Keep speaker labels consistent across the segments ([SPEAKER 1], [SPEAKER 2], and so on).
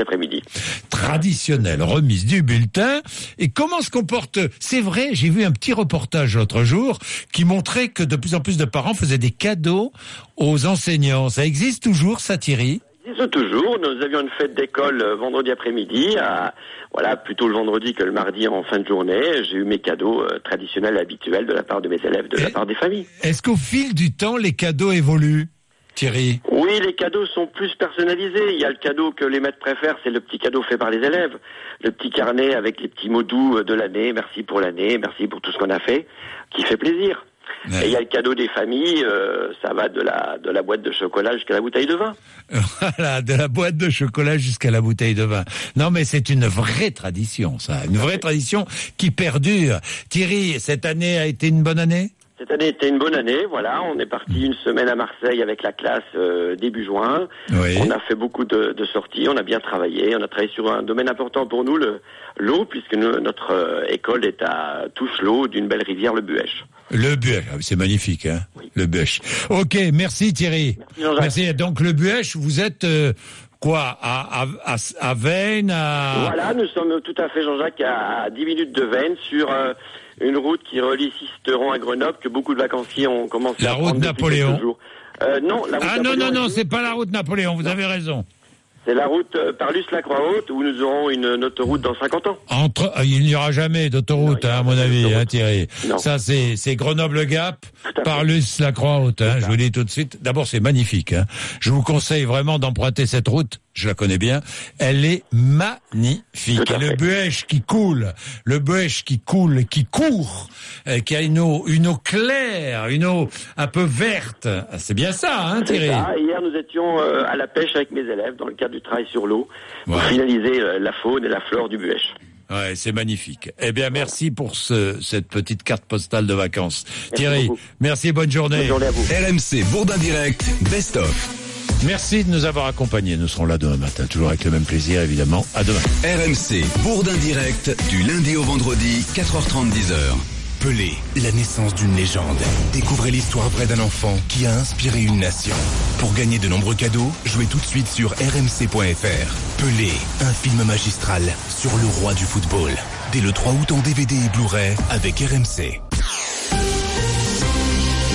[SPEAKER 1] après-midi.
[SPEAKER 2] Traditionnelle remise du bulletin. Et comment se comporte C'est vrai, j'ai vu un petit reportage l'autre jour qui montrait que de plus en plus de parents faisaient des cadeaux aux enseignants. Ça existe toujours, ça, Thierry?
[SPEAKER 1] Existe toujours. Nous avions une fête d'école euh, vendredi après-midi, voilà, plutôt le vendredi que le mardi en fin de journée. J'ai eu mes cadeaux euh, traditionnels habituels de la part de mes élèves, de la part des familles.
[SPEAKER 2] Est-ce qu'au fil du temps, les cadeaux évoluent? Thierry
[SPEAKER 1] Oui, les cadeaux sont plus personnalisés. Il y a le cadeau que les maîtres préfèrent, c'est le petit cadeau fait par les élèves. Le petit carnet avec les petits mots doux de l'année, merci pour l'année, merci pour tout ce qu'on a fait, qui fait plaisir. Et il y a le cadeau des familles, euh, ça va de la, de la boîte de chocolat jusqu'à la bouteille de vin.
[SPEAKER 2] Voilà, de la boîte de chocolat jusqu'à la bouteille de vin. Non, mais c'est une vraie tradition, ça. Une vraie tradition qui perdure. Thierry, cette année a été une bonne année?
[SPEAKER 1] Cette année était une bonne année, voilà. On est parti une semaine à Marseille avec la classe euh, début juin. On a fait beaucoup de, de, sorties, on a bien travaillé. On a travaillé sur un domaine important pour nous, l'eau, puisque notre euh, école est à touche l'eau d'une belle rivière, le Buèche.
[SPEAKER 2] Le Buèche, ah, c'est magnifique, hein Le Buèche. Ok, merci Thierry. Merci. Donc le Buèche, vous êtes euh, quoi à, à, à, Veynes
[SPEAKER 1] Voilà, nous sommes tout à fait, Jean-Jacques, à 10 minutes de Veynes sur une route qui relie Sisteron à Grenoble que beaucoup de vacanciers ont commencé
[SPEAKER 2] la
[SPEAKER 1] à
[SPEAKER 2] route Napoléon.
[SPEAKER 1] Euh, non, la route
[SPEAKER 2] ah non non non, c'est pas la route Napoléon. Vous avez raison.
[SPEAKER 1] C'est la route euh, par la croix haute où nous aurons une, autoroute dans 50 ans.
[SPEAKER 2] Entre, euh, il n'y aura jamais d'autoroute, hein, à mon avis, hein, Thierry. Ça, c'est, c'est Grenoble-Gap, la croix haute hein, je vous dis tout de suite. D'abord, c'est magnifique. Hein. Je vous conseille vraiment d'emprunter cette route je la connais bien, elle est magnifique. Et le Buèche qui coule, le Buèche qui coule, qui court, euh, qui a une eau, une eau claire, une eau un peu verte. Ah, c'est bien ça, hein, Thierry
[SPEAKER 1] Hier, nous étions euh, à la pêche avec mes élèves dans le cadre du travail sur l'eau pour finaliser euh, la faune et la flore du Buèche.
[SPEAKER 2] Ouais, c'est magnifique. Eh bien, merci pour ce, cette petite carte postale de vacances. Thierry, merci, bonne journée.
[SPEAKER 1] Bonne journée à vous.
[SPEAKER 3] RMC Bourdin Direct, Best of.
[SPEAKER 2] Merci de nous avoir accompagnés. Nous serons là demain matin, toujours avec le même plaisir, évidemment. À demain.
[SPEAKER 3] RMC, Bourdin Direct, du lundi au vendredi, 4h30, 10h. Pelé, la naissance d'une légende. Découvrez l'histoire vraie d'un enfant qui a inspiré une nation. Pour gagner de nombreux cadeaux, jouez tout de suite sur rmc.fr. Pelé, un film magistral sur le roi du football. Dès le 3 août en DVD et Blu-ray avec RMC.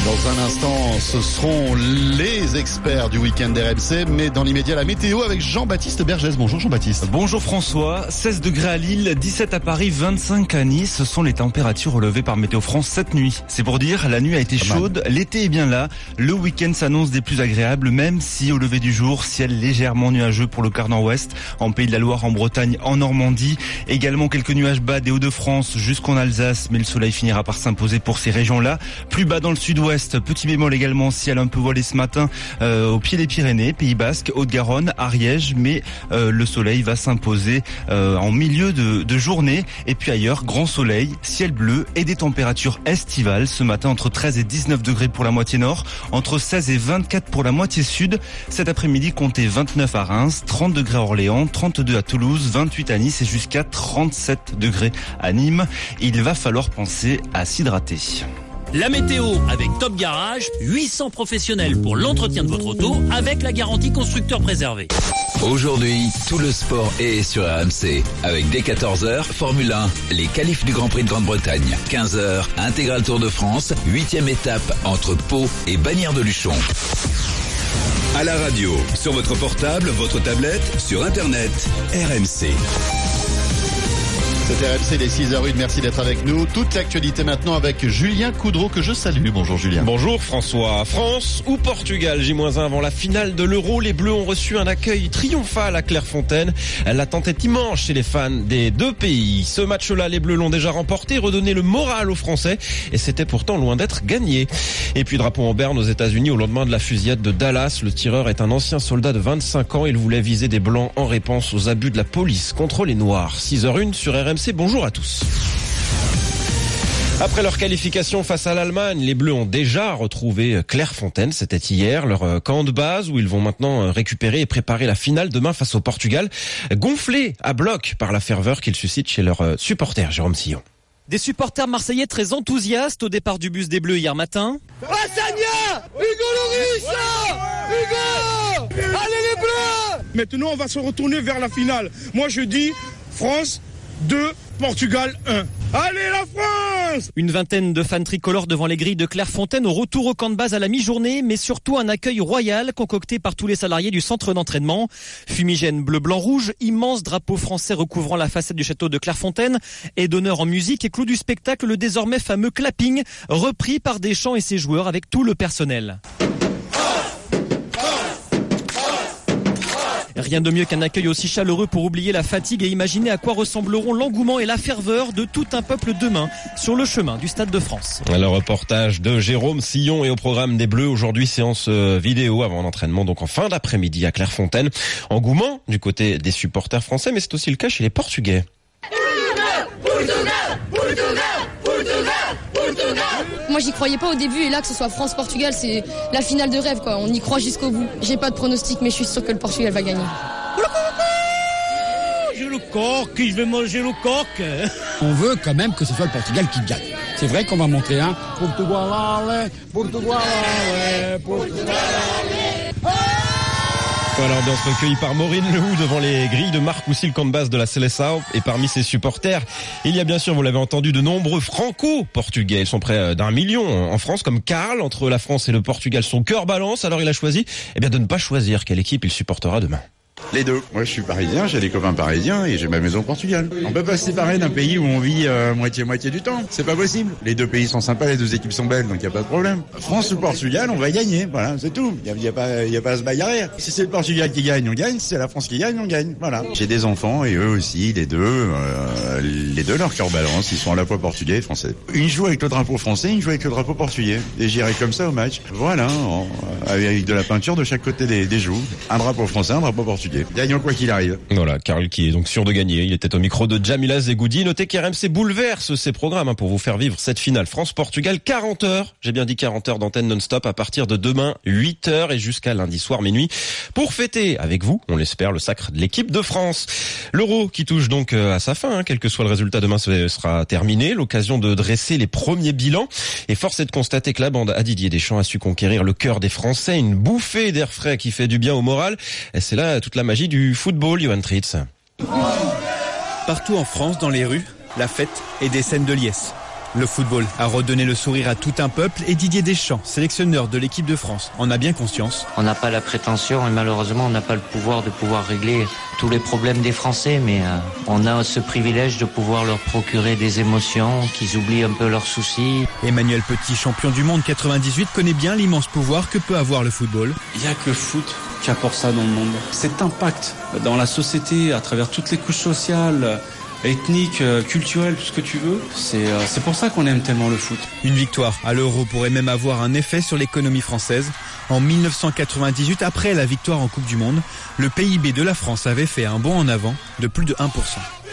[SPEAKER 4] Dans un instant, ce seront les experts du week-end RMC, mais dans l'immédiat, la météo avec Jean-Baptiste Bergès. Bonjour Jean-Baptiste.
[SPEAKER 5] Bonjour François. 16 degrés à Lille, 17 à Paris, 25 à Nice. Ce sont les températures relevées par Météo France cette nuit. C'est pour dire, la nuit a été chaude, l'été est bien là. Le week-end s'annonce des plus agréables, même si au lever du jour, ciel légèrement nuageux pour le quart nord-ouest, en Pays de la Loire, en Bretagne, en Normandie. Également quelques nuages bas des Hauts-de-France jusqu'en Alsace, mais le soleil finira par s'imposer pour ces régions-là. Plus bas dans le sud-ouest, Petit bémol également, ciel un peu voilé ce matin euh, au pied des Pyrénées, Pays Basque, Haute-Garonne, Ariège, mais euh, le soleil va s'imposer euh, en milieu de, de, journée. Et puis ailleurs, grand soleil, ciel bleu et des températures estivales ce matin entre 13 et 19 degrés pour la moitié nord, entre 16 et 24 pour la moitié sud. Cet après-midi, comptez 29 à Reims, 30 degrés à Orléans, 32 à Toulouse, 28 à Nice et jusqu'à 37 degrés à Nîmes. Il va falloir penser à s'hydrater.
[SPEAKER 6] La météo avec Top Garage, 800 professionnels pour l'entretien de votre auto avec la garantie constructeur préservé.
[SPEAKER 3] Aujourd'hui, tout le sport est sur RMC. Avec dès 14h, Formule 1, les qualifs du Grand Prix de Grande-Bretagne. 15h, Intégral Tour de France, 8 étape entre Pau et Bagnères de Luchon. À la radio, sur votre portable, votre tablette, sur Internet, RMC.
[SPEAKER 4] C'était RMC les 6h01, merci d'être avec nous. Toute l'actualité maintenant avec Julien Coudreau que je salue. Bonjour Julien.
[SPEAKER 7] Bonjour François. France ou Portugal, J-1 avant la finale de l'Euro, les Bleus ont reçu un accueil triomphal à Clairefontaine. L'attente est immense chez les fans des deux pays. Ce match-là, les Bleus l'ont déjà remporté, redonné le moral aux Français et c'était pourtant loin d'être gagné. Et puis drapeau en berne aux États-Unis au lendemain de la fusillade de Dallas. Le tireur est un ancien soldat de 25 ans. Il voulait viser des blancs en réponse aux abus de la police contre les noirs. 6h01 sur RMC bonjour à tous. Après leur qualification face à l'Allemagne, les Bleus ont déjà retrouvé Clairefontaine, c'était hier, leur euh, camp de base où ils vont maintenant euh, récupérer et préparer la finale demain face au Portugal, gonflés à bloc par la ferveur qu'ils suscitent chez leurs euh, supporters, Jérôme Sillon.
[SPEAKER 8] Des supporters marseillais très enthousiastes au départ du bus des Bleus hier matin.
[SPEAKER 9] Hugo Loris Hugo Allez les Bleus Maintenant, on va se retourner vers la finale. Moi, je dis France 2, Portugal 1. Allez la France
[SPEAKER 8] Une vingtaine de fans tricolores devant les grilles de Clairefontaine au retour au camp de base à la mi-journée, mais surtout un accueil royal concocté par tous les salariés du centre d'entraînement. Fumigène bleu, blanc, rouge, immense drapeau français recouvrant la façade du château de Clairefontaine, et d'honneur en musique et clou du spectacle le désormais fameux clapping, repris par Deschamps et ses joueurs avec tout le personnel. Rien de mieux qu'un accueil aussi chaleureux pour oublier la fatigue et imaginer à quoi ressembleront l'engouement et la ferveur de tout un peuple demain sur le chemin du Stade de France.
[SPEAKER 7] Le reportage de Jérôme Sillon et au programme des Bleus aujourd'hui séance euh, vidéo avant l'entraînement donc en fin d'après-midi à Clairefontaine. Engouement du côté des supporters français mais c'est aussi le cas chez les Portugais.
[SPEAKER 10] Moi j'y croyais pas au début et là que ce soit France-Portugal c'est la finale de rêve quoi, on y croit jusqu'au bout. J'ai pas de pronostic mais je suis sûr que le Portugal va gagner.
[SPEAKER 11] J'ai le coq, je vais manger le coq.
[SPEAKER 12] On veut quand même que ce soit le Portugal qui gagne. C'est vrai qu'on va montrer un Portugal, Portugal, Portugal.
[SPEAKER 7] Voilà, ambiance recueillie par Maureen Lehou devant les grilles de Marc Oussi, le camp de la Seleção. Et parmi ses supporters, il y a bien sûr, vous l'avez entendu, de nombreux franco-portugais. Ils sont près d'un million en France, comme Karl. Entre la France et le Portugal, son cœur balance. Alors il a choisi eh bien, de ne pas choisir quelle équipe il supportera demain.
[SPEAKER 13] Les deux. Moi, je suis parisien, j'ai des copains parisiens et j'ai ma maison au Portugal. On peut pas se séparer d'un pays où on vit euh, moitié-moitié du temps. C'est pas possible. Les deux pays sont sympas, les deux équipes sont belles, donc il y a pas de problème. France ou Portugal, on va gagner. Voilà, c'est tout. Il y a, pas, y a pas à se bagarrer. Si c'est le Portugal qui gagne, on gagne. Si c'est la France qui gagne, on gagne. Voilà. J'ai des enfants et eux aussi, les deux, euh, les deux leur cœur balance. Ils sont à la fois portugais et français. Une joue avec le drapeau français, une joue avec le drapeau portugais. Et j'irai comme ça au match. Voilà, avec de la peinture de chaque côté des joues. Un drapeau français, un drapeau portugais. Gagnons quoi qu'il arrive.
[SPEAKER 7] Voilà, Karl qui est donc sûr de gagner. Il était au micro de Jamila Zegoudi. Notez qu'RMC bouleverse ses programmes hein, pour vous faire vivre cette finale France-Portugal. 40 heures, j'ai bien dit 40 heures d'antenne non-stop à partir de demain 8 heures et jusqu'à lundi soir minuit pour fêter avec vous, on l'espère, le sacre de l'équipe de France. L'euro qui touche donc euh, à sa fin, hein, quel que soit le résultat demain sera terminé. L'occasion de dresser les premiers bilans. Et force est de constater que la bande à Didier Deschamps a su conquérir le cœur des Français. Une bouffée d'air frais qui fait du bien au moral. Et c'est là toute magie du football, Johan Tritz.
[SPEAKER 14] Partout en France, dans les rues, la fête et des scènes de liesse. Le football a redonné le sourire à tout un peuple et Didier Deschamps, sélectionneur de l'équipe de France, en a bien conscience.
[SPEAKER 15] On n'a pas la prétention et malheureusement on n'a pas le pouvoir de pouvoir régler tous les problèmes des Français, mais euh, on a ce privilège de pouvoir leur procurer des émotions, qu'ils oublient un peu leurs soucis.
[SPEAKER 14] Emmanuel Petit, champion du monde 98, connaît bien l'immense pouvoir que peut avoir le football.
[SPEAKER 16] Il n'y a que le foot qui apporte ça dans le monde. Cet impact dans la société, à travers toutes les couches sociales, ethnique, culturelle, tout ce que tu veux. C'est c'est pour ça qu'on aime tellement le foot.
[SPEAKER 14] Une victoire à l'Euro pourrait même avoir un effet sur l'économie française. En 1998, après la victoire en Coupe du Monde, le PIB de la France avait fait un bond en avant de plus de 1%.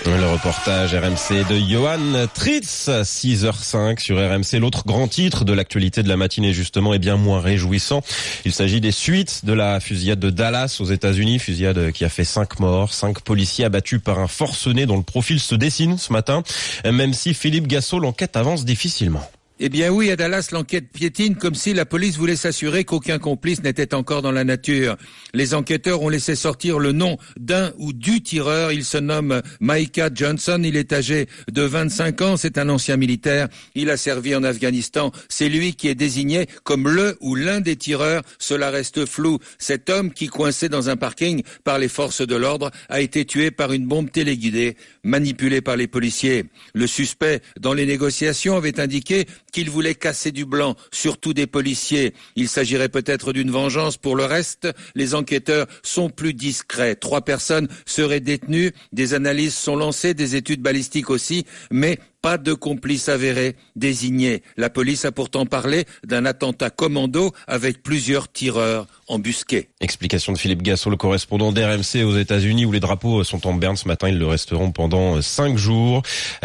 [SPEAKER 7] Le reportage RMC de Johan Tritz, 6h05 sur RMC. L'autre grand titre de l'actualité de la matinée, justement, est bien moins réjouissant. Il s'agit des suites de la fusillade de Dallas aux États-Unis, fusillade qui a fait cinq morts, cinq policiers abattus par un forcené dont le profil se dessine ce matin, même si Philippe Gassot, l'enquête avance difficilement.
[SPEAKER 17] Eh bien oui, à Dallas, l'enquête piétine comme si la police voulait s'assurer qu'aucun complice n'était encore dans la nature. Les enquêteurs ont laissé sortir le nom d'un ou du tireur. Il se nomme Micah Johnson. Il est âgé de 25 ans. C'est un ancien militaire. Il a servi en Afghanistan. C'est lui qui est désigné comme le ou l'un des tireurs. Cela reste flou. Cet homme qui, coincé dans un parking par les forces de l'ordre, a été tué par une bombe téléguidée manipulée par les policiers. Le suspect, dans les négociations, avait indiqué qu'il voulait casser du blanc, surtout des policiers. Il s'agirait peut-être d'une vengeance. Pour le reste, les enquêteurs sont plus discrets. Trois personnes seraient détenues, des analyses sont lancées, des études balistiques aussi, mais pas de complice avéré désigné. La police a pourtant parlé d'un attentat commando avec plusieurs tireurs embusqués.
[SPEAKER 7] Explication de Philippe Gassot, le correspondant d'RMC aux États-Unis où les drapeaux sont en berne ce matin. Ils le resteront pendant cinq jours.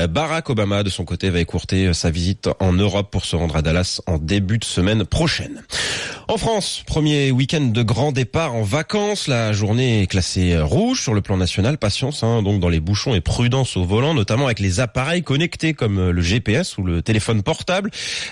[SPEAKER 7] Barack Obama, de son côté, va écourter sa visite en Europe pour se rendre à Dallas en début de semaine prochaine. En France, premier week-end de grand départ en vacances. La journée est classée rouge sur le plan national. Patience, hein, donc dans les bouchons et prudence au volant, notamment avec les appareils connectés. Comme le GPS ou le téléphone portable.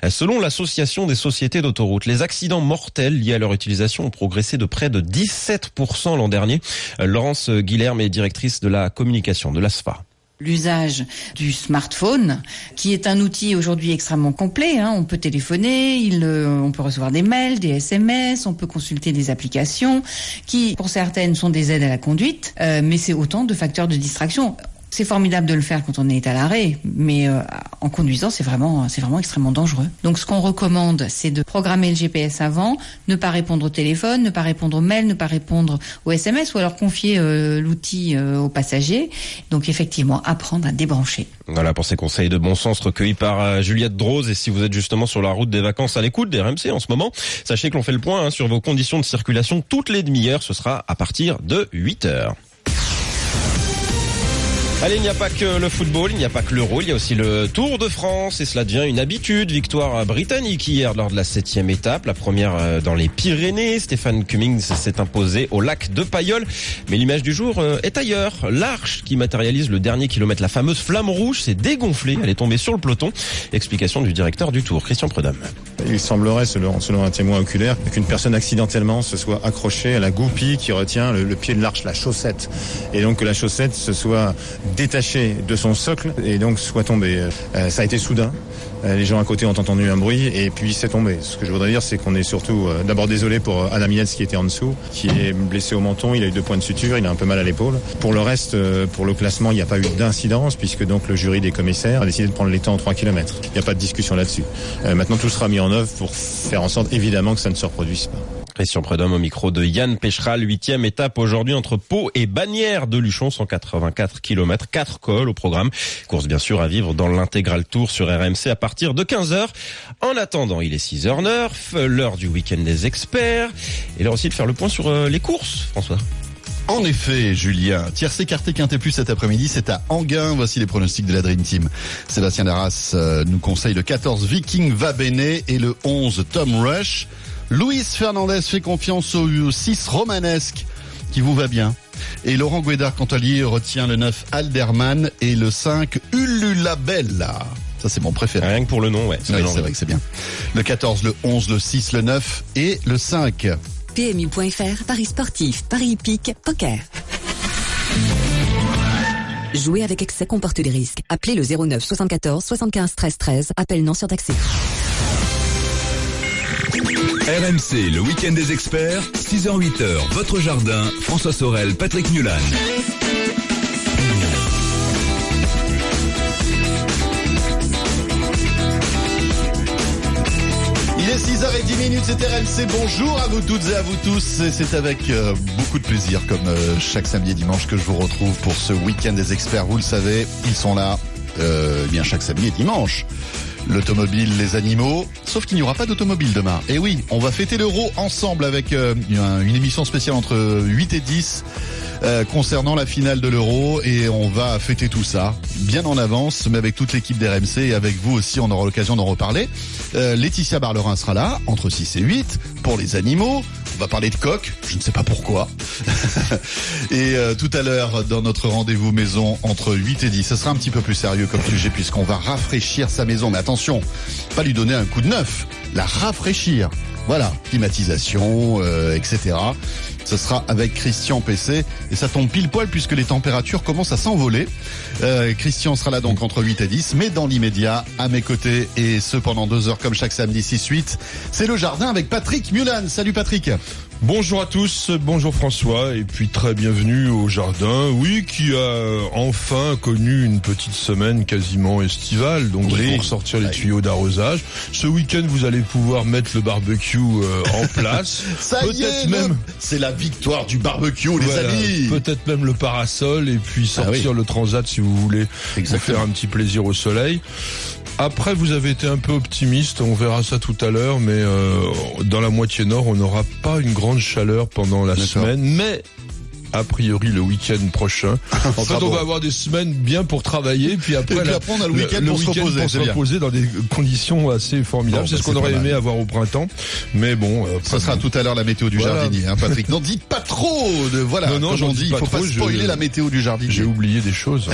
[SPEAKER 7] Selon l'association des sociétés d'autoroutes, les accidents mortels liés à leur utilisation ont progressé de près de 17% l'an dernier. Laurence Guilherme est directrice de la communication de l'ASFA
[SPEAKER 18] l'usage du smartphone, qui est un outil aujourd'hui extrêmement complet. Hein. On peut téléphoner, euh, on peut recevoir des mails, des SMS, on peut consulter des applications, qui pour certaines sont des aides à la conduite, euh, mais c'est autant de facteurs de distraction. C'est formidable de le faire quand on est à l'arrêt, mais euh, en conduisant, c'est vraiment, c'est vraiment extrêmement dangereux. Donc, ce qu'on recommande, c'est de programmer le GPS avant, ne pas répondre au téléphone, ne pas répondre aux mails, ne pas répondre aux SMS, ou alors confier euh, l'outil euh, aux passagers. Donc, effectivement, apprendre à débrancher.
[SPEAKER 7] Voilà pour ces conseils de bon sens recueillis par Juliette Drose. Et si vous êtes justement sur la route des vacances à l'écoute des RMC en ce moment, sachez que l'on fait le point hein, sur vos conditions de circulation toutes les demi-heures. Ce sera à partir de 8 heures. Allez, il n'y a pas que le football, il n'y a pas que l'euro, il y a aussi le Tour de France et cela devient une habitude. Victoire britannique hier lors de la septième étape, la première euh, dans les Pyrénées. Stéphane Cummings s'est imposé au lac de Payolle. Mais l'image du jour euh, est ailleurs. L'arche qui matérialise le dernier kilomètre, la fameuse flamme rouge, s'est dégonflée. Elle est tombée sur le peloton. Explication du directeur du Tour, Christian Prudhomme.
[SPEAKER 19] Il semblerait, selon, un témoin oculaire, qu'une personne accidentellement se soit accrochée à la goupille qui retient le, le pied de l'arche, la chaussette. Et donc que la chaussette se soit détaché de son socle et donc soit tombé. Euh, ça a été soudain. Euh, les gens à côté ont entendu un bruit et puis c'est tombé. Ce que je voudrais dire, c'est qu'on est surtout euh, d'abord désolé pour Adam Yates qui était en dessous, qui est blessé au menton, il a eu deux points de suture, il a un peu mal à l'épaule. Pour le reste, pour le classement, il n'y a pas eu d'incidence puisque donc le jury des commissaires a décidé de prendre les temps en 3 km. Il n'y a pas de discussion là-dessus. maintenant, tout sera mis en œuvre pour faire en sorte évidemment que ça ne se reproduise pas.
[SPEAKER 7] Christian Prudhomme au micro de Yann Pécheral, huitième étape aujourd'hui entre Pau et Bagnères de Luchon, 184 km, 4 cols au programme. Course bien sûr à vivre dans l'intégral tour sur RMC à partir de 15h. En attendant, il est 6h09, l'heure du week-end des experts et l'heure aussi de faire le point sur euh, les courses, François.
[SPEAKER 4] En effet, Julien. Tiercé Carté Quintet Plus cet après-midi, c'est à Anguin. Voici les pronostics de la Dream Team. Sébastien Darras euh, nous conseille le 14 Viking Vabene et le 11 Tom Rush. Luis Fernandez fait confiance au 6 romanesque qui vous va bien. Et Laurent Guédard, quant à lui, retient le 9 Alderman et le 5 Ululabella. Ça, c'est mon préféré.
[SPEAKER 7] Rien que pour le nom, ouais.
[SPEAKER 4] C'est vrai que c'est bien. Le 14, le 11, le 6, le 9 et le 5.
[SPEAKER 20] PMU.fr, Paris sportif, Paris hippique, poker. Jouer avec excès comporte des risques. Appelez le 09 74 75 13 13. Appel non surtaxé.
[SPEAKER 21] RMC, le week-end des experts, 6h-8h, votre jardin, François Sorel, Patrick Mulan.
[SPEAKER 4] Il est 6h10 minutes, c'est RMC. Bonjour à vous toutes et à vous tous. C'est avec euh, beaucoup de plaisir, comme euh, chaque samedi et dimanche, que je vous retrouve pour ce week-end des experts. Vous le savez, ils sont là euh, bien chaque samedi et dimanche l'automobile, les animaux. Sauf qu'il n'y aura pas d'automobile demain. Et oui, on va fêter l'euro ensemble avec euh, une émission spéciale entre 8 et 10 euh, concernant la finale de l'euro et on va fêter tout ça bien en avance, mais avec toute l'équipe d'RMC et avec vous aussi, on aura l'occasion d'en reparler. Euh, Laetitia Barlerin sera là entre 6 et 8 pour les animaux. On va parler de coq, je ne sais pas pourquoi. et tout à l'heure, dans notre rendez-vous maison entre 8 et 10, ce sera un petit peu plus sérieux comme sujet puisqu'on va rafraîchir sa maison. Mais attention, pas lui donner un coup de neuf, la rafraîchir. Voilà, climatisation, euh, etc. Ce sera avec Christian PC et ça tombe pile poil puisque les températures commencent à s'envoler. Euh, Christian sera là donc entre 8 et 10, mais dans l'immédiat, à mes côtés et ce pendant deux heures comme chaque samedi 6-8, c'est le jardin avec Patrick Mulan. Salut Patrick
[SPEAKER 22] Bonjour à tous, bonjour François, et puis très bienvenue au jardin, oui, qui a enfin connu une petite semaine quasiment estivale, donc pour sortir les tuyaux d'arrosage. Ce week-end, vous allez pouvoir mettre le barbecue euh, en place.
[SPEAKER 4] Ça y est, même, c'est la victoire du barbecue, les amis.
[SPEAKER 22] Peut-être même le parasol, et puis ah sortir le transat si vous voulez, faire un petit plaisir au soleil. Après, vous avez été un peu optimiste, on verra ça tout à l'heure, mais euh, dans la moitié nord, on n'aura pas une grande chaleur pendant la semaine, mais a priori le week-end prochain. En fait, on va avoir des semaines bien pour travailler, puis après,
[SPEAKER 4] puis on a le week-end pour se reposer,
[SPEAKER 22] pour se
[SPEAKER 4] bien.
[SPEAKER 22] reposer dans des conditions assez formidables. C'est
[SPEAKER 4] bah,
[SPEAKER 22] ce qu'on
[SPEAKER 4] c'est
[SPEAKER 22] aurait aimé avoir au printemps, mais bon. euh,
[SPEAKER 4] Ça sera tout à l'heure la météo du
[SPEAKER 22] Voilà.
[SPEAKER 4] jardinier, hein, Patrick. N'en dites pas trop de voilà.
[SPEAKER 22] Non, non,
[SPEAKER 4] comme
[SPEAKER 22] j'en
[SPEAKER 4] on
[SPEAKER 22] dis
[SPEAKER 4] dit, il faut pas
[SPEAKER 22] je-
[SPEAKER 4] spoiler la météo du jardinier.
[SPEAKER 22] J'ai oublié des choses.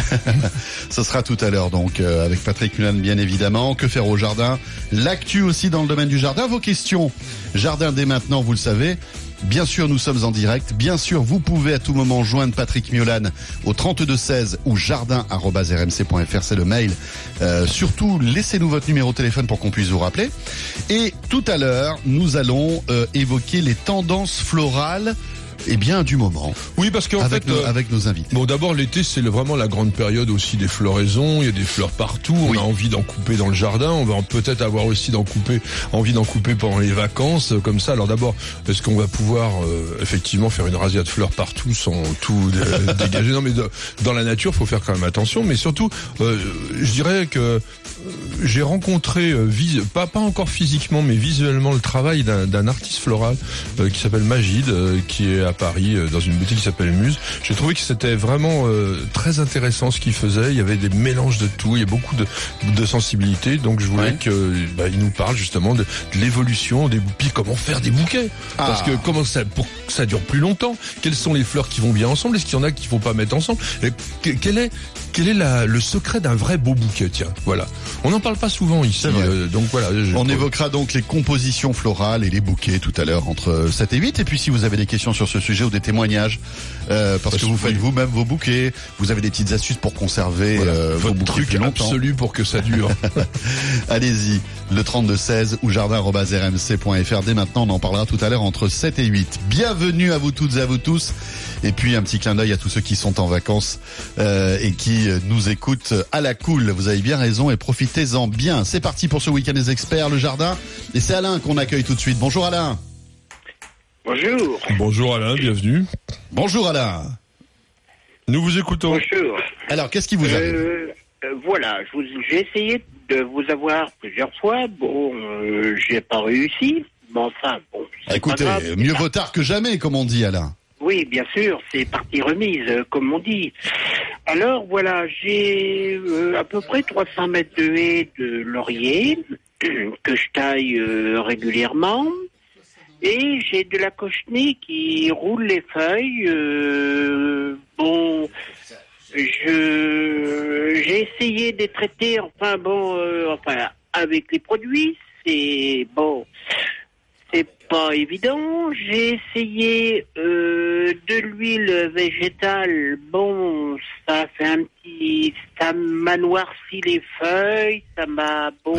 [SPEAKER 4] Ce sera tout à l'heure donc euh, avec Patrick Mulan bien évidemment. Que faire au jardin? L'actu aussi dans le domaine du jardin. Vos questions. Jardin dès maintenant, vous le savez. Bien sûr, nous sommes en direct. Bien sûr, vous pouvez à tout moment joindre Patrick Miolan au 3216 ou jardin@rmc.fr, c'est le mail. Euh, surtout, laissez-nous votre numéro de téléphone pour qu'on puisse vous rappeler. Et tout à l'heure, nous allons euh, évoquer les tendances florales eh bien du moment.
[SPEAKER 22] Oui, parce qu'en fait,
[SPEAKER 4] nos,
[SPEAKER 22] euh,
[SPEAKER 4] avec nos invités.
[SPEAKER 22] Bon, d'abord, l'été, c'est vraiment la grande période aussi des floraisons. Il y a des fleurs partout. On a envie d'en couper dans le jardin. On va peut-être avoir aussi d'en couper, envie d'en couper pendant les vacances, euh, comme ça. Alors d'abord, est-ce qu'on va pouvoir euh, effectivement faire une razzia de fleurs partout sans tout dé- dégager? Non, mais de- dans la nature, faut faire quand même attention. Mais surtout, euh, je dirais que j'ai rencontré, euh, vis- pas pas encore physiquement, mais visuellement, le travail d'un artiste floral euh, qui s'appelle Magid, euh, qui est à Paris euh, dans une boutique qui s'appelle Muse. J'ai trouvé que c'était vraiment euh, très intéressant ce qu'il faisait. Il y avait des mélanges de tout, il y a beaucoup de, de sensibilité. Donc je voulais que bah, il nous parle justement de, de l'évolution des bouquets, comment faire des bouquets. Parce
[SPEAKER 4] Ah.
[SPEAKER 22] que comment ça pour que ça dure plus longtemps? Quelles sont les fleurs qui vont bien ensemble? Est-ce qu'il y en a qui ne vont pas mettre ensemble? Et quel est quel est la, le secret d'un vrai beau bouquet? Tiens, voilà. On n'en parle pas souvent ici. euh, donc voilà. je-
[SPEAKER 4] On évoquera donc les compositions florales et les bouquets tout à l'heure entre 7 et 8. Et puis si vous avez des questions sur ce sujet ou des témoignages, euh, parce que vous faites vous-même vos bouquets, vous avez des petites astuces pour conserver euh, vos
[SPEAKER 22] Votre
[SPEAKER 4] bouquets
[SPEAKER 22] truc absolu pour que ça dure.
[SPEAKER 4] Allez-y, le 3216 ou jardin.rmc.fr. Dès maintenant, on en parlera tout à l'heure entre 7 et 8. Bienvenue à vous toutes et à vous tous. Et puis un petit clin d'œil à tous ceux qui sont en vacances euh, et qui euh, nous écoutent à la cool. Vous avez bien raison et profitez-en bien. C'est parti pour ce week-end des experts, le jardin. Et c'est Alain qu'on accueille tout de suite. Bonjour Alain.
[SPEAKER 23] Bonjour.
[SPEAKER 22] Bonjour Alain, bienvenue.
[SPEAKER 4] Bonjour Alain.
[SPEAKER 22] Nous vous écoutons.
[SPEAKER 23] Bonjour.
[SPEAKER 4] Alors, qu'est-ce qui vous arrive
[SPEAKER 23] Euh, euh, Voilà, je vous- j'ai essayé de vous avoir plusieurs fois. Bon, euh, j'ai pas réussi. Mais enfin, bon.
[SPEAKER 4] Écoutez,
[SPEAKER 23] pas grave.
[SPEAKER 4] mieux vaut tard que jamais, comme on dit Alain.
[SPEAKER 23] Oui, bien sûr, c'est partie remise, euh, comme on dit. Alors voilà, j'ai euh, à peu près 300 mètres de haies de laurier que je taille euh, régulièrement. Et j'ai de la cochenille qui roule les feuilles. euh, bon, je j'ai essayé de traiter. Enfin bon, euh, enfin avec les produits, c'est bon. C'est pas évident. J'ai essayé euh, de l'huile végétale. Bon, ça fait un petit, ça m'a noirci les feuilles. Ça m'a bon.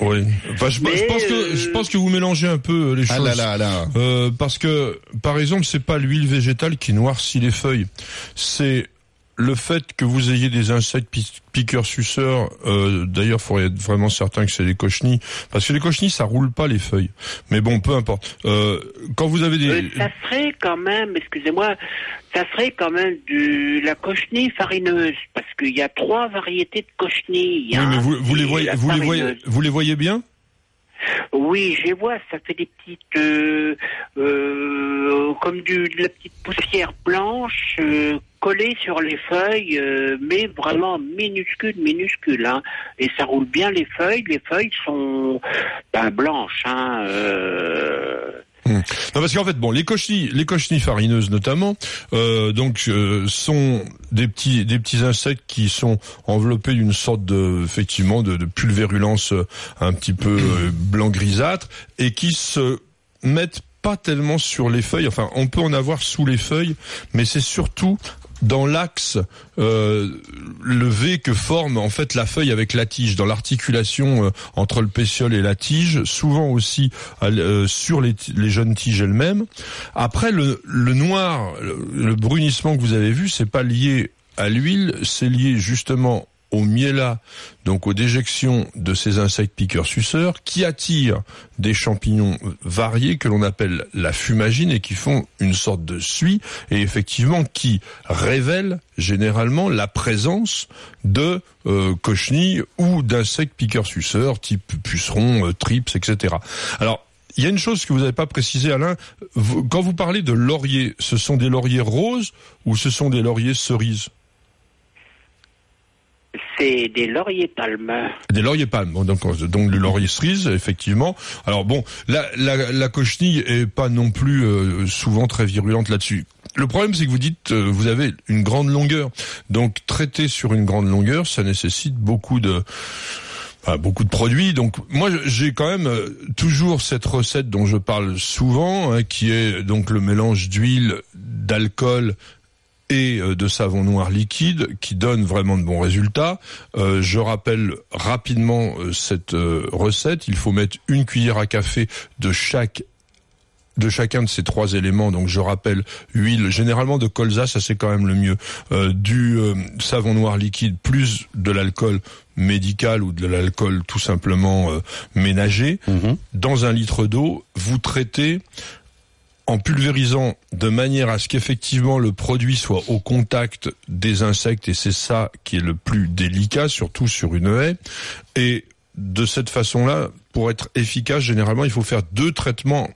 [SPEAKER 22] Oui. Enfin, je, je pense que je pense que vous mélangez un peu les
[SPEAKER 4] Ah
[SPEAKER 22] choses.
[SPEAKER 4] là là, Alain.
[SPEAKER 22] Euh, parce que par exemple, c'est pas l'huile végétale qui noircit les feuilles, c'est le fait que vous ayez des insectes pi- piqueurs suceurs. Euh, D'ailleurs, faudrait être vraiment certain que c'est les cochenilles, parce que les cochenilles ça roule pas les feuilles. Mais bon, peu importe. Euh, quand vous avez des
[SPEAKER 23] euh, ça serait quand même, excusez-moi, ça serait quand même de la cochenille farineuse, parce qu'il y a trois variétés de cochenilles.
[SPEAKER 22] oui,
[SPEAKER 23] hein.
[SPEAKER 22] mais vous, vous les voyez, vous les voyez, vous les voyez bien?
[SPEAKER 23] Oui, je vois, ça fait des petites, euh, euh, comme du, de la petite poussière blanche euh, collée sur les feuilles, mais vraiment minuscule, minuscule. Hein. Et ça roule bien les feuilles. Les feuilles sont ben, blanches. Hein,
[SPEAKER 22] Hmm. Non parce qu'en fait bon les cochenilles les cochenilles farineuses notamment euh, euh, sont des petits insectes qui sont enveloppés d'une sorte de effectivement de, pulvérulence euh, un petit peu blanc grisâtre et qui se mettent pas tellement sur les feuilles enfin on peut en avoir sous les feuilles mais c'est surtout dans l'axe euh, le V que forme en fait la feuille avec la tige, dans l'articulation euh, entre le pétiole et la tige, souvent aussi euh, sur les, les jeunes tiges elles-mêmes. Après le, le noir, le, le brunissement que vous avez vu, c'est pas lié à l'huile, c'est lié justement au miela, donc aux déjections de ces insectes piqueurs-suceurs, qui attirent des champignons variés que l'on appelle la fumagine et qui font une sorte de suie et effectivement qui révèlent généralement la présence de euh, cochenilles ou d'insectes piqueurs-suceurs type pucerons, euh, trips, etc. Alors il y a une chose que vous n'avez pas précisé, Alain. Quand vous parlez de lauriers, ce sont des lauriers roses ou ce sont des lauriers cerises?
[SPEAKER 23] C'est des lauriers palmes.
[SPEAKER 22] Des lauriers palmes, donc, donc le laurier cerise, effectivement. Alors bon, la, cochenille est pas non plus euh, souvent très virulente là-dessus. Le problème, c'est que vous dites, euh, vous avez une grande longueur. Donc traiter sur une grande longueur, ça nécessite beaucoup de beaucoup de produits. Donc moi, j'ai quand même euh, toujours cette recette dont je parle souvent, hein, qui est donc le mélange d'huile, d'alcool et euh, de savon noir liquide qui donne vraiment de bons résultats. Euh, je rappelle rapidement euh, cette recette. Il faut mettre une cuillère à café de chaque de chacun de ces trois éléments. Donc je rappelle huile, généralement de colza, ça c'est quand même le mieux. Euh, du euh, savon noir liquide plus de l'alcool médical ou de l'alcool tout simplement euh, ménager. Dans un litre d'eau, vous traitez en pulvérisant de manière à ce qu'effectivement le produit soit au contact des insectes et c'est ça qui est le plus délicat, surtout sur une haie. Et de cette façon-là, pour être efficace, généralement, il faut faire deux traitements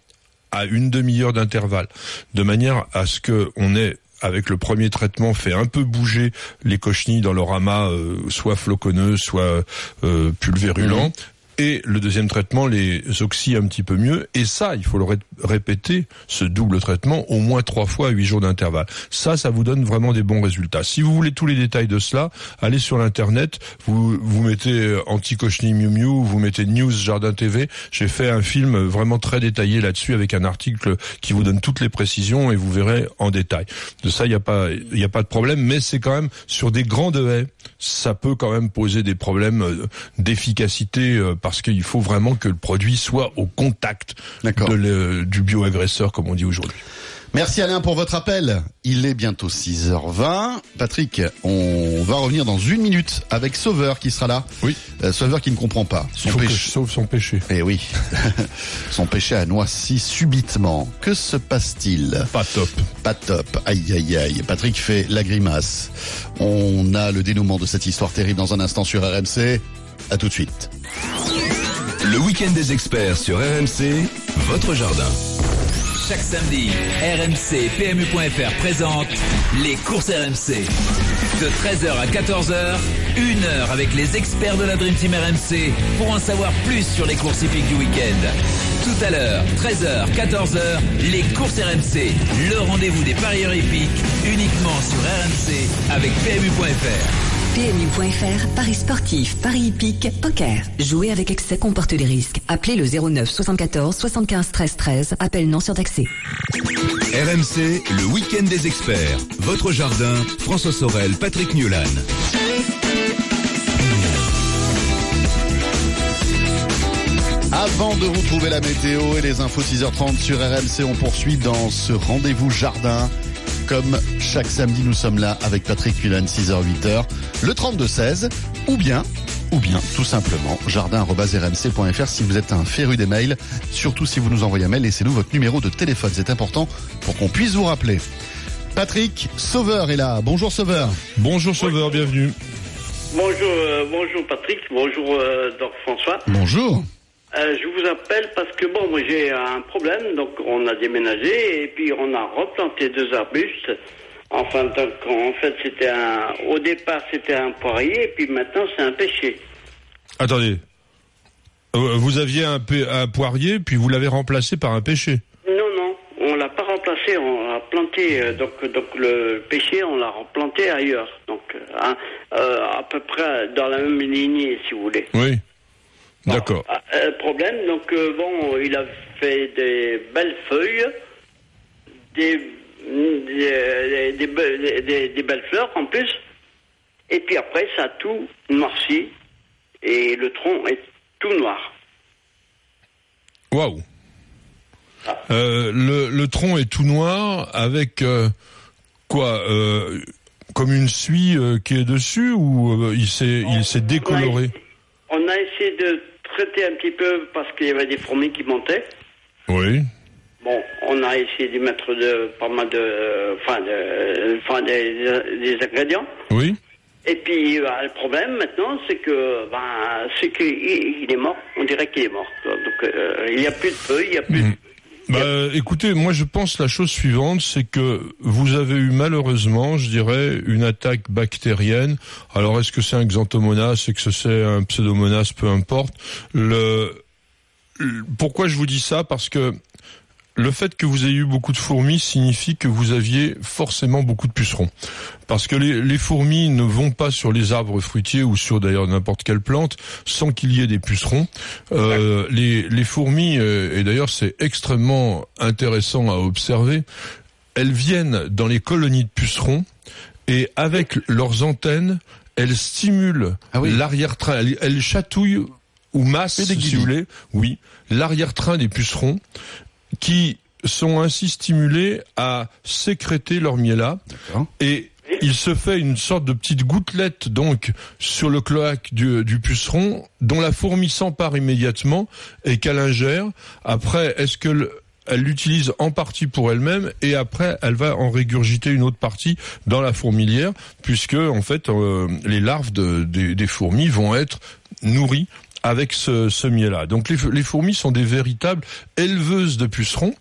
[SPEAKER 22] à une demi-heure d'intervalle, de manière à ce que on ait avec le premier traitement fait un peu bouger les cochenilles dans leur amas, euh, soit floconneux, soit euh, pulvérulent. Et le deuxième traitement les oxy un petit peu mieux. Et ça, il faut le ré- répéter, ce double traitement, au moins trois fois à huit jours d'intervalle. Ça, ça vous donne vraiment des bons résultats. Si vous voulez tous les détails de cela, allez sur l'internet, vous, vous mettez euh, anti-cochenille Miu Miu, vous mettez News Jardin TV. J'ai fait un film vraiment très détaillé là-dessus avec un article qui vous donne toutes les précisions et vous verrez en détail. De ça, il n'y a pas, il y a pas de problème, mais c'est quand même sur des grandes haies, ça peut quand même poser des problèmes euh, d'efficacité euh, parce qu'il faut vraiment que le produit soit au contact de le- du bioagresseur, comme on dit aujourd'hui.
[SPEAKER 4] Merci Alain pour votre appel. Il est bientôt 6h20. Patrick, on va revenir dans une minute avec Sauveur qui sera là.
[SPEAKER 22] Oui.
[SPEAKER 4] Sauveur qui ne comprend pas.
[SPEAKER 22] Il faut que je sauve son péché.
[SPEAKER 4] Eh oui. son péché a noirci subitement. Que se passe-t-il
[SPEAKER 22] Pas top.
[SPEAKER 4] Pas top. Aïe aïe aïe. Patrick fait la grimace. On a le dénouement de cette histoire terrible dans un instant sur RMC. À tout de suite.
[SPEAKER 21] Le week-end des experts sur RMC, votre jardin.
[SPEAKER 3] Chaque samedi, RMC PMU.fr présente les courses RMC. De 13h à 14h, une heure avec les experts de la Dream Team RMC pour en savoir plus sur les courses hippiques du week-end. Tout à l'heure, 13h, 14h, les courses RMC, le rendez-vous des parieurs hippiques uniquement sur RMC avec PMU.fr.
[SPEAKER 20] PMU.fr, Paris sportif, Paris hippique, poker. Jouer avec excès comporte des risques. Appelez le 09 74 75 13 13. Appel non surtaxé.
[SPEAKER 21] RMC, le week-end des experts. Votre jardin, François Sorel, Patrick Newlan.
[SPEAKER 4] Avant de retrouver la météo et les infos 6h30 sur RMC, on poursuit dans ce rendez-vous jardin. Comme chaque samedi, nous sommes là avec Patrick Mulan, 6h-8h, le 32-16, ou bien, ou bien, tout simplement, jardin.rmc.fr si vous êtes un féru des mails. Surtout si vous nous envoyez un mail, laissez-nous votre numéro de téléphone. C'est important pour qu'on puisse vous rappeler. Patrick Sauveur est là. Bonjour Sauveur.
[SPEAKER 22] Bonjour Sauveur, bienvenue.
[SPEAKER 24] Bonjour, euh, bonjour Patrick, bonjour euh, Doc François.
[SPEAKER 4] Bonjour.
[SPEAKER 24] Euh, je vous appelle parce que bon, moi j'ai un problème, donc on a déménagé et puis on a replanté deux arbustes. Enfin, donc en fait c'était un, au départ c'était un poirier et puis maintenant c'est un pêcher.
[SPEAKER 22] Attendez. Euh, Vous aviez un, un poirier, puis vous l'avez remplacé par un pêcher.
[SPEAKER 24] Non, non, on l'a pas remplacé, on l'a planté. euh, donc, donc le pêcher, on l'a replanté ailleurs, donc euh, hein, euh, à peu près dans la même lignée, si vous voulez.
[SPEAKER 22] Oui. D'accord.
[SPEAKER 24] Ah, euh, problème, donc euh, bon, il a fait des belles feuilles, des, des, des, be- des- des belles fleurs en plus, et puis après ça a tout noirci, et le tronc est tout noir.
[SPEAKER 22] Waouh. Euh, le, le tronc est tout noir avec euh, quoi Comme une suie qui est dessus ou il s'est il s'est décoloré?
[SPEAKER 24] On a essayé de traiter un petit peu parce qu'il y avait des fourmis qui montaient.
[SPEAKER 22] Oui.
[SPEAKER 24] Bon, on a essayé d'y mettre de, pas mal de, enfin, de, enfin des, des ingrédients.
[SPEAKER 22] Oui.
[SPEAKER 24] Et puis euh, le problème maintenant, c'est que ben, c'est qu'il il est mort. On dirait qu'il est mort. Donc euh, il n'y a plus de feu, il n'y a plus. de-
[SPEAKER 22] Bah, écoutez, moi je pense la chose suivante, c'est que vous avez eu malheureusement, je dirais, une attaque bactérienne. Alors est-ce que c'est un xanthomonas, est-ce que c'est un pseudomonas, peu importe. Le, pourquoi je vous dis ça? Parce que le fait que vous ayez eu beaucoup de fourmis signifie que vous aviez forcément beaucoup de pucerons. Parce que les, les fourmis ne vont pas sur les arbres fruitiers ou sur d'ailleurs n'importe quelle plante sans qu'il y ait des pucerons. Euh, les, les fourmis, euh, et d'ailleurs c'est extrêmement intéressant à observer, elles viennent dans les colonies de pucerons et avec leurs antennes, elles stimulent l'arrière-train, elles, elles chatouillent ou massent, si vous voulez, oui, l'arrière-train des pucerons qui sont ainsi stimulés à sécréter leur miella et il se fait une sorte de petite gouttelette donc sur le cloaque du, du puceron dont la fourmi s'empare immédiatement et qu'elle ingère. Après, est-ce que le- elle l'utilise en partie pour elle-même et après elle va en régurgiter une autre partie dans la fourmilière puisque en fait euh, les larves de- des- des fourmis vont être nourries avec ce, ce miel-là. Donc les, les fourmis sont des véritables éleveuses de pucerons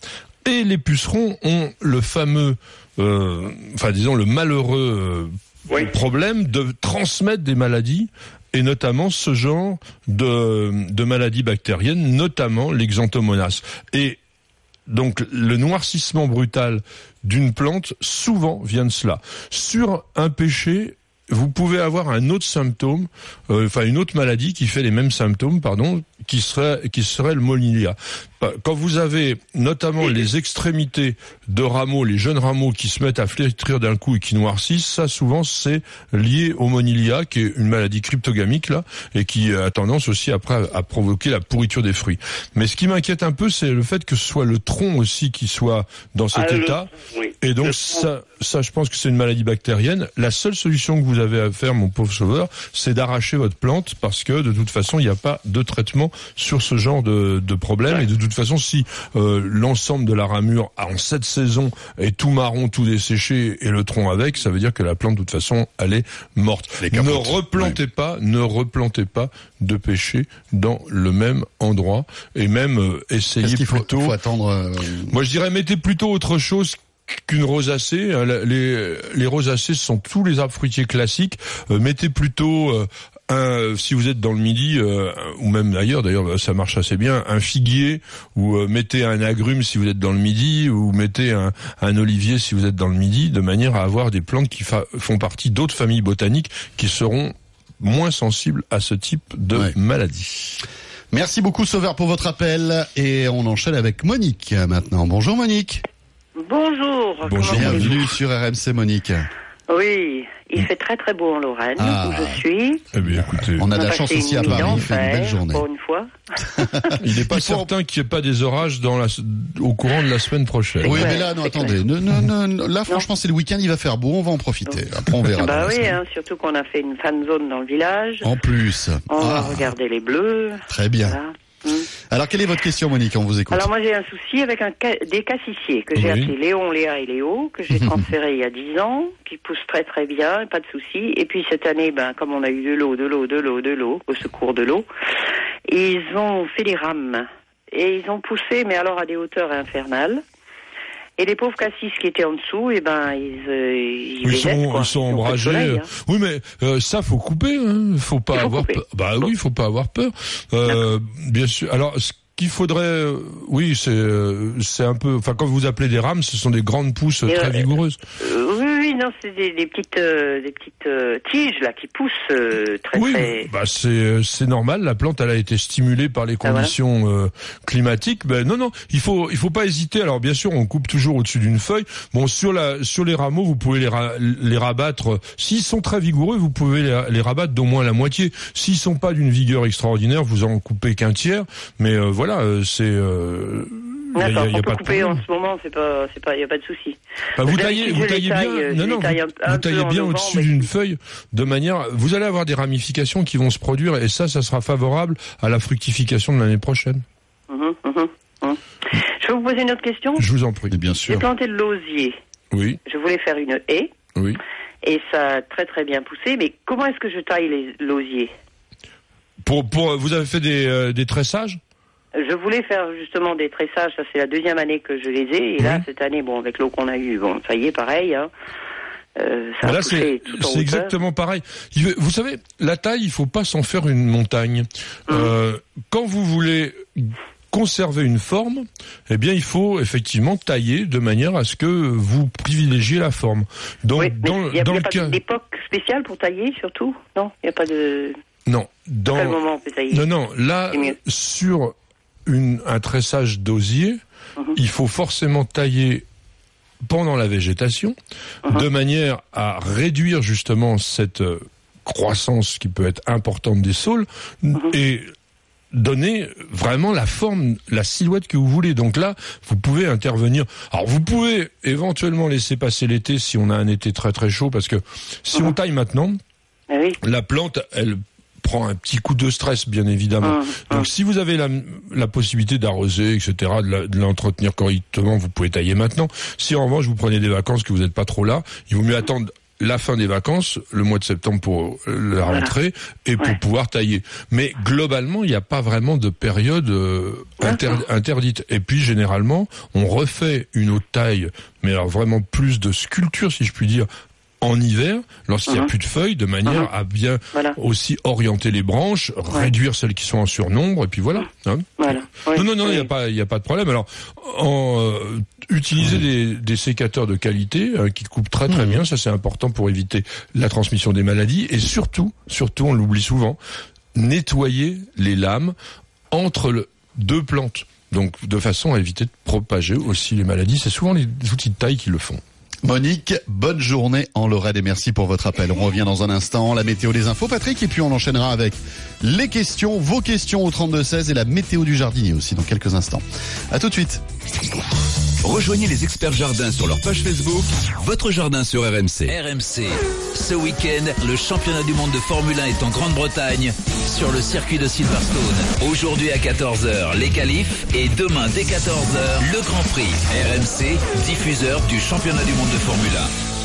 [SPEAKER 22] et les pucerons ont le fameux, euh, enfin disons le malheureux euh, problème de transmettre des maladies et notamment ce genre de, de maladies bactériennes, notamment l'exanthomonas. Et donc le noircissement brutal d'une plante souvent vient de cela. Sur un péché, vous pouvez avoir un autre symptôme, euh, enfin une autre maladie qui fait les mêmes symptômes, pardon, qui serait qui serait le monilia. Bah, Quand vous avez notamment les extrémités de rameaux, les jeunes rameaux qui se mettent à flétrir d'un coup et qui noircissent, ça souvent c'est lié au monilia, qui est une maladie cryptogamique là, et qui a tendance aussi après à, provoquer la pourriture des fruits. Mais ce qui m'inquiète un peu, c'est le fait que ce soit le tronc aussi qui soit dans cet
[SPEAKER 24] Ah, le-
[SPEAKER 22] état.
[SPEAKER 24] oui.
[SPEAKER 22] Et donc ça, ça, je pense que c'est une maladie bactérienne. La seule solution que vous avez à faire, mon pauvre sauveur, c'est d'arracher votre plante parce que de toute façon, il n'y a pas de traitement sur ce genre de, de problème. Et de toute façon, si euh, l'ensemble de la ramure en cette saison est tout marron, tout desséché et le tronc avec, ça veut dire que la plante, de toute façon, elle est morte. Ne replantez pas, ne replantez pas de pêcher dans le même endroit et même euh, essayez
[SPEAKER 4] qu'il
[SPEAKER 22] plutôt.
[SPEAKER 4] faut attendre euh,
[SPEAKER 22] Moi, je dirais mettez plutôt autre chose qu'une rosacée. Les, les rosacées, ce sont tous les arbres fruitiers classiques. Euh, mettez plutôt euh, un, si vous êtes dans le midi, euh, ou même ailleurs, d'ailleurs, ça marche assez bien, un figuier, ou euh, mettez un agrume si vous êtes dans le midi, ou mettez un, un olivier si vous êtes dans le midi, de manière à avoir des plantes qui fa- font partie d'autres familles botaniques qui seront moins sensibles à ce type de maladie.
[SPEAKER 4] Merci beaucoup Sauveur pour votre appel et on enchaîne avec Monique euh, maintenant. Bonjour Monique.
[SPEAKER 25] Bonjour. allez-vous
[SPEAKER 4] Bienvenue sur RMC Monique.
[SPEAKER 25] Oui, il fait très très beau en Lorraine,
[SPEAKER 4] Ah.
[SPEAKER 25] où je suis.
[SPEAKER 22] Eh bien, écoutez,
[SPEAKER 4] On a de la chance aussi à Paris, il fait une belle
[SPEAKER 25] d'enfer,
[SPEAKER 4] journée.
[SPEAKER 25] Pour une fois.
[SPEAKER 22] Il n'est pas certain qu'il n'y ait pas des orages dans la, au courant de la semaine prochaine.
[SPEAKER 4] Oui, mais là, non, attendez. Ne- ne- ne- là, franchement, c'est le week-end, il va faire beau, on va en profiter. Après, on verra.
[SPEAKER 25] bah oui, hein, surtout qu'on a fait une fan zone dans le village.
[SPEAKER 4] En plus.
[SPEAKER 25] On va
[SPEAKER 4] Ah,
[SPEAKER 25] regarder les bleus.
[SPEAKER 4] très bien.
[SPEAKER 25] Voilà. Mm.
[SPEAKER 4] Alors, quelle est votre question, Monique On vous écoute.
[SPEAKER 25] Alors moi j'ai un souci avec un ca- des cassissiers que j'ai
[SPEAKER 4] Oui.
[SPEAKER 25] appelés Léon, Léa et Léo, que j'ai transféré il y a 10 ans, qui poussent très très bien, pas de souci. Et puis cette année, ben comme on a eu de l'eau, de l'eau, de l'eau, de l'eau, au secours de l'eau, ils ont fait des rames. Et ils ont poussé, mais alors à des hauteurs infernales. Et les pauvres cassis qui étaient en dessous, eh ben ils, euh, ils,
[SPEAKER 22] Ils
[SPEAKER 25] les
[SPEAKER 22] sont,
[SPEAKER 25] jettent, quoi.
[SPEAKER 22] ils sont ombragés.
[SPEAKER 25] soleil, hein.
[SPEAKER 22] Oui, mais euh, ça faut couper. Hein. Faut pas
[SPEAKER 25] faut
[SPEAKER 22] avoir peur. Bah oui, faut pas avoir peur. Euh, bien sûr. Alors, ce qu'il faudrait, euh, oui, c'est euh, c'est un peu. Enfin, quand vous appelez des rames, ce sont des grandes pousses
[SPEAKER 25] Et,
[SPEAKER 22] très vigoureuses.
[SPEAKER 25] Euh, oui, oui, non, c'est des, des petites, euh, des petites euh, tiges là qui poussent euh, très
[SPEAKER 22] Oui,
[SPEAKER 25] très.
[SPEAKER 22] bah c'est c'est normal. La plante, elle a été stimulée par les
[SPEAKER 25] Ah, voilà.
[SPEAKER 22] conditions euh, climatiques. Ben non, non, il faut il faut pas hésiter. Alors bien sûr, on coupe toujours au-dessus d'une feuille. Bon, sur la sur les rameaux, vous pouvez les ra- les rabattre. S'ils sont très vigoureux, vous pouvez les, les rabattre d'au moins la moitié. S'ils sont pas d'une vigueur extraordinaire, vous en coupez qu'un tiers. Mais euh, voilà, euh, c'est euh,
[SPEAKER 25] D'accord,
[SPEAKER 22] y a
[SPEAKER 25] on
[SPEAKER 22] pas
[SPEAKER 25] peut
[SPEAKER 22] de
[SPEAKER 25] couper
[SPEAKER 22] problème.
[SPEAKER 25] en ce moment, c'est pas, c'est pas, y a pas de souci.
[SPEAKER 22] Bah, vous taillez, vous taillez
[SPEAKER 25] taille,
[SPEAKER 22] bien, non, non,
[SPEAKER 25] taille
[SPEAKER 22] vous,
[SPEAKER 25] un- un
[SPEAKER 22] vous
[SPEAKER 25] peu
[SPEAKER 22] taillez
[SPEAKER 25] en
[SPEAKER 22] bien au-dessus
[SPEAKER 25] mais-
[SPEAKER 22] d'une feuille de manière, vous allez avoir des ramifications qui vont se produire et ça, ça sera favorable à la fructification de l'année prochaine.
[SPEAKER 25] Mhm, mhm, mhm. Je vais vous poser une autre question.
[SPEAKER 22] Je vous en prie.
[SPEAKER 4] Bien
[SPEAKER 25] J'ai planté de l'osier.
[SPEAKER 22] Oui,
[SPEAKER 25] Je voulais faire une haie.
[SPEAKER 22] oui.
[SPEAKER 25] Et ça a très très bien poussé. Mais comment est-ce que je taille les l'osier?
[SPEAKER 22] Pour, pour, vous avez fait des, euh, des tressages
[SPEAKER 25] Je voulais faire justement des tressages. Ça c'est la deuxième année que je les ai. Et là cette année, bon, avec l'eau qu'on a eue, bon, ça y est, pareil. Hein. Euh, ça
[SPEAKER 22] Là, c'est exactement pareil. Vous savez, la taille, il faut pas s'en faire une montagne. Euh, quand vous voulez conserver une forme, eh bien, il faut effectivement tailler de manière à ce que vous privilégiez la forme. Donc, dans,
[SPEAKER 25] il n'y a,
[SPEAKER 22] dans
[SPEAKER 25] il y a
[SPEAKER 22] le
[SPEAKER 25] pas
[SPEAKER 22] cas,
[SPEAKER 25] d'époque spéciale pour tailler, surtout? Non, il n'y a pas de.
[SPEAKER 22] non, dans,
[SPEAKER 25] quel moment on peut tailler?
[SPEAKER 22] Non, non, là, sur une, un tressage d'osier,
[SPEAKER 25] Mhm.
[SPEAKER 22] il faut forcément tailler pendant la végétation,
[SPEAKER 25] Mhm.
[SPEAKER 22] de manière à réduire justement cette euh, croissance qui peut être importante des saules
[SPEAKER 25] Mhm.
[SPEAKER 22] et donner vraiment la forme, la silhouette que vous voulez. Donc là, vous pouvez intervenir. Alors vous pouvez éventuellement laisser passer l'été si on a un été très très chaud, parce que si on taille maintenant, la plante, elle prend un petit coup de stress, bien évidemment.
[SPEAKER 25] Mhm.
[SPEAKER 22] Donc, si vous avez la, la possibilité d'arroser, etc., de l'entretenir correctement, vous pouvez tailler maintenant. Si en revanche vous prenez des vacances que vous n'êtes pas trop là, il vaut mieux attendre la fin des vacances, le mois de septembre pour euh, la rentrée, et pour pouvoir tailler. Mais globalement, il n'y a pas vraiment de période euh, inter- interdite. Et puis généralement, on refait une autre taille, mais alors vraiment plus de sculpture, si je puis dire, en hiver, lorsqu'il n'y a
[SPEAKER 25] Mhm.
[SPEAKER 22] plus de feuilles, de manière
[SPEAKER 25] Mhm.
[SPEAKER 22] à bien
[SPEAKER 25] Voilà.
[SPEAKER 22] aussi orienter les branches, réduire celles qui sont en surnombre, et puis voilà. hein.
[SPEAKER 25] Voilà. Oui,
[SPEAKER 22] non, non, non, il
[SPEAKER 25] oui.
[SPEAKER 22] n'y a pas, il y a pas de problème. Alors, en, euh, utiliser des, des sécateurs de qualité euh, qui coupent très très bien, ça c'est important pour éviter la transmission des maladies, et surtout, surtout, on l'oublie souvent, nettoyer les lames entre le, deux plantes. Donc, de façon à éviter de propager aussi les maladies. C'est souvent les outils de taille qui le font.
[SPEAKER 4] Monique, bonne journée en Lorraine et merci pour votre appel. On revient dans un instant, la météo des infos, Patrick, et puis on enchaînera avec les questions, vos questions au 32-16 et la météo du jardinier aussi dans quelques instants. À tout de suite.
[SPEAKER 3] Rejoignez les experts jardins sur leur page Facebook, votre jardin sur RMC. RMC. Ce week-end, le championnat du monde de Formule 1 est en Grande-Bretagne sur le circuit de Silverstone. Aujourd'hui à 14h, les qualifs et demain dès 14h, le Grand Prix. RMC, diffuseur du championnat du monde de Formule 1.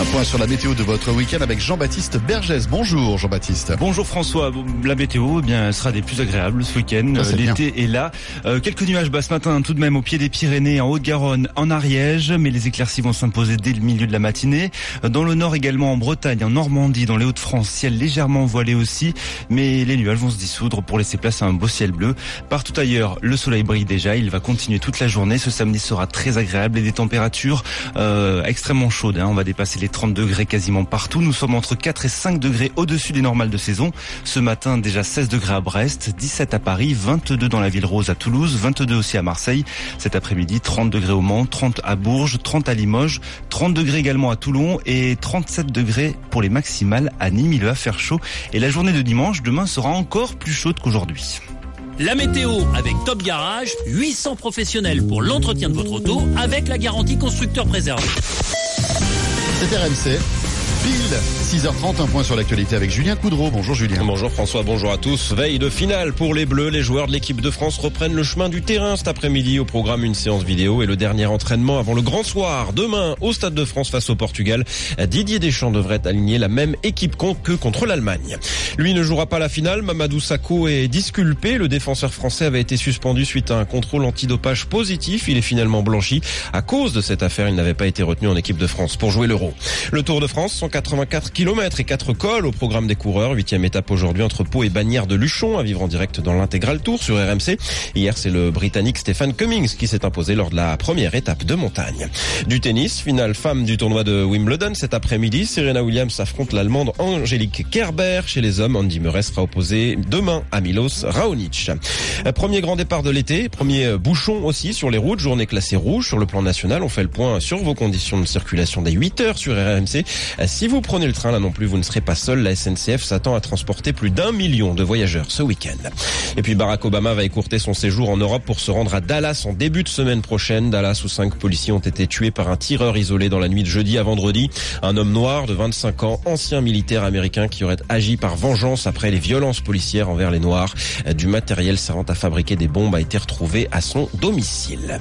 [SPEAKER 4] Un point sur la météo de votre week-end avec Jean-Baptiste Bergès. Bonjour Jean-Baptiste.
[SPEAKER 5] Bonjour François, la météo eh bien sera des plus agréables ce week-end.
[SPEAKER 4] Ah,
[SPEAKER 5] Euh, L'été est là. Euh, quelques nuages bas ce matin tout de même au pied des Pyrénées, en Haute-Garonne, en Ariège, mais les éclaircies vont s'imposer dès le milieu de la matinée. Euh, Dans le nord également en Bretagne, en Normandie, dans les Hauts-de-France, ciel légèrement voilé aussi, mais les nuages vont se dissoudre pour laisser place à un beau ciel bleu. Partout ailleurs, le soleil brille déjà, il va continuer toute la journée. Ce samedi sera très agréable et des températures euh, extrêmement chaudes. hein. On va dépasser les 30 degrés quasiment partout. Nous sommes entre 4 et 5 degrés au-dessus des normales de saison. Ce matin, déjà 16 degrés à Brest, 17 à Paris, 22 dans la ville rose à Toulouse, 22 aussi à Marseille. Cet après-midi, 30 degrés au Mans, 30 à Bourges, 30 à Limoges, 30 degrés également à Toulon et 37 degrés pour les maximales à Nîmes. Il va faire chaud. Et la journée de dimanche, demain, sera encore plus chaude qu'aujourd'hui.
[SPEAKER 6] La météo avec Top Garage, 800 professionnels pour l'entretien de votre auto avec la garantie constructeur préservé.
[SPEAKER 4] C'est RMC. Pile 6h30, un point sur l'actualité avec Julien Coudreau. Bonjour Julien.
[SPEAKER 7] Bonjour François, bonjour à tous. Veille de finale pour les Bleus, les joueurs de l'équipe de France reprennent le chemin du terrain cet après-midi. Au programme, une séance vidéo et le dernier entraînement avant le grand soir. Demain, au Stade de France face au Portugal, Didier Deschamps devrait aligner la même équipe que contre l'Allemagne. Lui ne jouera pas la finale. Mamadou Sakho est disculpé. Le défenseur français avait été suspendu suite à un contrôle antidopage positif. Il est finalement blanchi. À cause de cette affaire, il n'avait pas été retenu en équipe de France pour jouer l'Euro. Le Tour de France, 184 km et 4 cols au programme des coureurs. Huitième étape aujourd'hui entre Pau et Bagnères de Luchon à vivre en direct dans l'intégral tour sur RMC. Hier, c'est le Britannique Stéphane Cummings qui s'est imposé lors de la première étape de montagne. Du tennis, finale femme du tournoi de Wimbledon cet après-midi. Serena Williams affronte l'Allemande Angélique Kerber. Chez les hommes, Andy Murray sera opposé demain à Milos Raonic. Euh, Premier grand départ de l'été, premier bouchon aussi sur les routes, journée classée rouge sur le plan national. On fait le point sur vos conditions de circulation dès 8 heures sur RMC. Si vous prenez le train, là non plus, vous ne serez pas seul. La SNCF s'attend à transporter plus d'un million de voyageurs ce week-end. Et puis Barack Obama va écourter son séjour en Europe pour se rendre à Dallas en début de semaine prochaine. Dallas où cinq policiers ont été tués par un tireur isolé dans la nuit de jeudi à vendredi. Un homme noir de 25 ans, ancien militaire américain qui aurait agi par vengeance après les violences policières envers les noirs. Du matériel servant à fabriquer des bombes a été retrouvé à son domicile.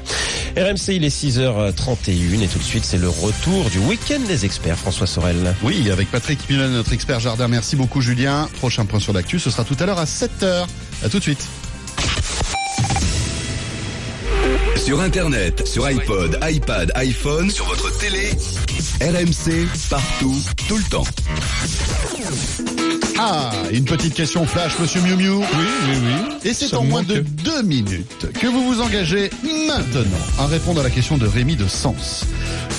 [SPEAKER 7] RMC, il est 6h31 et tout de suite c'est le retour du week-end des experts. François Sorel.
[SPEAKER 4] Oui, avec Patrick Milan, notre expert jardin. Merci beaucoup Julien. Prochain point sur l'actu, ce sera tout à l'heure à 7h. À tout de suite.
[SPEAKER 21] Sur Internet, sur iPod, iPad, iPhone, sur votre télé, RMC, partout, tout le temps.
[SPEAKER 4] Ah, une petite question flash, monsieur Miu Miu.
[SPEAKER 22] Oui, oui, oui.
[SPEAKER 4] Et c'est en moins de deux minutes que vous vous engagez maintenant à répondre à la question de Rémi de Sens.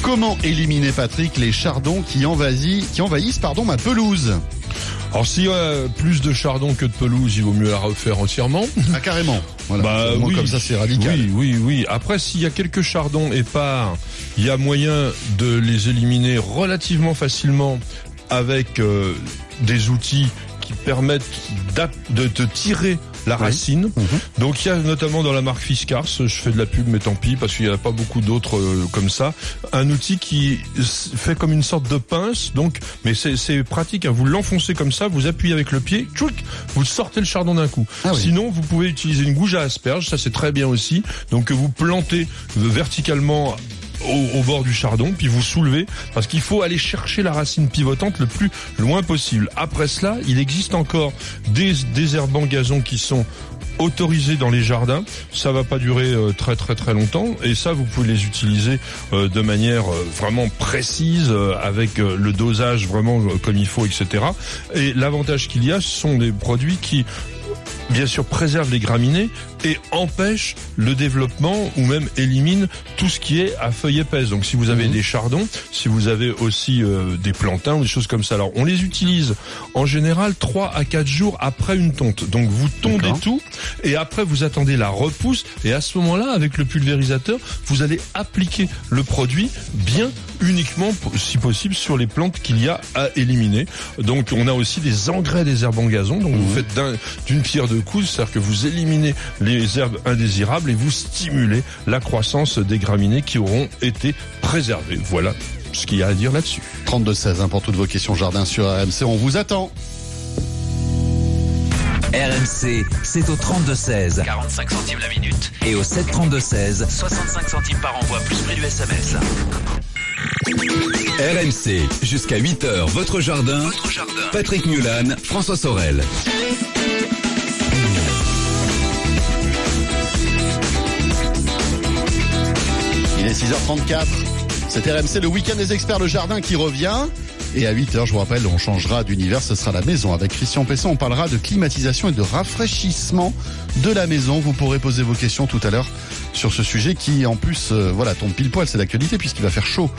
[SPEAKER 4] Comment éliminer, Patrick, les chardons qui, envahissent, qui envahissent pardon, ma pelouse?
[SPEAKER 22] Alors s'il y a plus de chardon que de pelouse, il vaut mieux la refaire entièrement.
[SPEAKER 4] Ah, carrément. Voilà.
[SPEAKER 22] Bah oui,
[SPEAKER 4] comme ça, c'est radical.
[SPEAKER 22] Oui, oui, oui. Après, s'il y a quelques chardons épars, il y a moyen de les éliminer relativement facilement avec euh, des outils qui permettent de te tirer la
[SPEAKER 4] Oui.
[SPEAKER 22] racine.
[SPEAKER 4] Mhm.
[SPEAKER 22] Donc il y a notamment dans la marque Fiskars, je fais de la pub mais tant pis parce qu'il n'y a pas beaucoup d'autres euh, comme ça, un outil qui fait comme une sorte de pince, donc mais c'est pratique, hein. vous l'enfoncez comme ça, vous appuyez avec le pied, tchouc, vous sortez le chardon d'un coup.
[SPEAKER 4] Ah oui.
[SPEAKER 22] Sinon vous pouvez utiliser une gouge à asperges, ça c'est très bien aussi, donc que vous plantez verticalement au, au bord du chardon, puis vous soulevez, parce qu'il faut aller chercher la racine pivotante le plus loin possible. Après cela, il existe encore des désherbants gazon qui sont autorisés dans les jardins. Ça va pas durer euh, très très très longtemps et ça vous pouvez les utiliser euh, de manière euh, vraiment précise euh, avec euh, le dosage vraiment euh, comme il faut etc. Et l'avantage qu'il y a, ce sont des produits qui bien sûr préserve les graminées et empêche le développement ou même élimine tout ce qui est à feuilles épaisses. Donc si vous avez des chardons, si vous avez aussi euh, des plantains ou des choses comme ça. Alors on les utilise en général 3 à 4 jours après une tonte. Donc vous tondez tout et après vous attendez la repousse et à ce moment-là avec le pulvérisateur, vous allez appliquer le produit bien uniquement si possible sur les plantes qu'il y a à éliminer. Donc on a aussi des engrais des herbes en gazon. Donc vous faites d'un- d'une pierre deux coups, c'est-à-dire que vous éliminez les herbes indésirables et vous stimulez la croissance des graminées qui auront été préservées. Voilà ce qu'il y a à dire là-dessus.
[SPEAKER 4] 32-16 hein, pour toutes vos questions jardin sur RMC. On vous attend.
[SPEAKER 3] RMC, c'est au 32-16
[SPEAKER 6] 45 centimes la minute.
[SPEAKER 3] et au 732-16.
[SPEAKER 6] 65 centimes par envoi, plus prix du SMS.
[SPEAKER 21] RMC, jusqu'à 8h, votre jardin. Patrick Mulan, François Sorel.
[SPEAKER 4] Il est 6h34. C'est RMC, le week-end des experts, le jardin qui revient. Et à 8h, je vous rappelle, on changera d'univers, ce sera la maison. Avec Christian Pesson, on parlera de climatisation et de rafraîchissement de la maison. Vous pourrez poser vos questions tout à l'heure sur ce sujet qui, en plus, euh, voilà, tombe pile poil, c'est l'actualité puisqu'il va faire chaud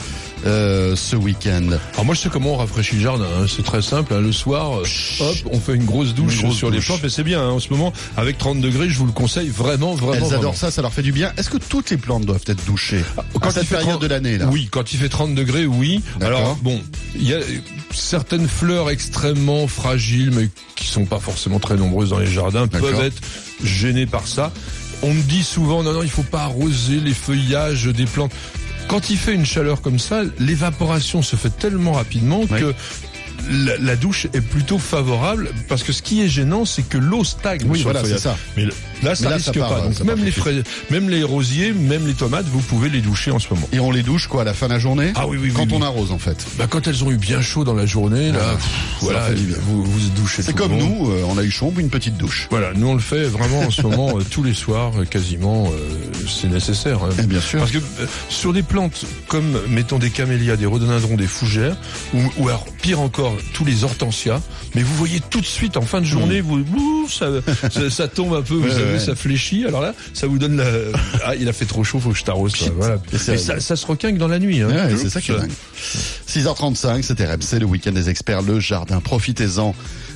[SPEAKER 4] euh, ce week-end.
[SPEAKER 22] Alors moi je sais comment on rafraîchit le jardin. hein. C'est très simple. hein. Le soir, euh, hop, on fait une grosse douche
[SPEAKER 4] Une grosse
[SPEAKER 22] sur les plantes. Et c'est bien hein. en ce moment avec 30 degrés. Je vous le conseille vraiment, vraiment.
[SPEAKER 4] Elles
[SPEAKER 22] vraiment.
[SPEAKER 4] adorent ça, ça leur fait du bien. Est-ce que toutes les plantes doivent être douchées
[SPEAKER 22] Quand
[SPEAKER 4] à cette
[SPEAKER 22] il fait
[SPEAKER 4] période
[SPEAKER 22] 30
[SPEAKER 4] de l'année là
[SPEAKER 22] Oui, quand il fait 30 degrés, oui. Alors bon, il y a certaines fleurs extrêmement fragiles, mais qui sont pas forcément très nombreuses dans les jardins, peuvent être gênées par ça. On me dit souvent, non, non, il faut pas arroser les feuillages des plantes. Quand il fait une chaleur comme ça, l'évaporation se fait tellement rapidement
[SPEAKER 4] Oui.
[SPEAKER 22] que la, la douche est plutôt favorable parce que ce qui est gênant, c'est que l'eau stagne.
[SPEAKER 4] Oui,
[SPEAKER 22] sur
[SPEAKER 4] voilà, c'est ça.
[SPEAKER 22] Mais là, ça
[SPEAKER 4] Mais là,
[SPEAKER 22] risque
[SPEAKER 4] ça part,
[SPEAKER 22] pas. Donc même les frais, même les rosiers, même les tomates, vous pouvez les doucher en ce moment.
[SPEAKER 4] Et on les douche quoi à la fin de la journée
[SPEAKER 22] Ah oui, oui,
[SPEAKER 4] Quand
[SPEAKER 22] oui,
[SPEAKER 4] on
[SPEAKER 22] oui.
[SPEAKER 4] arrose en fait.
[SPEAKER 22] Bah, quand elles ont eu bien chaud dans la journée, là,
[SPEAKER 4] Voilà.
[SPEAKER 22] pff, voilà, vous vous douchez.
[SPEAKER 4] C'est comme nous, euh, on a eu chaud, une petite douche.
[SPEAKER 22] Voilà, nous on le fait vraiment en ce moment euh, tous les soirs, euh, quasiment, euh, c'est nécessaire. hein.
[SPEAKER 4] Eh bien sûr.
[SPEAKER 22] Parce que sur des plantes comme, mettons, des camélias, des rhododendrons, des fougères, ou, ou alors pire encore, tous les hortensias, mais vous voyez tout de suite en fin de journée, vous, ouh, pouf, ça, ça, ça tombe un peu, vous
[SPEAKER 4] Ouais,
[SPEAKER 22] savez,
[SPEAKER 4] ouais.
[SPEAKER 22] ça fléchit. Alors là, ça vous donne la... Ah, il a fait trop chaud, faut que je t'arrose. ça, Voilà.
[SPEAKER 4] Et
[SPEAKER 22] ça, ça se requinque dans la nuit. Hein.
[SPEAKER 4] Ouais, c'est ça qui est dingue. 6h35, c'était RMC, le week-end des experts, le jardin. Profitez-en.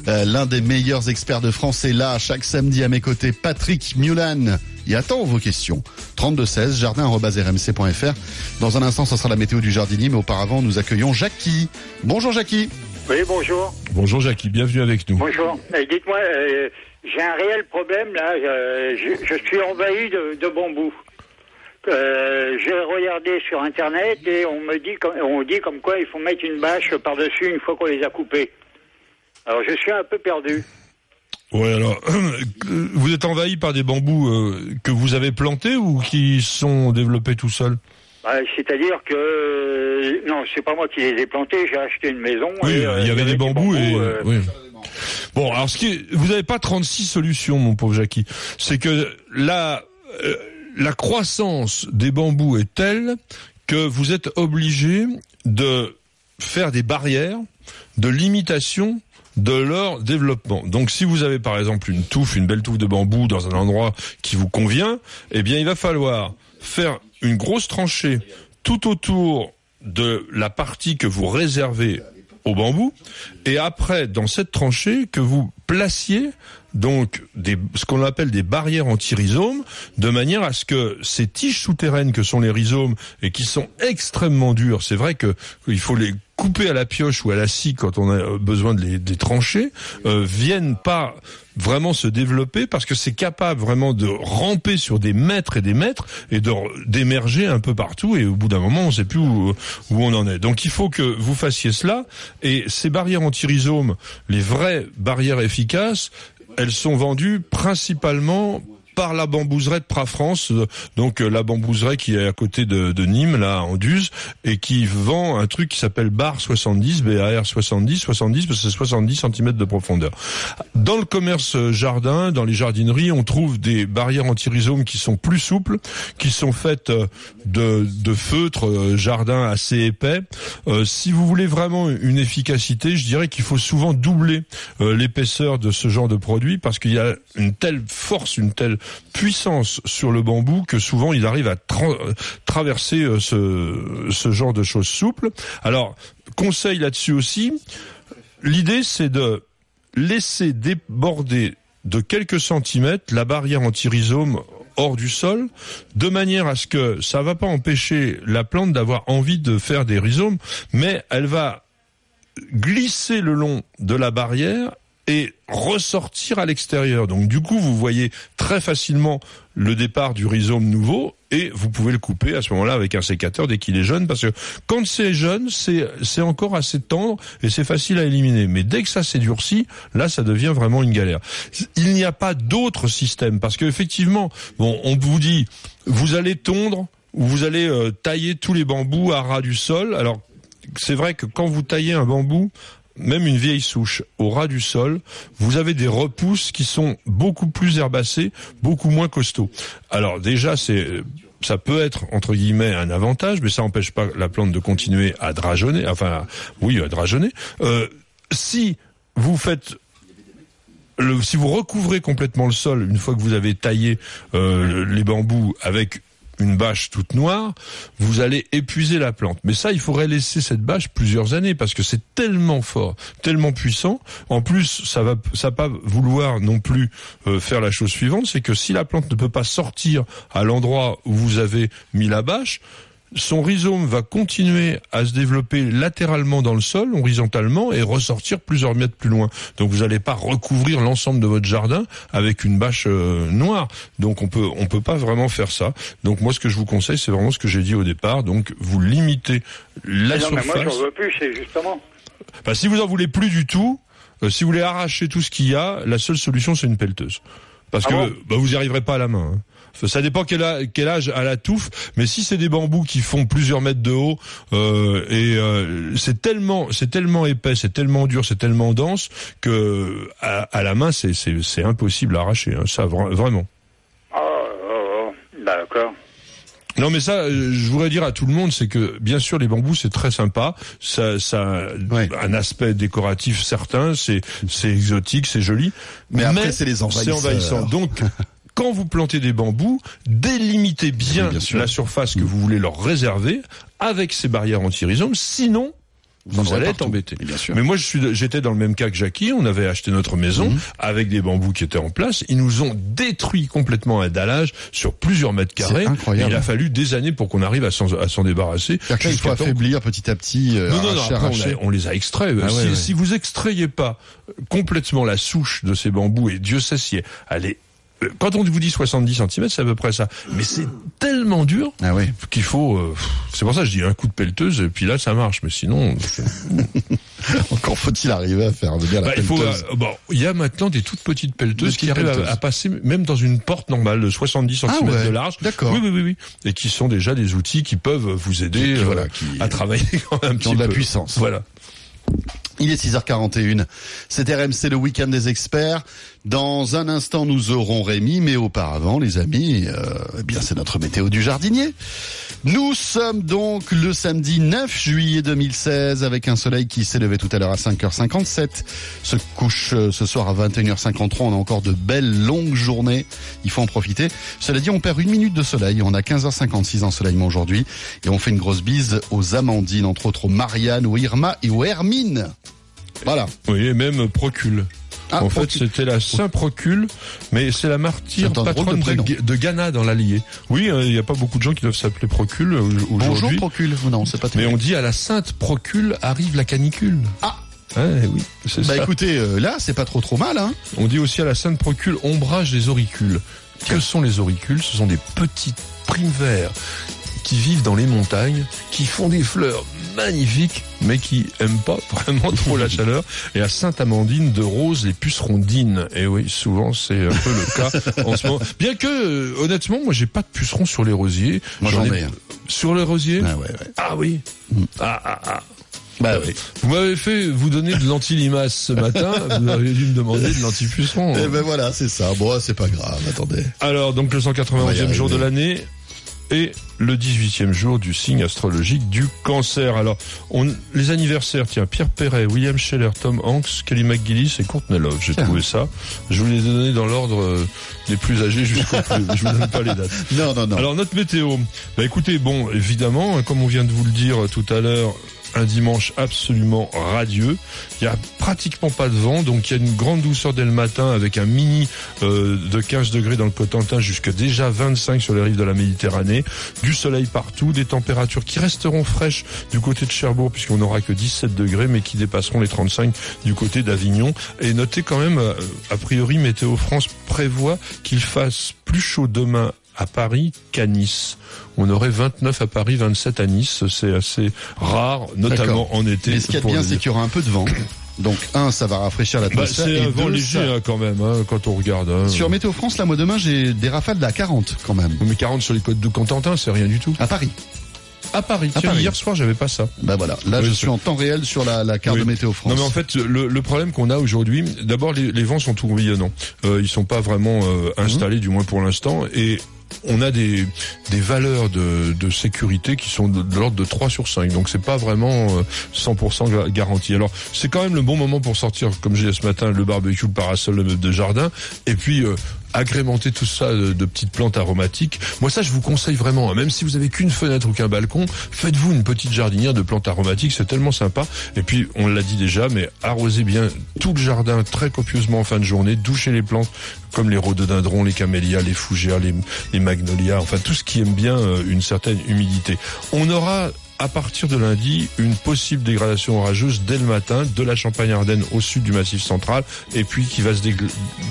[SPEAKER 4] Euh, L'un des meilleurs experts de France est là, chaque samedi à mes côtés, Patrick Mulan. Il attend vos questions. 3216, jardin.rmc.fr. Dans un instant, ce sera la météo du jardinier, mais auparavant, nous accueillons Jackie. Bonjour Jackie.
[SPEAKER 26] Oui, bonjour.
[SPEAKER 22] Bonjour Jackie, bienvenue avec nous.
[SPEAKER 26] Bonjour. Euh, Dites-moi, euh, j'ai un réel problème là. euh, je, je suis envahi de, de bambou. Euh, j'ai regardé sur internet et on me dit, comme- on dit comme quoi il faut mettre une bâche par-dessus une fois qu'on les a coupés. Alors je suis un peu perdu.
[SPEAKER 22] Ouais, alors, vous êtes envahi par des bambous euh, que vous avez plantés ou qui sont développés tout seuls?
[SPEAKER 26] Bah, C'est-à-dire que euh, non, c'est pas moi qui les ai plantés. J'ai acheté une maison.
[SPEAKER 22] Oui,
[SPEAKER 26] et, euh,
[SPEAKER 22] il y avait des bambous et...
[SPEAKER 26] euh,
[SPEAKER 22] oui. Bon, alors ce qui est- vous n'avez pas 36 solutions, mon pauvre Jackie. C'est que la, euh, la croissance des bambous est telle que vous êtes obligé de faire des barrières de limitation de leur développement. Donc si vous avez par exemple une touffe, une belle touffe de bambou dans un endroit qui vous convient, eh bien il va falloir faire une grosse tranchée tout autour de la partie que vous réservez au bambou. Et après dans cette tranchée que vous placiez donc des, ce qu'on appelle des barrières anti-rhizomes de manière à ce que ces tiges souterraines que sont les rhizomes et qui sont extrêmement dures, c'est vrai que il faut les couper à la pioche ou à la scie quand on a besoin de les, euh, viennent pas vraiment se développer parce que c'est capable vraiment de ramper sur des mètres et des mètres et d'émerger un peu partout et au bout d'un moment on sait plus où, où on en est. Donc il faut que vous fassiez cela et ces barrières anti-rhizomes, les vraies barrières efficaces, elles sont vendues principalement par la bambouserie de Prafrance, euh, donc euh, la bambouserie qui est à côté de, de Nîmes, là en Duse, et qui vend un truc qui s'appelle bar 70, BAR 70, 70 parce que c'est 70 cm de profondeur. Dans le commerce euh, jardin, dans les jardineries, on trouve des barrières anti-rhizomes qui sont plus souples, qui sont faites de, de feutre euh, jardin assez épais. Euh, si vous voulez vraiment une efficacité, je dirais qu'il faut souvent doubler euh, l'épaisseur de ce genre de produit parce qu'il y a une telle force, une telle puissance sur le bambou que souvent il arrive à tra- traverser euh, ce, genre de choses souples. Alors, conseil là-dessus aussi, l'idée c'est de laisser déborder de quelques centimètres la barrière anti-rhizome hors du sol, de manière à ce que ça va pas empêcher la plante d'avoir envie de faire des rhizomes, mais elle va glisser le long de la barrière et ressortir à l'extérieur. Donc du coup, vous voyez très facilement le départ du rhizome nouveau et vous pouvez le couper à ce moment-là avec un sécateur dès qu'il est jeune parce que quand c'est jeune, c'est encore assez tendre et c'est facile à éliminer. Mais dès que ça s'est durci, là ça devient vraiment une galère. Il n'y a pas d'autre système parce que effectivement, bon, on vous dit vous allez tondre ou vous allez euh, tailler tous les bambous à ras du sol. Alors c'est vrai que quand vous taillez un bambou, même une vieille souche au ras du sol, vous avez des repousses qui sont beaucoup plus herbacées, beaucoup moins costauds. Alors déjà, c'est ça peut être entre guillemets un avantage, mais ça n'empêche pas la plante de continuer à drageonner. Enfin, oui, à drageonner. Euh, si vous faites si vous recouvrez complètement le sol une fois que vous avez taillé euh, les bambous avec une bâche toute noire, vous allez épuiser la plante. Mais ça, il faudrait laisser cette bâche plusieurs années parce que c'est tellement fort, tellement puissant. En plus, ça va, ça va pas vouloir non plus euh, faire la chose suivante, c'est que si la plante ne peut pas sortir à l'endroit où vous avez mis la bâche, son rhizome va continuer à se développer latéralement dans le sol, horizontalement, et ressortir plusieurs mètres plus loin. Donc vous n'allez pas recouvrir l'ensemble de votre jardin avec une bâche euh, noire. Donc on peut on peut pas vraiment faire ça. Donc moi ce que je vous conseille, c'est vraiment ce que j'ai dit au départ. Donc vous limitez la
[SPEAKER 26] non, mais moi, j'en veux plus, c'est justement.
[SPEAKER 22] Bah, si vous en voulez plus du tout, euh, si vous voulez arracher tout ce qu'il y a, la seule solution c'est une pelleteuse. Parce
[SPEAKER 26] Ah
[SPEAKER 22] que
[SPEAKER 26] bon
[SPEAKER 22] bah, vous n'y arriverez pas à la main. hein. Ça dépend quel, a- quel âge à la touffe, mais si c'est des bambous qui font plusieurs mètres de haut euh, et euh, c'est tellement c'est tellement épais, c'est tellement dur, c'est tellement dense que à, à la main c'est c'est c'est impossible à arracher. hein, ça vra- vraiment.
[SPEAKER 26] Oh, oh, oh, d'accord.
[SPEAKER 22] Non, mais ça, euh, je voudrais dire à tout le monde, c'est que bien sûr, les bambous, c'est très sympa. Ça, ça a un aspect décoratif certain. C'est, c'est exotique, c'est joli.
[SPEAKER 4] Mais après, c'est les envahisseurs.
[SPEAKER 22] C'est envahissant. Donc, quand vous plantez des bambous, délimitez bien, la surface que vous voulez leur réserver avec ces barrières anti-rhizomes. Sinon, vous, allez être embêté. Mais moi, je suis, j'étais dans le même cas que Jackie. On avait acheté notre maison
[SPEAKER 4] Mhm.
[SPEAKER 22] avec des bambous qui étaient en place. Ils nous ont détruit complètement un dallage sur plusieurs mètres carrés.
[SPEAKER 4] incroyable.
[SPEAKER 22] Il a fallu des années pour qu'on arrive à s'en, débarrasser.
[SPEAKER 4] C'est-à-dire qu'il faut
[SPEAKER 22] Jusqu'à temps-
[SPEAKER 4] affaiblir petit à petit, euh,
[SPEAKER 22] non, non, non,
[SPEAKER 4] arracher,
[SPEAKER 22] après, on,
[SPEAKER 4] arracher.
[SPEAKER 22] a- on les a extraits.
[SPEAKER 4] Ah
[SPEAKER 22] si,
[SPEAKER 4] ouais.
[SPEAKER 22] si vous extrayez pas complètement la souche de ces bambous, et Dieu sait si elle est quand on vous dit 70 cm, c'est à peu près ça. Mais c'est tellement dur
[SPEAKER 4] Ah
[SPEAKER 22] qu'il faut. euh, c'est pour ça que je dis un coup de pelleteuse et puis là ça marche. Mais sinon,
[SPEAKER 4] Encore faut-il arriver à faire venir la
[SPEAKER 22] bah, il faut. euh, bon, il y a maintenant des toutes petites pelleteuses qui arrivent à-
[SPEAKER 4] pelleteuses.
[SPEAKER 22] À, passer même dans une porte normale de 70 cm
[SPEAKER 4] Ah ouais,
[SPEAKER 22] de large.
[SPEAKER 4] d'accord.
[SPEAKER 22] Oui, oui, oui, oui. Et qui sont déjà des outils qui peuvent vous aider
[SPEAKER 4] Qui-
[SPEAKER 22] euh,
[SPEAKER 4] voilà, qui-
[SPEAKER 22] à travailler quand même un petit
[SPEAKER 4] de la puissance.
[SPEAKER 22] Voilà.
[SPEAKER 4] Il est 6h41. C'est RMC le week-end des experts. Dans un instant, nous aurons Rémi, mais auparavant, les amis, euh, eh bien, c'est notre météo du jardinier. Nous sommes donc le samedi 9 juillet 2016 avec un soleil qui s'est levé tout à l'heure à 5h57, se couche euh, ce soir à 21h53. On a encore de belles longues journées. Il faut en profiter. Cela dit, on perd une minute de soleil. On a 15h56 d'ensoleillement aujourd'hui et on fait une grosse bise aux Amandines, entre autres aux Marianne, aux Irma et aux Hermine. Voilà.
[SPEAKER 22] Oui, et même Procule.
[SPEAKER 4] Ah,
[SPEAKER 22] en fait, c'était la Saint Procule, mais c'est la martyre
[SPEAKER 4] de
[SPEAKER 22] patronne de, Ghana dans l'Allier. Oui, euh, il n'y a pas beaucoup de gens qui doivent s'appeler Procule euh, aujourd'hui.
[SPEAKER 4] Bonjour Procule. Non, c'est pas
[SPEAKER 22] Mais on dit à la Sainte Procule arrive la canicule.
[SPEAKER 4] Ah
[SPEAKER 22] oui, c'est
[SPEAKER 4] Bah
[SPEAKER 22] ça.
[SPEAKER 4] écoutez, euh, là, c'est pas trop trop mal, hein.
[SPEAKER 22] On dit aussi à la Sainte Procule ombrage des auricules. Que sont les auricules? Ce sont des petits primes verts qui vivent dans les montagnes, qui font des fleurs magnifiques, mais qui aiment pas vraiment trop la chaleur. Et à Sainte-Amandine de Rose, les pucerondines. Et oui, souvent c'est un peu le cas en ce moment. Bien que, euh, honnêtement, moi j'ai pas de pucerons sur les rosiers.
[SPEAKER 4] Moi, j'en ai un.
[SPEAKER 22] Sur les rosiers
[SPEAKER 4] Ah ouais, ouais.
[SPEAKER 22] Ah oui. Ah, ah, ah.
[SPEAKER 4] Bah oui.
[SPEAKER 22] Vous m'avez fait vous donner de l'anti-limace ce matin, vous auriez dû me demander de l'anti-puceron.
[SPEAKER 4] Eh ben voilà, c'est ça. Bon, c'est pas grave. Attendez.
[SPEAKER 22] Alors, donc le
[SPEAKER 4] On va y
[SPEAKER 22] 191e jour de l'année et le 18e jour du signe astrologique du cancer. Alors, on, les anniversaires, tiens, Pierre Perret, William Scheller, Tom Hanks, Kelly McGillis et Courtney Love. J'ai trouvé ça. Je vous les ai donnés dans l'ordre euh, des plus âgés jusqu'au plus. Je vous donne pas les dates.
[SPEAKER 4] Non, non, non.
[SPEAKER 22] Alors, notre météo. Bah écoutez, bon, évidemment, hein, comme on vient de vous le dire tout à l'heure, un dimanche absolument radieux. Il y a pratiquement pas de vent, donc il y a une grande douceur dès le matin avec un mini euh, de 15 degrés dans le Cotentin jusqu'à déjà 25 sur les rives de la Méditerranée. Du soleil partout, des températures qui resteront fraîches du côté de Cherbourg puisqu'on n'aura que 17 degrés mais qui dépasseront les 35 du côté d'Avignon. Et notez quand même, euh, a priori Météo France prévoit qu'il fasse plus chaud demain à Paris qu'à Nice. On aurait 29 à Paris, 27 à Nice. C'est assez rare, notamment en été.
[SPEAKER 4] Mais ce qu'il y a de bien, c'est qu'il y aura un peu de vent. Donc, un, ça va rafraîchir
[SPEAKER 22] Bah,
[SPEAKER 4] l'atmosphère.
[SPEAKER 22] c'est un vent léger
[SPEAKER 4] ça-
[SPEAKER 22] hein, quand même, hein, quand on regarde. hein.
[SPEAKER 4] Sur Météo France, là, moi, demain, j'ai des rafales à 40, quand même.
[SPEAKER 22] Mais 40 sur les côtes de Contentin, c'est rien du tout.
[SPEAKER 4] À Paris.
[SPEAKER 22] À Paris.
[SPEAKER 4] À
[SPEAKER 22] Tiens,
[SPEAKER 4] Paris.
[SPEAKER 22] Hier soir, j'avais pas ça.
[SPEAKER 4] Bah voilà. Là,
[SPEAKER 22] Oui,
[SPEAKER 4] je suis en temps réel sur la, la carte
[SPEAKER 22] Oui.
[SPEAKER 4] de Météo France.
[SPEAKER 22] Non mais en fait le, le problème qu'on a aujourd'hui, d'abord les, les vents sont tourbillonnants. Euh, ils sont pas vraiment euh, installés du moins pour l'instant et on a des, des valeurs de, de sécurité qui sont de, l'ordre de 3 sur 5. Donc c'est pas vraiment euh, 100% ga- garanti. Alors c'est quand même le bon moment pour sortir, comme j'ai dit ce matin, le barbecue, le parasol, le meuble de jardin. Et puis euh, agrémenter tout ça de, de petites plantes aromatiques. Moi ça je vous conseille vraiment, hein, même si vous avez qu'une fenêtre ou qu'un balcon, faites-vous une petite jardinière de plantes aromatiques, c'est tellement sympa. Et puis on l'a dit déjà, mais arrosez bien tout le jardin très copieusement en fin de journée, douchez les plantes comme les rhododendrons, les camélias, les fougères, les, les magnolias, enfin tout ce qui aime bien euh, une certaine humidité. On aura à partir de lundi, une possible dégradation orageuse dès le matin de la Champagne-Ardenne au sud du Massif central et puis qui va se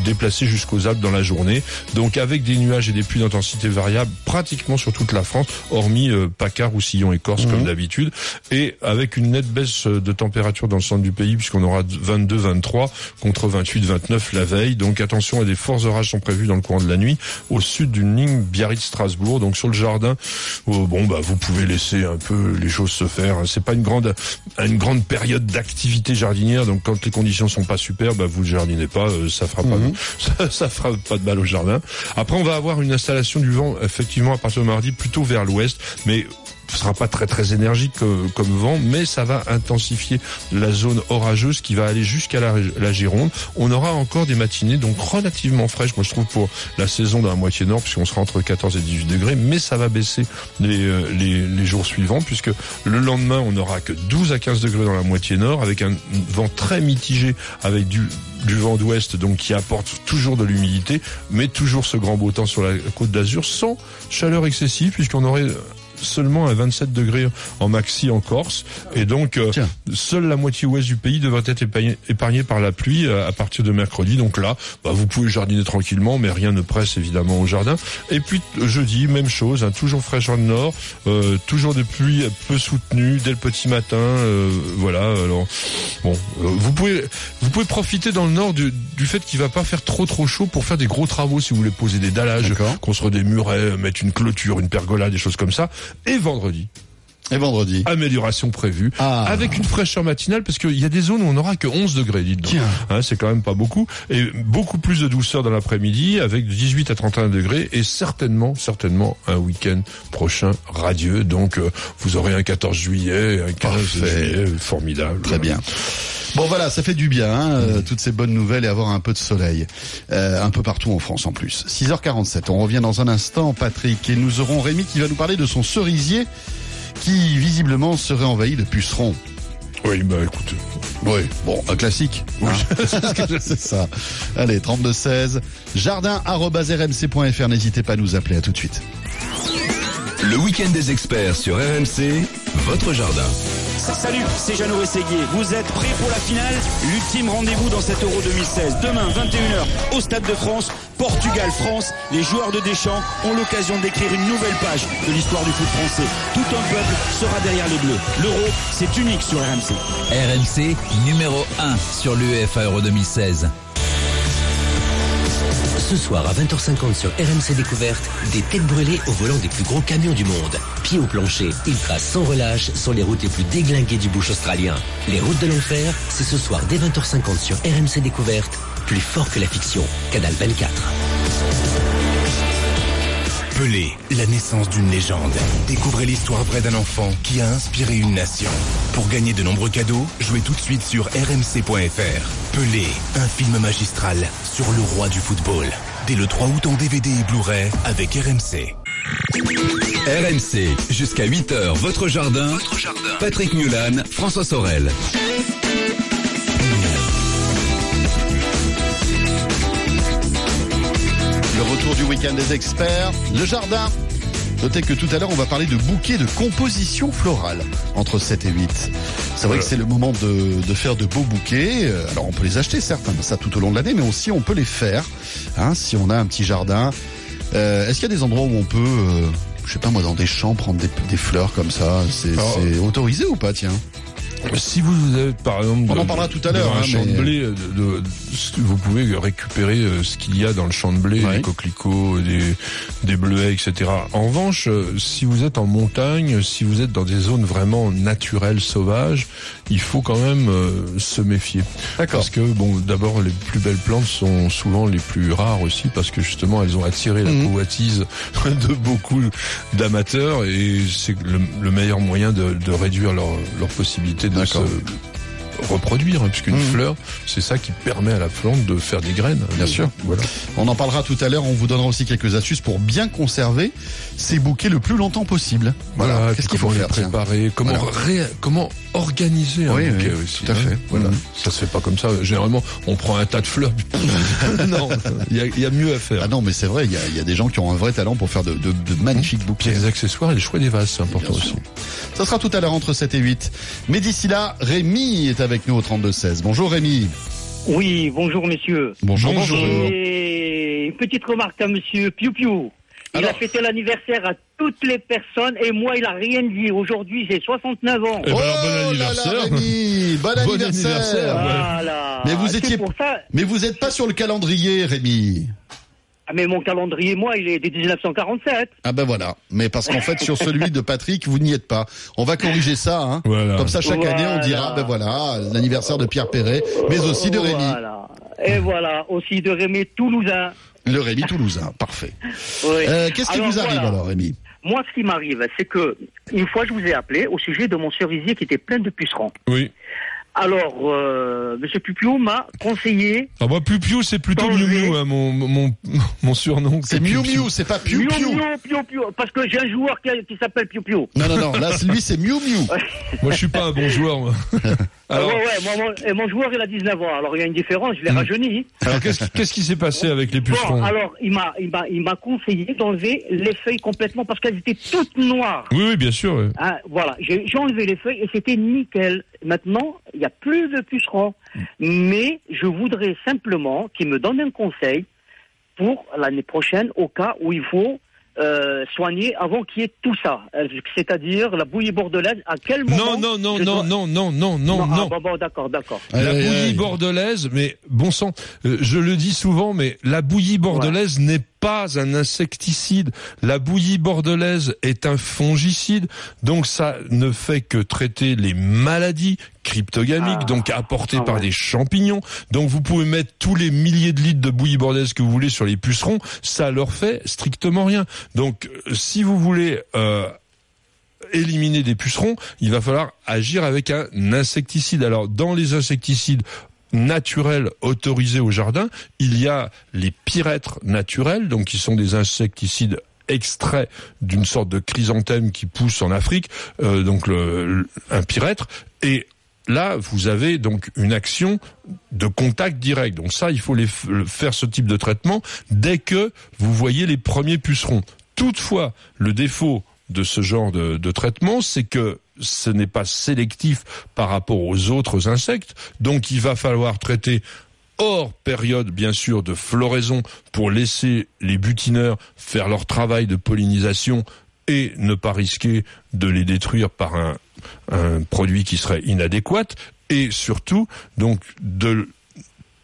[SPEAKER 22] déplacer jusqu'aux Alpes dans la journée. Donc avec des nuages et des pluies d'intensité variable pratiquement sur toute la France, hormis euh, PACA, Roussillon et Corse comme d'habitude. Et avec une nette baisse euh, de température dans le centre du pays puisqu'on aura 22-23 contre 28-29 la veille. Donc attention à des forts orages sont prévus dans le courant de la nuit au sud d'une ligne Biarritz-Strasbourg. Donc sur le jardin, euh, bon bah vous pouvez laisser un peu les choses se faire. C'est pas une grande une grande période d'activité jardinière, donc quand les conditions sont pas super, bah vous ne jardinez pas, euh, ça fera pas
[SPEAKER 4] Mhm.
[SPEAKER 22] ça, ça fera pas de mal au jardin. Après, on va avoir une installation du vent effectivement à partir de mardi plutôt vers l'ouest, mais ce sera pas très très énergique euh, comme vent, mais ça va intensifier la zone orageuse qui va aller jusqu'à la, Gironde. On aura encore des matinées donc relativement fraîches, moi je trouve pour la saison dans la moitié nord, puisqu'on sera entre 14 et 18 degrés, mais ça va baisser les, euh, les, les jours suivants, puisque le lendemain on n'aura que 12 à 15 degrés dans la moitié nord, avec un vent très mitigé, avec du du vent d'ouest donc qui apporte toujours de l'humidité mais toujours ce grand beau temps sur la côte d'Azur sans chaleur excessive puisqu'on aurait seulement à 27 degrés en maxi en Corse. Et donc euh, seule la moitié ouest du pays devrait être épargnée épargnée par la pluie euh, à partir de mercredi. Donc là bah, vous pouvez jardiner tranquillement mais rien ne presse évidemment au jardin. Et puis jeudi même chose hein, toujours fraîcheur de nord euh, toujours des pluies peu soutenues dès le petit matin euh, voilà alors bon euh, vous pouvez vous pouvez profiter dans le nord du, du fait qu'il va pas faire trop trop chaud pour faire des gros travaux si vous voulez poser des dallages construire des murets mettre une clôture une pergola des choses comme ça et vendredi
[SPEAKER 4] et vendredi.
[SPEAKER 22] Amélioration prévue. Avec une fraîcheur matinale, parce qu'il y a des zones où on n'aura que 11 degrés, dites donc. Hein, c'est quand même pas beaucoup. Et beaucoup plus de douceur dans l'après-midi, avec de 18 à 31 degrés, et certainement, certainement, un week-end prochain radieux. Donc, euh, vous aurez un 14 juillet, un 15 juillet, formidable.
[SPEAKER 4] Très bien. Bon voilà, ça fait du bien, hein, euh, toutes ces bonnes nouvelles et avoir un peu de soleil. Euh, un peu partout en France en plus. 6h47, on revient dans un instant, Patrick, et nous aurons Rémi qui va nous parler de son cerisier qui visiblement serait envahi de pucerons.
[SPEAKER 22] Oui, bah écoute.
[SPEAKER 4] Oui, bon, un classique. Oui. c'est ça. Allez, 3216, jardin.rmc.fr, n'hésitez pas à nous appeler, à tout de suite.
[SPEAKER 21] Le week-end des experts sur RMC, votre jardin.
[SPEAKER 27] Salut, c'est Jeannot Rességuier. Vous êtes prêts pour la finale? L'ultime rendez-vous dans cet Euro 2016. Demain, 21h, au Stade de France, Portugal-France. Les joueurs de Deschamps ont l'occasion d'écrire une nouvelle page de l'histoire du foot français. Tout un peuple sera derrière les Bleus. L'Euro, c'est unique sur RMC.
[SPEAKER 3] RMC numéro 1 sur l'UEFA Euro 2016.
[SPEAKER 28] Ce soir à 20h50 sur RMC Découverte, des têtes brûlées au volant des plus gros camions du monde. Pieds au plancher, ils tracent sans relâche sur les routes les plus déglinguées du bush australien. Les routes de l'enfer, c'est ce soir dès 20h50 sur RMC Découverte, plus fort que la fiction. Canal 24.
[SPEAKER 21] Pelé, la naissance d'une légende. Découvrez l'histoire vraie d'un enfant qui a inspiré une nation. Pour gagner de nombreux cadeaux, jouez tout de suite sur rmc.fr. Pelé, un film magistral sur le roi du football. Dès le 3 août en DVD et Blu-ray avec RMC.
[SPEAKER 3] RMC, jusqu'à 8h, votre jardin. Patrick Mulan, François Sorel.
[SPEAKER 4] Retour du week-end des experts, le jardin. Notez que tout à l'heure, on va parler de bouquets de composition florale entre 7 et 8. C'est vrai que c'est le moment de, de faire de beaux bouquets. Euh, Alors, on peut les acheter, certes, hein, ça tout au long de l'année, mais aussi on peut les faire, hein, si on a un petit jardin. Euh, Est-ce qu'il y a des endroits où on peut, euh, je sais pas moi, dans des champs, prendre des, des fleurs comme ça? C'est autorisé ou pas, tiens?
[SPEAKER 22] Si vous êtes par exemple,
[SPEAKER 4] On en parlera tout à l'heure, hein,
[SPEAKER 22] champ
[SPEAKER 4] mais-
[SPEAKER 22] de blé, de- de- de- vous pouvez récupérer euh, ce qu'il y a dans le champ de blé, des coquelicots, des, des bleuets, etc. En revanche, euh, si vous êtes en montagne, si vous êtes dans des zones vraiment naturelles, sauvages, il faut quand même euh, se méfier. Parce que bon, d'abord, les plus belles plantes sont souvent les plus rares aussi, parce que justement, elles ont attiré la
[SPEAKER 4] Mhm.
[SPEAKER 22] convoitise de beaucoup d'amateurs, et c'est le, le meilleur moyen de, de réduire leur, leur possibilité de se reproduire, hein, puisqu'une
[SPEAKER 4] Mhm.
[SPEAKER 22] fleur, c'est ça qui permet à la plante de faire des graines.
[SPEAKER 4] Bien sûr.
[SPEAKER 22] Voilà.
[SPEAKER 4] On en parlera tout à l'heure. On vous donnera aussi quelques astuces pour bien conserver ces bouquets le plus longtemps possible. Voilà.
[SPEAKER 22] Voilà,
[SPEAKER 4] Qu'est-ce qu'il faut faire
[SPEAKER 22] préparer, comment
[SPEAKER 4] Voilà.
[SPEAKER 22] ré- comment organiser un
[SPEAKER 4] Oui,
[SPEAKER 22] bouquet
[SPEAKER 4] oui,
[SPEAKER 22] aussi.
[SPEAKER 4] tout à
[SPEAKER 22] hein.
[SPEAKER 4] fait.
[SPEAKER 22] Voilà,
[SPEAKER 4] Mhm.
[SPEAKER 22] ça se fait pas comme ça. Généralement, on prend un tas de fleurs. non, il y a, il y a mieux à faire.
[SPEAKER 4] Ah non, mais c'est vrai, il y a, il y a des gens qui ont un vrai talent pour faire de, de- de magnifiques bouquets.
[SPEAKER 22] Les accessoires et les choix des vases, c'est important aussi.
[SPEAKER 4] Ça sera tout à l'heure entre 7 et 8. Mais d'ici là, Rémi est avec nous au 32-16. Bonjour Rémi.
[SPEAKER 29] Oui, bonjour messieurs.
[SPEAKER 4] Bonjour, bonjour.
[SPEAKER 29] Et une petite remarque à monsieur Piu Piu. Il a fêté l'anniversaire à toutes les personnes et moi il a rien dit. Aujourd'hui j'ai 69 ans.
[SPEAKER 22] Eh ben alors, bon anniversaire.
[SPEAKER 4] Oh Rémi, bon
[SPEAKER 22] Bon
[SPEAKER 4] anniversaire.
[SPEAKER 22] anniversaire, ouais.
[SPEAKER 29] Voilà.
[SPEAKER 4] Mais vous étiez,
[SPEAKER 29] pour ça.
[SPEAKER 4] mais vous êtes pas sur le calendrier, Rémi.
[SPEAKER 29] Ah, mais mon calendrier, moi, il est de 1947.
[SPEAKER 4] Ah ben voilà. Mais parce qu'en fait, sur celui de Patrick, vous n'y êtes pas. On va corriger ça. Hein. Comme ça, chaque année, on dira, ben voilà, l'anniversaire de Pierre Perret, mais aussi de Rémi.
[SPEAKER 29] Voilà. Et voilà, aussi de Rémi Toulousain.
[SPEAKER 4] Le Rémi Toulousain, parfait.
[SPEAKER 29] Oui.
[SPEAKER 4] Euh, Qu'est-ce qui
[SPEAKER 29] Alors,
[SPEAKER 4] vous arrive
[SPEAKER 29] voilà.
[SPEAKER 4] alors, Rémi?
[SPEAKER 29] Moi, ce qui m'arrive, c'est que une fois, je vous ai appelé au sujet de mon cerisier qui était plein de pucerons.
[SPEAKER 22] Oui.
[SPEAKER 29] Alors, euh, Monsieur Pupio m'a conseillé.
[SPEAKER 22] Ah, moi, Pupiou, c'est plutôt Miu Miu, hein, mon, mon, mon surnom.
[SPEAKER 4] C'est Miu Miu, c'est pas Piu
[SPEAKER 29] Miu
[SPEAKER 4] Piu.
[SPEAKER 29] Miu, Piu Piu, parce que j'ai un joueur qui, qui s'appelle Piu Piu.
[SPEAKER 4] Non, non, non, là, lui, c'est Miu Miu.
[SPEAKER 22] Moi, je suis pas un bon joueur, moi. Alors,
[SPEAKER 29] Ah ouais, ouais, moi, mon, et mon joueur, il a 19 ans. Alors, il y a une différence, je l'ai
[SPEAKER 22] Hmm.
[SPEAKER 29] rajeuni.
[SPEAKER 22] alors qu'est-ce qui, s'est passé avec les
[SPEAKER 29] Bon,
[SPEAKER 22] pucerons
[SPEAKER 29] alors, il m'a, il m'a, il m'a conseillé d'enlever les feuilles complètement parce qu'elles étaient toutes noires.
[SPEAKER 22] Oui, oui, bien sûr. oui.
[SPEAKER 29] Hein, voilà, j'ai j'ai enlevé les feuilles et c'était nickel. Maintenant, il n'y a plus de pucerons. Mais je voudrais simplement qu'il me donne un conseil pour l'année prochaine au cas où il faut euh, soigner avant qu'il y ait tout ça. Euh, C'est-à-dire la bouillie bordelaise, à quel moment
[SPEAKER 22] Non, non, non, non,
[SPEAKER 29] dois-
[SPEAKER 22] non, non, non, non,
[SPEAKER 29] ah,
[SPEAKER 22] non.
[SPEAKER 29] bon, bon, d'accord, d'accord.
[SPEAKER 22] La bouillie bordelaise, mais bon sang, euh, je le dis souvent, mais la bouillie bordelaise n'est pas un insecticide. La bouillie bordelaise est un fongicide, donc ça ne fait que traiter les maladies cryptogamiques, donc apportées par des champignons. Donc vous pouvez mettre tous les milliers de litres de bouillie bordelaise que vous voulez sur les pucerons, ça leur fait strictement rien. Donc euh, si vous voulez euh, éliminer des pucerons, il va falloir agir avec un insecticide. Alors, dans les insecticides naturels autorisés au jardin, il y a les pyrètres naturels, donc qui sont des insecticides extraits d'une sorte de chrysanthème qui pousse en Afrique, euh, donc le, le- un pyrètre, et là vous avez donc une action de contact direct. Donc ça, il faut faire ce type de traitement dès que vous voyez les premiers pucerons. Toutefois, le défaut de ce genre de traitement, c'est que ce n'est pas sélectif par rapport aux autres insectes, donc il va falloir traiter hors période bien sûr de floraison pour laisser les butineurs faire leur travail de pollinisation et ne pas risquer de les détruire par un, un produit qui serait inadéquat et surtout donc de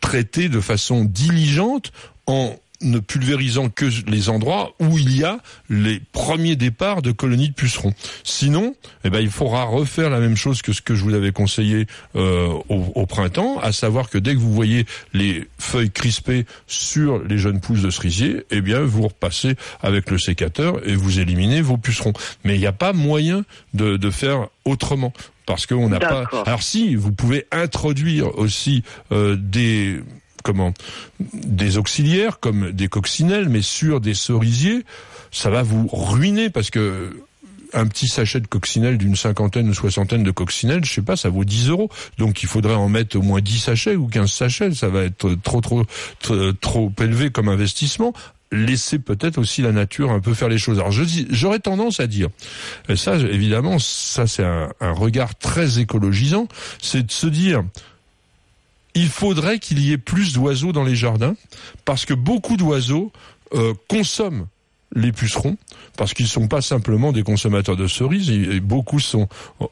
[SPEAKER 22] traiter de façon diligente en ne pulvérisant que les endroits où il y a les premiers départs de colonies de pucerons. Sinon, eh ben, il faudra refaire la même chose que ce que je vous avais conseillé euh, au, au printemps, à savoir que dès que vous voyez les feuilles crispées sur les jeunes pousses de cerisier, eh bien, vous repassez avec le sécateur et vous éliminez vos pucerons. Mais il n'y a pas moyen de, de faire autrement parce qu'on n'a pas. Alors si, vous pouvez introduire aussi euh, des comment des auxiliaires comme des coccinelles, mais sur des cerisiers, ça va vous ruiner parce que un petit sachet de coccinelle d'une cinquantaine ou soixantaine de coccinelles, je sais pas, ça vaut 10 euros. Donc il faudrait en mettre au moins 10 sachets ou 15 sachets. Ça va être trop, trop, trop, élevé comme investissement. Laissez peut-être aussi la nature un peu faire les choses. Alors j'aurais tendance à dire, et ça évidemment, ça c'est un regard très écologisant, c'est de se dire, il faudrait qu'il y ait plus d'oiseaux dans les jardins, parce que beaucoup d'oiseaux euh, consomment les pucerons, parce qu'ils sont pas simplement des consommateurs de cerises, et beaucoup sont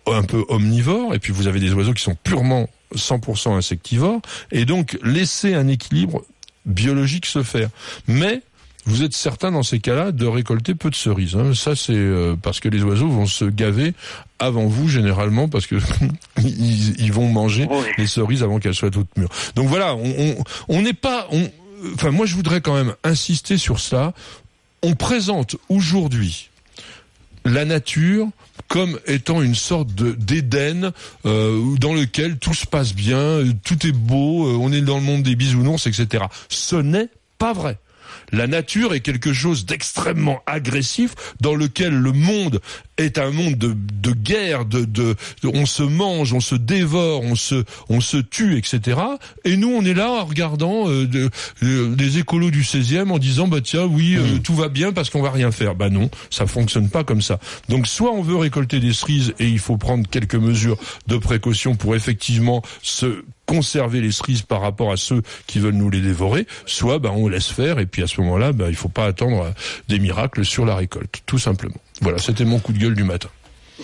[SPEAKER 22] un peu omnivores, et puis vous avez des oiseaux qui sont purement 100% insectivores, et donc laisser un équilibre biologique se faire. Mais vous êtes certain dans ces cas-là de récolter peu de cerises. hein. Ça c'est euh, parce que les oiseaux vont se gaver avant vous généralement parce que ils, ils vont manger les cerises avant qu'elles soient toutes mûres. Donc voilà, on n'est pas. on- Enfin moi je voudrais quand même insister sur ça. On présente aujourd'hui la nature comme étant une sorte de d'Éden euh, dans lequel tout se passe bien, euh, tout est beau, on est dans le monde des bisounours, etc. Ce n'est pas vrai. La nature est quelque chose d'extrêmement agressif dans lequel le monde est un monde de, de guerre, de, de, de- on se mange, on se dévore, on se, on se tue, etc. Et nous, on est là en regardant euh, de- euh, des écolos du 16e en disant bah tiens oui euh, tout va bien parce qu'on va rien faire. Bah non, ça fonctionne pas comme ça. Donc soit on veut récolter des cerises et il faut prendre quelques mesures de précaution pour effectivement se conserver les cerises par rapport à ceux qui veulent nous les dévorer, soit bah, on laisse faire et puis à ce moment-là, bah, il faut pas attendre euh, des miracles sur la récolte, tout simplement. Voilà, c'était mon coup de gueule du matin.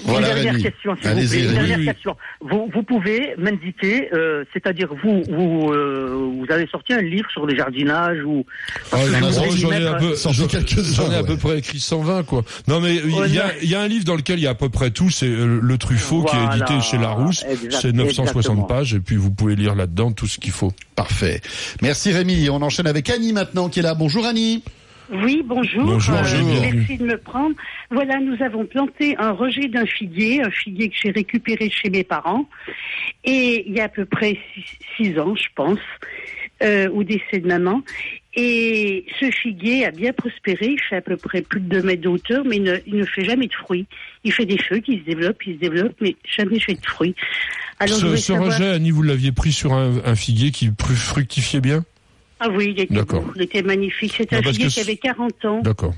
[SPEAKER 4] Voilà,
[SPEAKER 29] une dernière
[SPEAKER 4] Rémi.
[SPEAKER 29] question, s'il vous plaît. Une dernière
[SPEAKER 4] Oui, oui.
[SPEAKER 29] question. Vous, vous pouvez m'indiquer, euh, c'est-à-dire vous, vous, euh, vous avez sorti un livre sur le jardinage ou
[SPEAKER 22] Ah,
[SPEAKER 29] je
[SPEAKER 22] j'en ai
[SPEAKER 29] mettre-
[SPEAKER 22] à peu près écrit 120 quoi. Non mais il
[SPEAKER 29] Ouais,
[SPEAKER 22] y, a,
[SPEAKER 29] non.
[SPEAKER 22] il y a un livre dans lequel il y a à peu près tout. C'est euh, le Truffaut qui est édité chez Larousse. C'est 960
[SPEAKER 29] exactement.
[SPEAKER 22] pages et puis vous pouvez lire là-dedans tout ce qu'il faut.
[SPEAKER 4] Parfait. Merci Rémi. On enchaîne avec Annie maintenant qui est là. Bonjour Annie.
[SPEAKER 30] Oui, bonjour.
[SPEAKER 22] Bonjour,
[SPEAKER 30] Euh, merci de me prendre. Voilà, nous avons planté un rejet d'un figuier, un figuier que j'ai récupéré chez mes parents. Et il y a à peu près six, six ans, je pense, euh, au décès de maman. Et ce figuier a bien prospéré. Il fait à peu près plus de 2 mètres de hauteur, mais il ne, il ne fait jamais de fruits. Il fait des feuilles qui se développent, qui se développent, mais jamais fait de fruits. Alors,
[SPEAKER 22] ce
[SPEAKER 30] voulais
[SPEAKER 22] ce
[SPEAKER 30] savoir-
[SPEAKER 22] rejet, Annie, vous l'aviez pris sur un, un figuier qui fructifiait bien?
[SPEAKER 30] Ah oui, il était,
[SPEAKER 22] D'accord.
[SPEAKER 30] beau, il était magnifique. C'est un figuier qui avait 40 ans.
[SPEAKER 22] D'accord.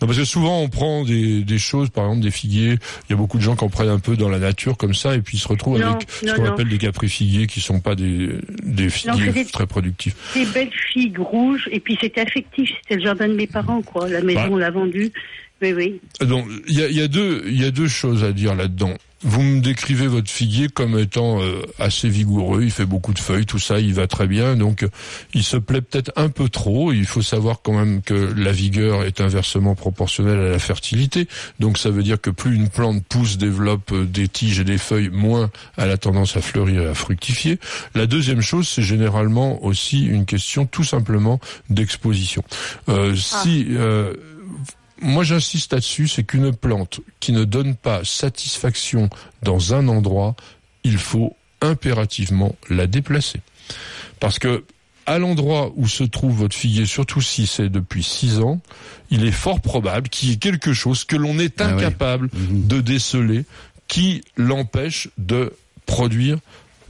[SPEAKER 22] Non, parce que souvent on prend des, des choses, par exemple des figuiers. Il y a beaucoup de gens qui en prennent un peu dans la nature comme ça, et puis ils se retrouvent
[SPEAKER 30] Non,
[SPEAKER 22] avec ce qu'on appelle des caprifiguiers qui sont pas des, des figuiers très productifs.
[SPEAKER 30] Des belles figues rouges, et puis c'était affectif, c'était le jardin de mes parents, quoi. La maison,
[SPEAKER 22] Bah.
[SPEAKER 30] on l'a vendue. Oui, oui.
[SPEAKER 22] Donc il y a, il y a deux il y a deux choses à dire là-dedans. Vous me décrivez votre figuier comme étant euh, assez vigoureux, il fait beaucoup de feuilles, tout ça, il va très bien. Donc euh, il se plaît peut-être un peu trop. Il faut savoir quand même que la vigueur est inversement proportionnelle à la fertilité. Donc ça veut dire que plus une plante pousse, développe euh, des tiges et des feuilles, moins elle a tendance à fleurir et à fructifier. La deuxième chose, c'est généralement aussi une question tout simplement d'exposition. Euh, Si euh, moi j'insiste là-dessus, c'est qu'une plante qui ne donne pas satisfaction dans un endroit, il faut impérativement la déplacer. Parce que à l'endroit où se trouve votre figuier, surtout si c'est depuis six ans, il est fort probable qu'il y ait quelque chose que l'on est
[SPEAKER 4] Ah oui.
[SPEAKER 22] incapable de déceler qui l'empêche de produire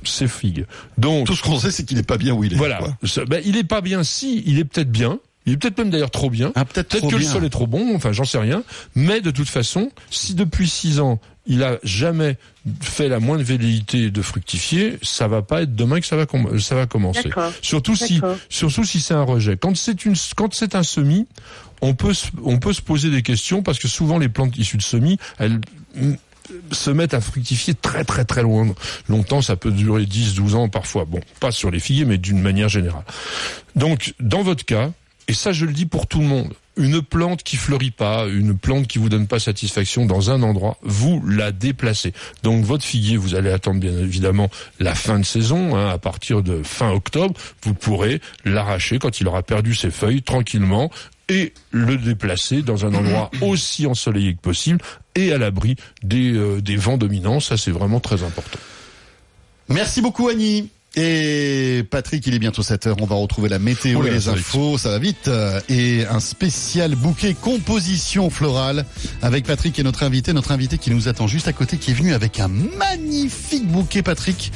[SPEAKER 22] ses figues. Donc
[SPEAKER 4] Tout ce qu'on sait, c'est qu'il n'est pas bien où il est.
[SPEAKER 22] voilà. Ça- ben, il est pas bien si, il est peut-être bien. Il est peut-être même d'ailleurs trop bien.
[SPEAKER 4] Ah, peut-être
[SPEAKER 22] que le sol est trop bon, enfin j'en sais rien. Mais de toute façon, si depuis six ans, il a jamais fait la moindre velléité de fructifier, ça va pas être demain que ça va, com- ça va commencer. Surtout si, surtout si c'est un rejet. Quand c'est une, quand c'est un semis, on peut, se- on peut se poser des questions parce que souvent les plantes issues de semis, elles, mm, se mettent à fructifier très très très loin. Longtemps, ça peut durer 10, 12 ans parfois. Bon, pas sur les figuiers, mais d'une manière générale. Donc, dans votre cas, et ça je le dis pour tout le monde, une plante qui fleurit pas, une plante qui vous donne pas satisfaction dans un endroit, vous la déplacez. Donc votre figuier, vous allez attendre bien évidemment la fin de saison, hein, à partir de fin octobre, vous pourrez l'arracher quand il aura perdu ses feuilles tranquillement et le déplacer dans un endroit aussi ensoleillé que possible et à l'abri des, euh, des vents dominants. Ça, c'est vraiment très important.
[SPEAKER 4] Merci beaucoup Annie. Et Patrick, il est bientôt 7 heures. On va retrouver la météo
[SPEAKER 22] Oh là
[SPEAKER 4] et les
[SPEAKER 22] vite.
[SPEAKER 4] infos. Ça va vite. Et un spécial bouquet composition florale avec Patrick et notre invité. Notre invité qui nous attend juste à côté, qui est venu avec un magnifique bouquet, Patrick.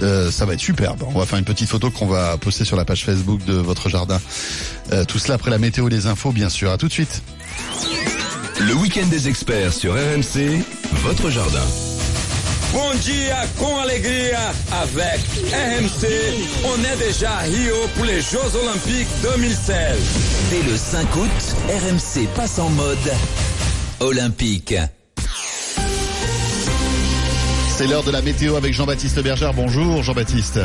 [SPEAKER 4] Euh, ça va être superbe. On va faire une petite photo qu'on va poster sur la page Facebook de votre jardin. Euh, tout cela après la météo et les infos, bien sûr. À tout de suite.
[SPEAKER 21] Le week-end des experts sur RMC, votre jardin.
[SPEAKER 31] Bom dia com alegria avec RMC. On est déjà à Rio pour les Jeux Olympiques 2016.
[SPEAKER 3] Dès le 5 août, RMC passe en mode olympique.
[SPEAKER 4] C'est l'heure de la météo avec Jean-Baptiste Berger. Bonjour Jean-Baptiste.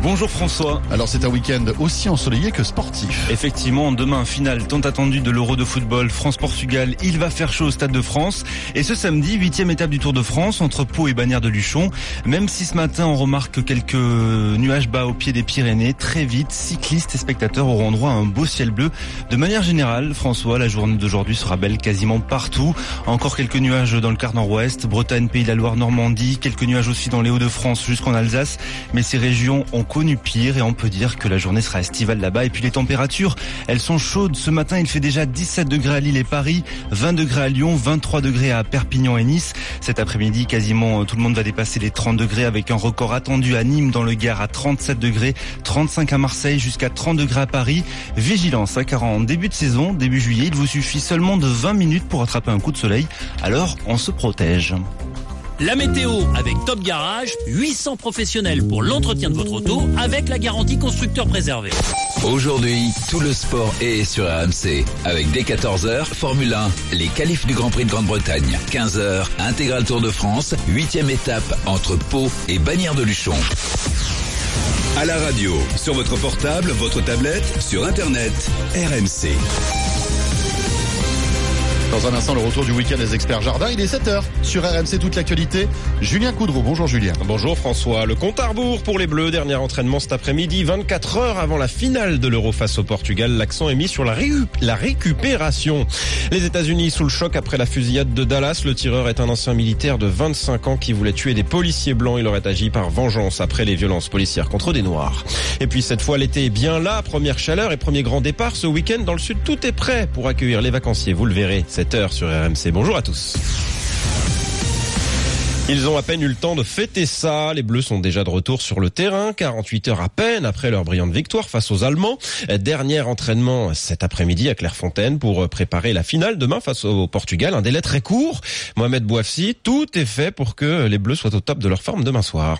[SPEAKER 5] Bonjour François.
[SPEAKER 4] Alors c'est un week-end aussi ensoleillé que sportif.
[SPEAKER 5] Effectivement, demain, finale tant attendue de l'Euro de football France-Portugal. Il va faire chaud au Stade de France. Et ce samedi, huitième étape du Tour de France entre Pau et Bagnères de Luchon. Même si ce matin on remarque quelques nuages bas au pied des Pyrénées, très vite, cyclistes et spectateurs auront droit à un beau ciel bleu. De manière générale, François, la journée d'aujourd'hui sera belle quasiment partout. Encore quelques nuages dans le quart nord-ouest, Bretagne, Pays de la Loire, Normandie, quelques nuages aussi dans les Hauts-de-France jusqu'en Alsace. Mais ces régions ont connu pire et on peut dire que la journée sera estivale là-bas. Et puis les températures, elles sont chaudes. Ce matin, il fait déjà 17 degrés à Lille et Paris, 20 degrés à Lyon, 23 degrés à Perpignan et Nice. Cet après-midi, quasiment euh, tout le monde va dépasser les 30 degrés avec un record attendu à Nîmes dans le Gard à 37 degrés, 35 à Marseille jusqu'à 30 degrés à Paris. Vigilance, hein, car en début de saison, début juillet, il vous suffit seulement de 20 minutes pour attraper un coup de soleil. Alors, on se protège.
[SPEAKER 6] La météo avec Top Garage, 800 professionnels pour l'entretien de votre auto avec la garantie constructeur préservé.
[SPEAKER 3] Aujourd'hui, tout le sport est sur RMC. Avec dès 14h, Formule 1, les qualifs du Grand Prix de Grande-Bretagne. 15h, intégral Tour de France, 8 étape entre Pau et Bagnères de Luchon.
[SPEAKER 21] À la radio, sur votre portable, votre tablette, sur Internet, RMC.
[SPEAKER 4] Dans un instant, le retour du week-end des experts jardin. Il est 7h sur RMC toute l'actualité. Julien Coudreau. Bonjour Julien.
[SPEAKER 7] Bonjour François. Le compte à rebours pour les Bleus. Dernier entraînement cet après-midi. 24 heures avant la finale de l'Euro face au Portugal. L'accent est mis sur la, la récupération. Les États-Unis sous le choc après la fusillade de Dallas. Le tireur est un ancien militaire de 25 ans qui voulait tuer des policiers blancs. Il aurait agi par vengeance après les violences policières contre des Noirs. Et puis cette fois, l'été est bien là. Première chaleur et premier grand départ. Ce week-end dans le sud, tout est prêt pour accueillir les vacanciers. Vous le verrez. 7h sur RMC. Bonjour à tous. Ils ont à peine eu le temps de fêter ça. Les Bleus sont déjà de retour sur le terrain, 48 heures à peine après leur brillante victoire face aux Allemands. Dernier entraînement cet après-midi à Clairefontaine pour préparer la finale demain face au Portugal. Un délai très court. Mohamed Bouafsi, tout est fait pour que les Bleus soient au top de leur forme demain soir.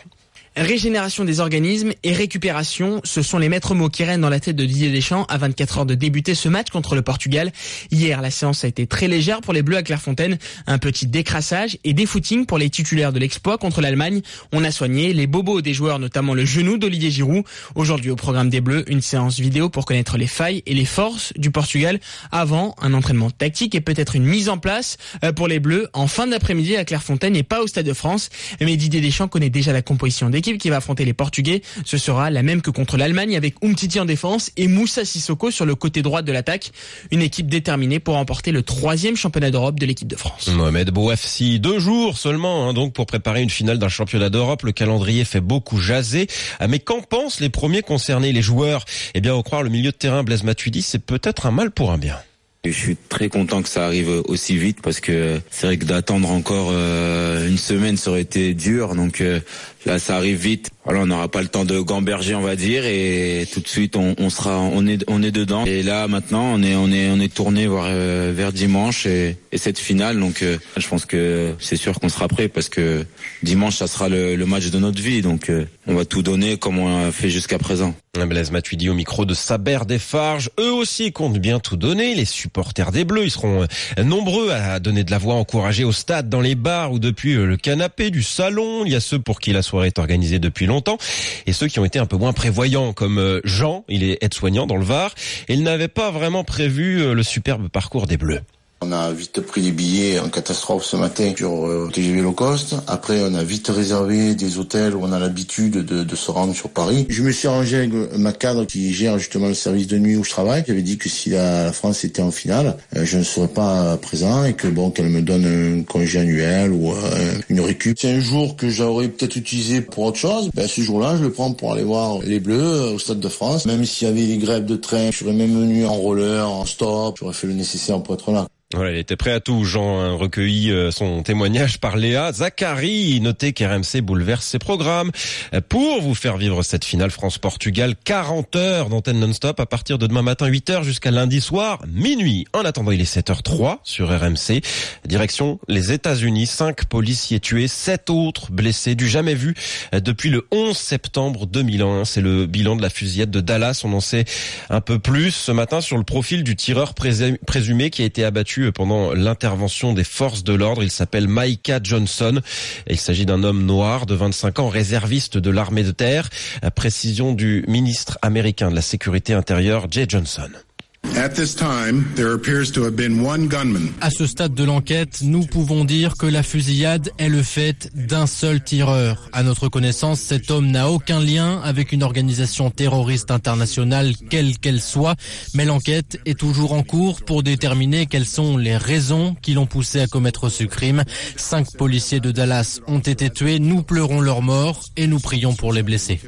[SPEAKER 32] Régénération des organismes et récupération, ce sont les maîtres mots qui règnent dans la tête de Didier Deschamps à 24 heures de débuter ce match contre le Portugal. Hier, la séance a été très légère pour les Bleus à Clairefontaine. Un petit décrassage et des footings pour les titulaires de l'exploit contre l'Allemagne. On a soigné les bobos des joueurs, notamment le genou d'Olivier Giroud. Aujourd'hui, au programme des Bleus, une séance vidéo pour connaître les failles et les forces du Portugal avant un entraînement tactique et peut-être une mise en place euh, pour les Bleus en fin d'après-midi à Clairefontaine et pas au Stade de France. Mais Didier Deschamps connaît déjà la composition des L'équipe qui va affronter les Portugais, ce sera la même que contre l'Allemagne avec Umtiti en défense et Moussa Sissoko sur le côté droit de l'attaque. Une équipe déterminée pour remporter le troisième championnat d'Europe de l'équipe de France.
[SPEAKER 7] Mohamed Bouafsi, deux jours seulement hein, donc pour préparer une finale d'un championnat d'Europe. Le calendrier fait beaucoup jaser. Ah, mais qu'en pensent les premiers concernés, les joueurs? Eh bien, au croire le milieu de terrain Blaise Matuidi, c'est peut-être un mal pour un bien.
[SPEAKER 33] Je suis très content que ça arrive aussi vite parce que c'est vrai que d'attendre encore euh, une semaine ça aurait été dur. Donc euh, là ça arrive vite. Voilà, on n'aura pas le temps de gamberger on va dire et tout de suite on, on sera on est on est dedans. Et là maintenant on est on est on est tourné vers euh, vers dimanche et, et, cette finale. Donc je pense que c'est sûr qu'on sera prêt parce que dimanche ça sera le, le match de notre vie. Donc on va tout donner comme on a fait jusqu'à présent.
[SPEAKER 7] Blaise Matuidi au micro de Saber Desfarges. Eux aussi comptent bien tout donner. Les supporters des Bleus, ils seront nombreux à donner de la voix, encourager au stade, dans les bars ou depuis le canapé du salon. Il y a ceux pour qui la soirée est organisée depuis longtemps et ceux qui ont été un peu moins prévoyants, comme Jean, il est aide-soignant dans le Var, il n'avait pas vraiment prévu le superbe parcours des Bleus.
[SPEAKER 34] On a vite pris les billets en catastrophe ce matin sur euh, TGV low cost. Après, on a vite réservé des hôtels où on a l'habitude de, de, se rendre sur Paris. Je me suis arrangé avec ma cadre qui gère justement le service de nuit où je travaille. J'avais dit que si la, France était en finale, euh, je ne serais pas présent et que bon, qu'elle me donne un congé annuel ou euh, une récup. C'est un jour que j'aurais peut-être utilisé pour autre chose. Ben, ce jour-là, je le prends pour aller voir les Bleus au Stade de France. Même s'il y avait des grèves de train, je serais même venu en roller, en stop. J'aurais fait le nécessaire pour être là.
[SPEAKER 7] Voilà, il était prêt à tout. Jean a recueilli son témoignage par Léa Zachary. Notez qu'RMC bouleverse ses programmes pour vous faire vivre cette finale France-Portugal. 40 heures d'antenne non-stop à partir de demain matin 8 heures jusqu'à lundi soir minuit. En attendant, il est 7h03 sur RMC. Direction les États-Unis. Cinq policiers tués, sept autres blessés, du jamais vu depuis le 11 septembre 2001. C'est le bilan de la fusillade de Dallas. On en sait un peu plus ce matin sur le profil du tireur présumé qui a été abattu pendant l'intervention des forces de l'ordre. Il s'appelle Micah Johnson. Il s'agit d'un homme noir de 25 ans, réserviste de l'armée de terre. Précision du ministre américain de la Sécurité intérieure, Jay Johnson.
[SPEAKER 35] À ce stade de l'enquête, nous pouvons dire que la fusillade est le fait d'un seul tireur. À notre connaissance, cet homme n'a aucun lien avec une organisation terroriste internationale, quelle qu'elle soit, mais l'enquête est toujours en cours pour déterminer quelles sont les raisons qui l'ont poussé à commettre ce crime. Cinq policiers de Dallas ont été tués, nous pleurons leur mort et nous prions pour les blessés.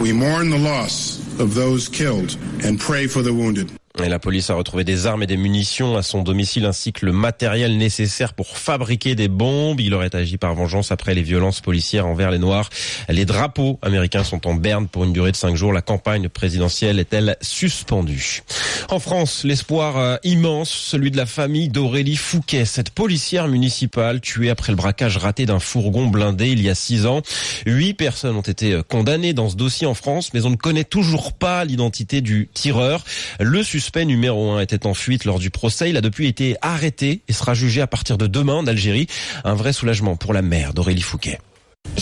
[SPEAKER 36] We mourn the loss of those killed and pray for the wounded.
[SPEAKER 7] Et la police a retrouvé des armes et des munitions à son domicile ainsi que le matériel nécessaire pour fabriquer des bombes. Il aurait agi par vengeance après les violences policières envers les Noirs. Les drapeaux américains sont en berne pour une durée de cinq jours. La campagne présidentielle est-elle suspendue? En France, l'espoir euh, immense, celui de la famille d'Aurélie Fouquet, cette policière municipale tuée après le braquage raté d'un fourgon blindé il y a six ans. Huit personnes ont été euh, condamnées dans ce dossier en France, mais on ne connaît toujours pas l'identité du tireur. Le suspect numéro un était en fuite lors du procès. Il a depuis été arrêté et sera jugé à partir de demain en Algérie. Un vrai soulagement pour la mère d'Aurélie Fouquet.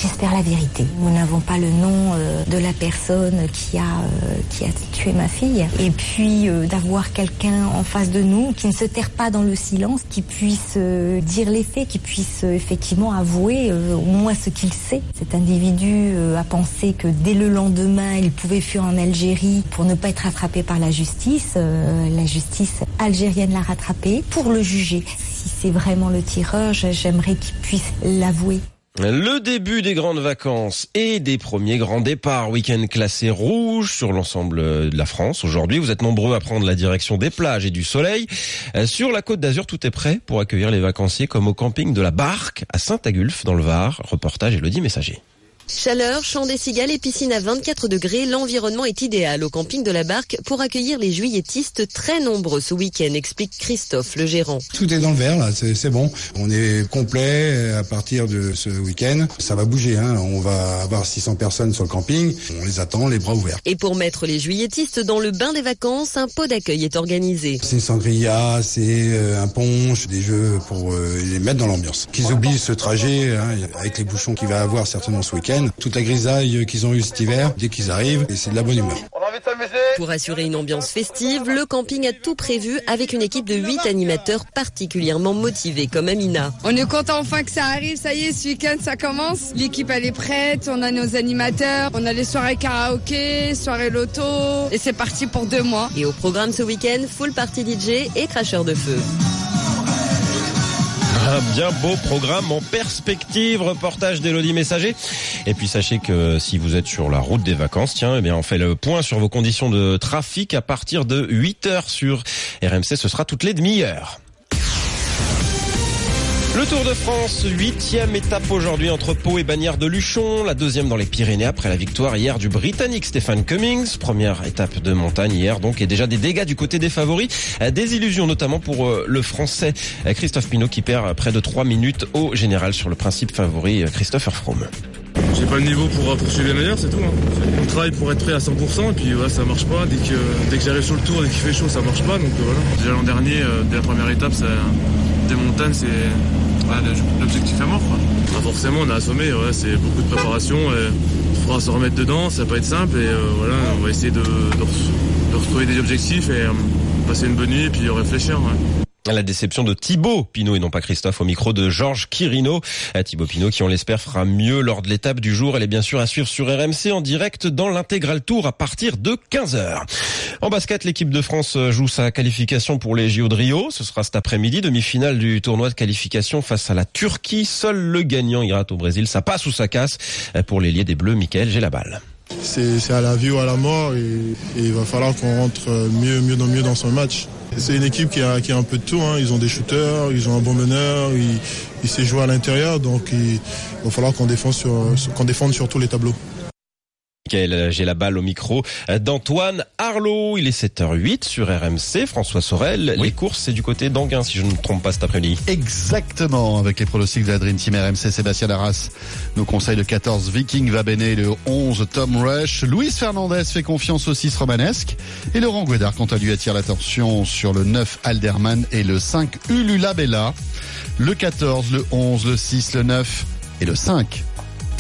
[SPEAKER 37] J'espère la vérité. Nous n'avons pas le nom euh, de la personne qui a, euh, qui a tué ma fille. Et puis euh, d'avoir quelqu'un en face de nous qui ne se terre pas dans le silence, qui puisse dire les faits, qui puisse effectivement avouer au moins ce qu'il sait. Cet individu a pensé que dès le lendemain, il pouvait fuir en Algérie pour ne pas être rattrapé par la justice. la justice algérienne l'a rattrapé pour le juger. Si c'est vraiment le tireur, j'aimerais qu'il puisse l'avouer.
[SPEAKER 7] Le début des grandes vacances et des premiers grands départs, week-end classé rouge sur l'ensemble de la France. Aujourd'hui, vous êtes nombreux à prendre la direction des plages et du soleil. Euh, sur la côte d'Azur, tout est prêt pour accueillir les vacanciers comme au camping de la Barque à Saint-Agulphe dans le Var. Reportage Elodie Messager.
[SPEAKER 38] Chaleur, chant des cigales et piscine à 24 degrés, l'environnement est idéal au camping de la Barque pour accueillir les juilletistes très nombreux ce week-end, explique Christophe, le gérant.
[SPEAKER 39] Tout est dans le vert là, c'est bon. On est complet à partir de ce week-end. Ça va bouger, hein. on va avoir 600 personnes sur le camping. On les attend, les bras ouverts.
[SPEAKER 38] Et pour mettre les juilletistes dans le bain des vacances, un pot d'accueil est organisé.
[SPEAKER 39] C'est sangria, c'est euh, un punch, des jeux pour euh, les mettre dans l'ambiance. Qu'ils oublient ce trajet hein, avec les bouchons qu'il va avoir certainement ce week-end toute la grisaille qu'ils ont eu cet hiver, dès qu'ils arrivent, et c'est de la bonne humeur.
[SPEAKER 38] Pour assurer une ambiance festive, le camping a tout prévu avec une équipe de 8 animateurs particulièrement motivés comme Amina.
[SPEAKER 40] On est content enfin que ça arrive, ça y est, ce week-end ça commence. L'équipe elle est prête, on a nos animateurs, on a les soirées karaoké, soirées loto, et c'est parti pour deux mois.
[SPEAKER 38] Et au programme ce week-end, full party DJ et cracheur de feu.
[SPEAKER 7] Un bien beau programme en perspective, reportage d'Elodie Messager. Et puis sachez que si vous êtes sur la route des vacances, tiens, eh bien on fait le point sur vos conditions de trafic à partir de 8 heures sur RMC, ce sera toutes les demi-heures. Le Tour de France, huitième étape aujourd'hui entre Pau et Bagnères de Luchon, la deuxième dans les Pyrénées après la victoire hier du Britannique Stéphane Cummings. Première étape de montagne hier donc et déjà des dégâts du côté des favoris, des illusions notamment pour euh, le Français euh, Christophe Pinot qui perd près de 3 minutes au général sur le principe favori euh, Christopher Froome.
[SPEAKER 35] J'ai pas le niveau pour poursuivre les meilleurs, c'est tout. Hein. On travaille pour être prêt à 100% et puis voilà, ça marche pas. Dès que, dès que j'arrive sur le tour, dès qu'il fait chaud, ça marche pas. Donc voilà. Déjà l'an dernier, dès la première étape, des montagnes, c'est l'objectif à mort. forcément, on a assommé, c'est beaucoup de préparation. Il faudra se remettre dedans, ça va pas être simple. Et euh, voilà, on va essayer de, retrouver des objectifs et euh, passer une bonne nuit et puis réfléchir.
[SPEAKER 7] La déception de Thibaut Pinot et non pas Christophe au micro de Georges Quirino. Thibaut Pinot qui on l'espère fera mieux lors de l'étape du jour. Elle est bien sûr à suivre sur RMC en direct dans l'intégral tour à partir de 15h. En basket, l'équipe de France joue sa qualification pour les JO de Rio. Ce sera cet après-midi, demi-finale du tournoi de qualification face à la Turquie. Seul le gagnant ira au Brésil. Ça passe ou ça casse pour l'ailier des Bleus, Michael, j'ai la balle.
[SPEAKER 33] C'est à la vie ou à la mort et, il va falloir qu'on rentre mieux, mieux, mieux dans son match. C'est une équipe qui a, un peu de tout. Hein. Ils ont des shooters, ils ont un bon meneur, ils, ils savent jouer à l'intérieur. Donc il, va falloir qu'on défende sur, qu'on défende sur tous les tableaux.
[SPEAKER 7] J'ai la balle au micro d'Antoine Arlot. Il est 7h08 sur RMC. François Sorel. Les courses, c'est du côté d'Anguin, si je ne me trompe pas cet après-midi.
[SPEAKER 4] Exactement. Avec les pronostics de la Dream Team RMC, Sébastien Arras nous conseille le 14 Viking va béné, le 11 Tom Rush. Luis Fernandez fait confiance au 6 Romanesque. Et Laurent Guédard, quant à lui, attire l'attention sur le 9 Alderman et le 5 Ulula Bella. Le 14, le 11, le 6, le 9 et le 5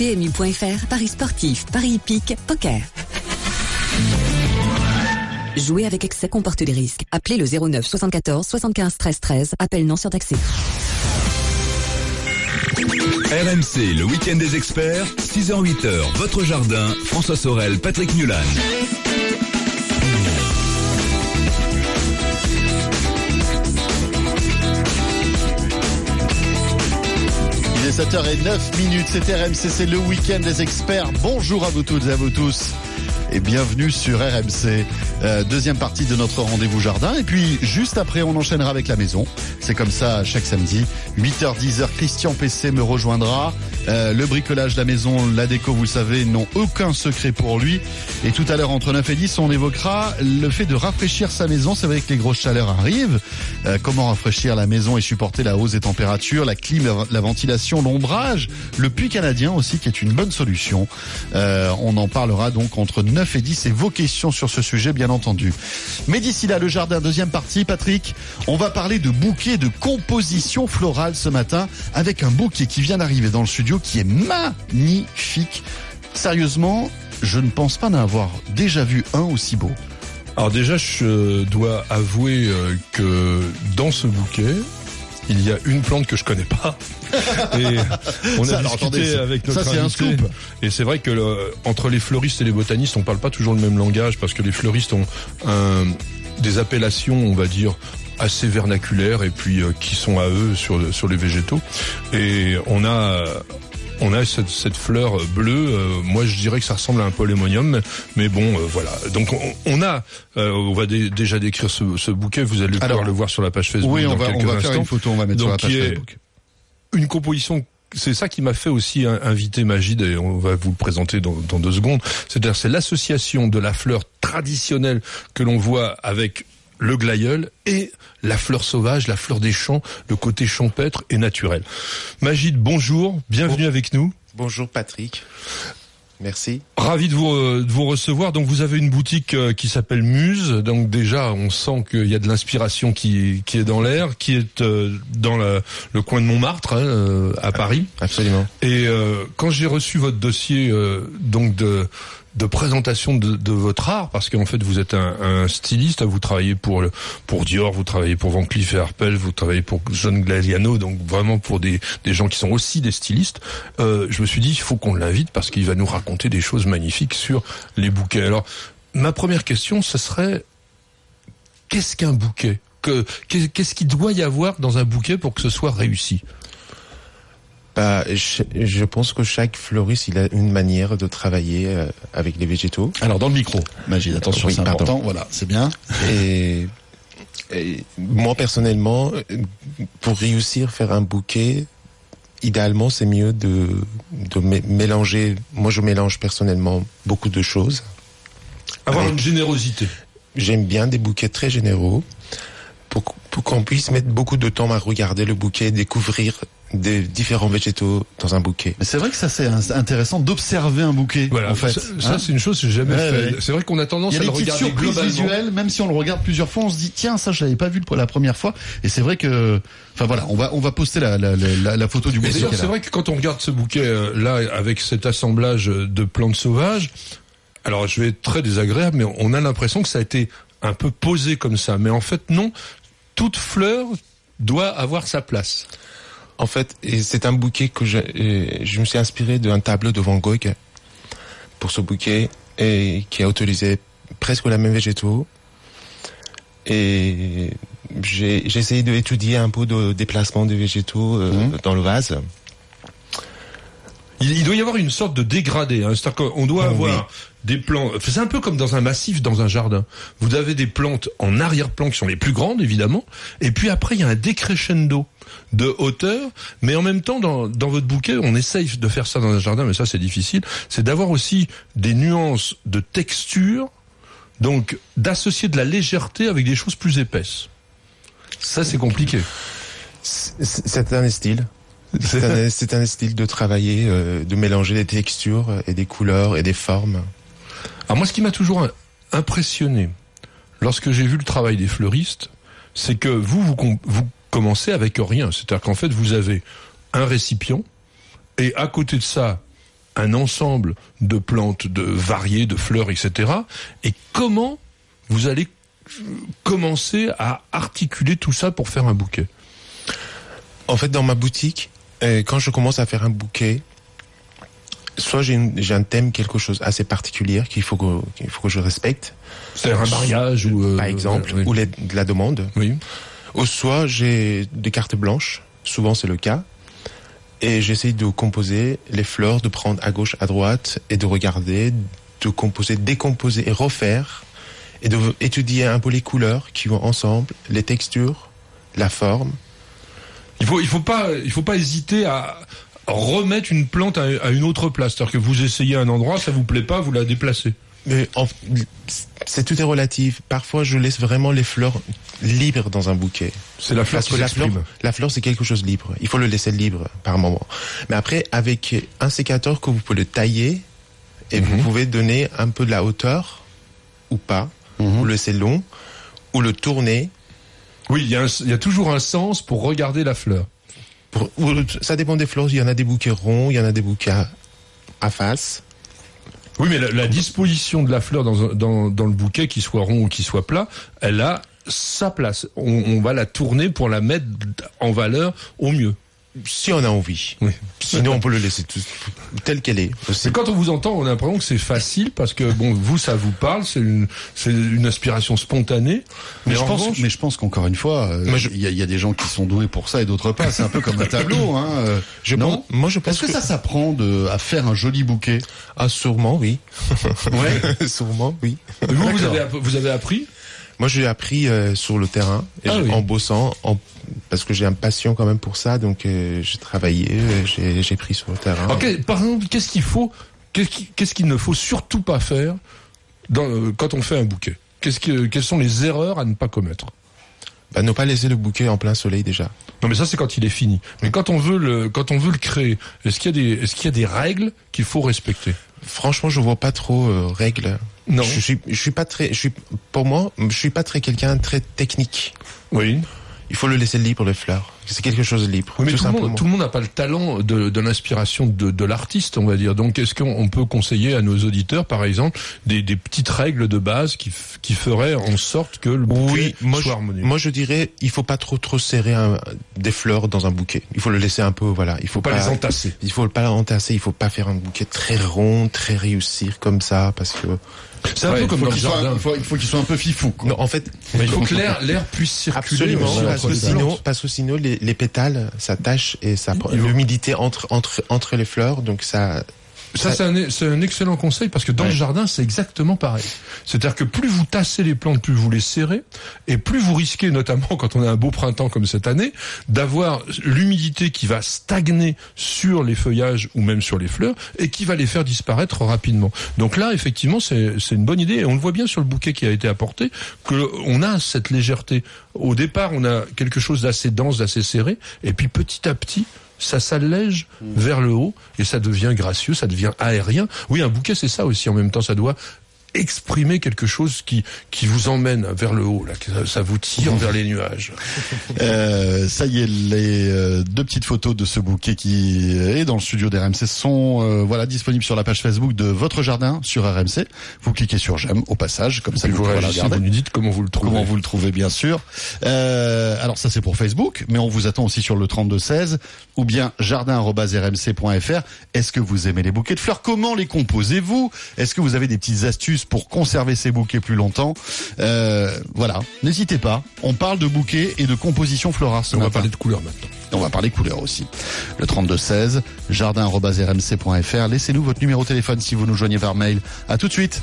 [SPEAKER 41] PMU.fr, Paris sportif, Paris hippique, poker. Jouer avec excès comporte des risques. Appelez le 09 74 75 13 13. Appel non surtaxé.
[SPEAKER 3] RMC, le week-end des experts, 6h-8h, votre jardin, François Sorel, Patrick Mulan.
[SPEAKER 4] Est est 7h09 minutes. C'est RMC, c'est le week-end des experts. Bonjour à vous toutes et à vous tous et bienvenue sur RMC. Euh, deuxième partie de notre rendez-vous jardin. Et puis juste après, on enchaînera avec la maison. C'est comme ça chaque samedi. 8h, 10h, Christian PC me rejoindra. Euh, le bricolage, la maison, la déco, vous savez, n'ont aucun secret pour lui. Et tout à l'heure, entre 9 et 10, on évoquera le fait de rafraîchir sa maison. C'est vrai que les grosses chaleurs arrivent. Euh, comment rafraîchir la maison et supporter la hausse des températures, la clim, la ventilation, l'ombrage, le puits canadien aussi, qui est une bonne solution. Euh, on en parlera donc entre 9 et 10 et vos questions sur ce sujet, bien entendu. Mais d'ici là, le jardin, deuxième partie, Patrick, on va parler de bouquet de composition florale ce matin avec un bouquet qui vient d'arriver dans le studio qui est magnifique. Sérieusement, je ne pense pas n'avoir déjà vu un aussi beau.
[SPEAKER 22] Alors déjà, je dois avouer euh, que dans ce bouquet, il y a une plante que je connais pas. Et on a
[SPEAKER 4] Ça,
[SPEAKER 22] discuté
[SPEAKER 4] attendez,
[SPEAKER 22] avec
[SPEAKER 4] ça,
[SPEAKER 22] notre
[SPEAKER 4] c'est un scoop.
[SPEAKER 22] Et c'est vrai que le- entre les fleuristes et les botanistes, on parle pas toujours le même langage parce que les fleuristes ont un- des appellations, on va dire assez vernaculaires et puis euh, qui sont à eux sur sur les végétaux. Et on a on a cette, cette fleur bleue. euh, moi, je dirais que ça ressemble à un polémonium, mais, bon, euh, voilà. Donc, on, on a, euh, on va dé- déjà décrire ce, ce bouquet. Vous allez pouvoir
[SPEAKER 4] Alors,
[SPEAKER 22] le voir sur la page Facebook
[SPEAKER 4] oui, on
[SPEAKER 22] dans
[SPEAKER 4] va- on
[SPEAKER 22] quelques
[SPEAKER 4] va faire une photo, on va mettre sur
[SPEAKER 22] Donc,
[SPEAKER 4] la page
[SPEAKER 22] qui est
[SPEAKER 4] Facebook.
[SPEAKER 22] Une composition. C'est ça qui m'a fait aussi in- inviter Magide et on va vous le présenter dans, dans deux secondes. C'est-à-dire, c'est l'association de la fleur traditionnelle que l'on voit avec le glaïeul et la fleur sauvage, la fleur des champs, le côté champêtre et naturel. Magide, bonjour, bienvenue avec nous.
[SPEAKER 40] Bonjour Patrick. Merci.
[SPEAKER 22] Ravi de vous, euh, de vous recevoir. Donc vous avez une boutique euh, qui s'appelle Muse. Donc déjà on sent qu'il y a de l'inspiration qui, qui est dans l'air, qui est euh, dans la- le coin de Montmartre hein, à Paris.
[SPEAKER 40] Absolument.
[SPEAKER 22] Et euh, quand j'ai reçu votre dossier euh, donc de de présentation de, votre art, parce qu'en fait vous êtes un, styliste, vous travaillez pour pour Dior, vous travaillez pour Van Cleef et Arpels, vous travaillez pour John Galliano, donc vraiment pour des, des gens qui sont aussi des stylistes. Euh, je me suis dit il faut qu'on l'invite parce qu'il va nous raconter des choses magnifiques sur les bouquets. Alors ma première question, ce serait qu'est-ce qu'un bouquet? Que, qu'est- Qu'est-ce qu'il doit y avoir dans un bouquet pour que ce soit réussi?
[SPEAKER 40] Bah, je, je pense que chaque fleuriste, il a une manière de travailler euh, avec les végétaux.
[SPEAKER 4] Alors dans le micro, Magide, attention,
[SPEAKER 40] Oui,
[SPEAKER 4] c'est
[SPEAKER 40] pardon.
[SPEAKER 4] important. Voilà, c'est bien.
[SPEAKER 40] Et, et moi personnellement, pour réussir faire un bouquet, idéalement c'est mieux de, de mé- mélanger. Moi je mélange personnellement beaucoup de choses.
[SPEAKER 22] Avoir
[SPEAKER 40] Avec-
[SPEAKER 22] une générosité.
[SPEAKER 40] J'aime bien des bouquets très généraux pour, pour qu'on puisse mettre beaucoup de temps à regarder le bouquet, découvrir des différents végétaux dans un bouquet.
[SPEAKER 4] Mais c'est vrai que ça c'est intéressant d'observer un bouquet.
[SPEAKER 22] Voilà,
[SPEAKER 4] en fait.
[SPEAKER 22] ça, ça,
[SPEAKER 4] Hein
[SPEAKER 22] c'est une chose que j'ai jamais
[SPEAKER 4] Ouais,
[SPEAKER 22] fait.
[SPEAKER 4] ouais.
[SPEAKER 22] C'est vrai qu'on a tendance
[SPEAKER 4] Il y a
[SPEAKER 22] à
[SPEAKER 4] des
[SPEAKER 22] le
[SPEAKER 4] petites
[SPEAKER 22] regarder globalement.
[SPEAKER 4] visuelles, même si on le regarde plusieurs fois, on se dit tiens ça je l'avais pas vu pour la première fois. Et c'est vrai que, enfin voilà, on va on va poster la la, la, la photo du bouquet.
[SPEAKER 22] c'est vrai que quand on regarde ce bouquet euh, là avec cet assemblage de plantes sauvages, alors je vais être très désagréable, mais on a l'impression que ça a été un peu posé comme ça. Mais en fait non, toute fleur doit avoir sa place.
[SPEAKER 40] En fait, c'est un bouquet que je, je me suis inspiré d'un tableau de Van Gogh pour ce bouquet et qui a utilisé presque la même végétaux. Et j'ai essayé d'étudier un peu de déplacement des végétaux euh, dans le vase.
[SPEAKER 22] Il, il doit y avoir une sorte de dégradé. Hein. C'est-à-dire qu'on doit
[SPEAKER 40] Oh,
[SPEAKER 22] avoir des plantes. C'est un peu comme dans un massif, dans un jardin. Vous avez des plantes en arrière-plan qui sont les plus grandes, évidemment. Et puis après, il y a un décrescendo de hauteur. Mais en même temps, dans, dans votre bouquet, on essaye de faire ça dans un jardin, mais ça, c'est difficile. C'est d'avoir aussi des nuances de texture. Donc, d'associer de la légèreté avec des choses plus épaisses. Ça, c'est compliqué.
[SPEAKER 40] C'est un style. C'est un, un style de travailler, euh, de mélanger des textures et des couleurs et des formes.
[SPEAKER 22] Alors moi, ce qui m'a toujours im- impressionné lorsque j'ai vu le travail des fleuristes, c'est que vous, vous, vous commencez avec rien. C'est-à-dire qu'en fait, vous avez un récipient et à côté de ça, un ensemble de plantes, de variées, de fleurs, etc. Et comment vous allez euh, commencer à articuler tout ça pour faire un bouquet?
[SPEAKER 40] En fait, dans ma boutique, euh, quand je commence à faire un bouquet, soit j'ai un thème, quelque chose assez particulier qu'il faut que qu'il faut que je respecte.
[SPEAKER 22] C'est-à-dire un mariage ou euh,
[SPEAKER 40] par exemple,
[SPEAKER 22] oui.
[SPEAKER 40] ou les- de la demande.
[SPEAKER 22] Oui.
[SPEAKER 40] Ou soit j'ai des cartes blanches. Souvent c'est le cas. Et j'essaye de composer les fleurs, de prendre à gauche, à droite et de regarder, de composer, décomposer et refaire et de étudier un peu les couleurs qui vont ensemble, les textures, la forme.
[SPEAKER 22] Il faut, il faut pas, il faut pas hésiter à remettre une plante à, à une autre place. C'est-à-dire que vous essayez un endroit, ça vous plaît pas, vous la déplacez.
[SPEAKER 40] C'est tout est relatif. Parfois, je laisse vraiment les fleurs libres dans un bouquet.
[SPEAKER 22] C'est la fleur
[SPEAKER 40] Parce
[SPEAKER 22] qui
[SPEAKER 40] que la fleur, la fleur, c'est quelque chose de libre. Il faut le laisser libre par moment. Mais après, avec un sécateur que vous pouvez le tailler et
[SPEAKER 22] Mhm.
[SPEAKER 40] vous pouvez donner un peu de la hauteur ou pas, ou le laisser long, ou le tourner.
[SPEAKER 22] Oui, il y, a y toujours un sens pour regarder la fleur.
[SPEAKER 40] Pour- ça dépend des fleurs. Il y en a des bouquets ronds, il y en a des bouquets à face.
[SPEAKER 22] Oui, mais la, disposition de la fleur dans, dans, dans le bouquet, qu'il soit rond ou qu'il soit plat, elle a sa place. On va la tourner pour la mettre en valeur au mieux.
[SPEAKER 40] Si on a envie. Sinon, on peut le laisser tout, tel qu'elle est.
[SPEAKER 22] Mais quand on vous entend, on a l'impression que c'est facile parce que bon, vous, ça vous parle, c'est une, c'est une aspiration spontanée.
[SPEAKER 4] Mais, je
[SPEAKER 22] en
[SPEAKER 4] pense,
[SPEAKER 22] revanche-
[SPEAKER 4] mais je pense qu'encore une fois, euh, il y, a- il y a des gens qui sont doués pour ça et d'autres pas. C'est un peu comme un tableau, hein. euh,
[SPEAKER 40] Je
[SPEAKER 4] non
[SPEAKER 40] pense- moi, je pense
[SPEAKER 4] Est-ce que,
[SPEAKER 40] que-
[SPEAKER 4] ça s'apprend de, à faire un joli bouquet?
[SPEAKER 40] Ah, sûrement, oui.
[SPEAKER 4] Ouais.
[SPEAKER 40] sûrement, oui.
[SPEAKER 22] Vous, vous avez, vous avez appris?
[SPEAKER 40] Moi, j'ai appris euh, sur le terrain,
[SPEAKER 22] Ah oui.
[SPEAKER 40] en bossant, en, parce que j'ai une passion quand même pour ça, donc euh, j'ai travaillé, euh, j'ai pris sur le terrain.
[SPEAKER 22] Par exemple, qu'est-ce qu'il faut, qu'est-ce qui- qu'est-ce qu'il ne faut surtout pas faire dans, quand on fait un bouquet? Qu'est-ce que, Quelles sont les erreurs à ne pas commettre?
[SPEAKER 40] Bah, ne pas laisser le bouquet en plein soleil déjà.
[SPEAKER 22] Non, mais ça c'est quand il est fini. Mais quand on veut le, quand on veut le créer, est-ce qu'il y a des, est-ce qu'il y a des règles qu'il faut respecter?
[SPEAKER 40] Franchement, je vois pas trop euh, règles.
[SPEAKER 22] Non.
[SPEAKER 40] Je suis, je suis pas très, je suis, pour moi, je suis pas très quelqu'un très technique.
[SPEAKER 22] Oui.
[SPEAKER 40] Il faut le laisser libre les fleurs. C'est quelque chose de libre.
[SPEAKER 22] Oui, mais
[SPEAKER 40] tout
[SPEAKER 22] tout, le monde, tout le monde n'a pas le talent de, de l'inspiration de, de l'artiste, on va dire. Donc, est-ce qu'on on peut conseiller à nos auditeurs, par exemple, des, des petites règles de base qui, qui feraient en sorte que le bouquet
[SPEAKER 40] Oui,
[SPEAKER 22] soit
[SPEAKER 40] je,
[SPEAKER 22] harmonieux
[SPEAKER 40] moi je dirais, il faut pas trop trop serrer un- des fleurs dans un bouquet. Il faut le laisser un peu, voilà. Il faut
[SPEAKER 22] pas les entasser.
[SPEAKER 40] Il faut pas entasser. Il faut pas faire un bouquet très rond, très réussir comme ça, parce que.
[SPEAKER 22] C'est un peu comme dans le
[SPEAKER 4] il faut, il faut qu'il soit un peu fifou. quoi.
[SPEAKER 40] Non, en fait,
[SPEAKER 22] il faut que l'air, l'air puisse circuler.
[SPEAKER 40] Absolument, parce que sinon, parce que sinon les, les pétales s'attachent et ça prend l'humidité entre entre entre les fleurs, donc ça.
[SPEAKER 22] Ça, c'est un, un excellent conseil parce que dans le jardin, c'est exactement pareil. C'est-à-dire que plus vous tassez les plantes, plus vous les serrez, et plus vous risquez, notamment quand on a un beau printemps comme cette année, d'avoir l'humidité qui va stagner sur les feuillages ou même sur les fleurs et qui va les faire disparaître rapidement. Donc là, effectivement, c'est c'est une bonne idée et on le voit bien sur le bouquet qui a été apporté que on a cette légèreté. Au départ, on a quelque chose d'assez dense, d'assez serré, et puis petit à petit, ça s'allège vers le haut et ça devient gracieux, ça devient aérien. Oui, un bouquet, c'est ça aussi. En même temps, ça doit exprimer quelque chose qui qui vous emmène vers le haut là que ça- vous tire vers les nuages
[SPEAKER 4] Euh, ça y est, les euh, deux petites photos de ce bouquet qui est dans le studio d'RMC sont euh, voilà disponibles sur la page Facebook de votre jardin sur RMC. Vous cliquez sur j'aime au passage, comme ça vous la regarder.
[SPEAKER 22] vous nous dites comment vous le trouvez
[SPEAKER 4] Comment vous le trouvez, bien sûr. Euh, alors ça c'est pour Facebook, mais on vous attend aussi sur le 3216 ou bien jardin@rmc.fr. Est-ce que vous aimez les bouquets de fleurs? Comment les composez-vous? Est-ce que vous avez des petites astuces pour conserver ces bouquets plus longtemps Euh, Voilà, n'hésitez pas. On parle de bouquets et de composition florale
[SPEAKER 22] on va parler de couleurs maintenant
[SPEAKER 4] On va parler couleurs aussi. Le 3216 jardin@rmc.fr. Laissez-nous votre numéro de téléphone si vous nous joignez par mail. À tout de suite.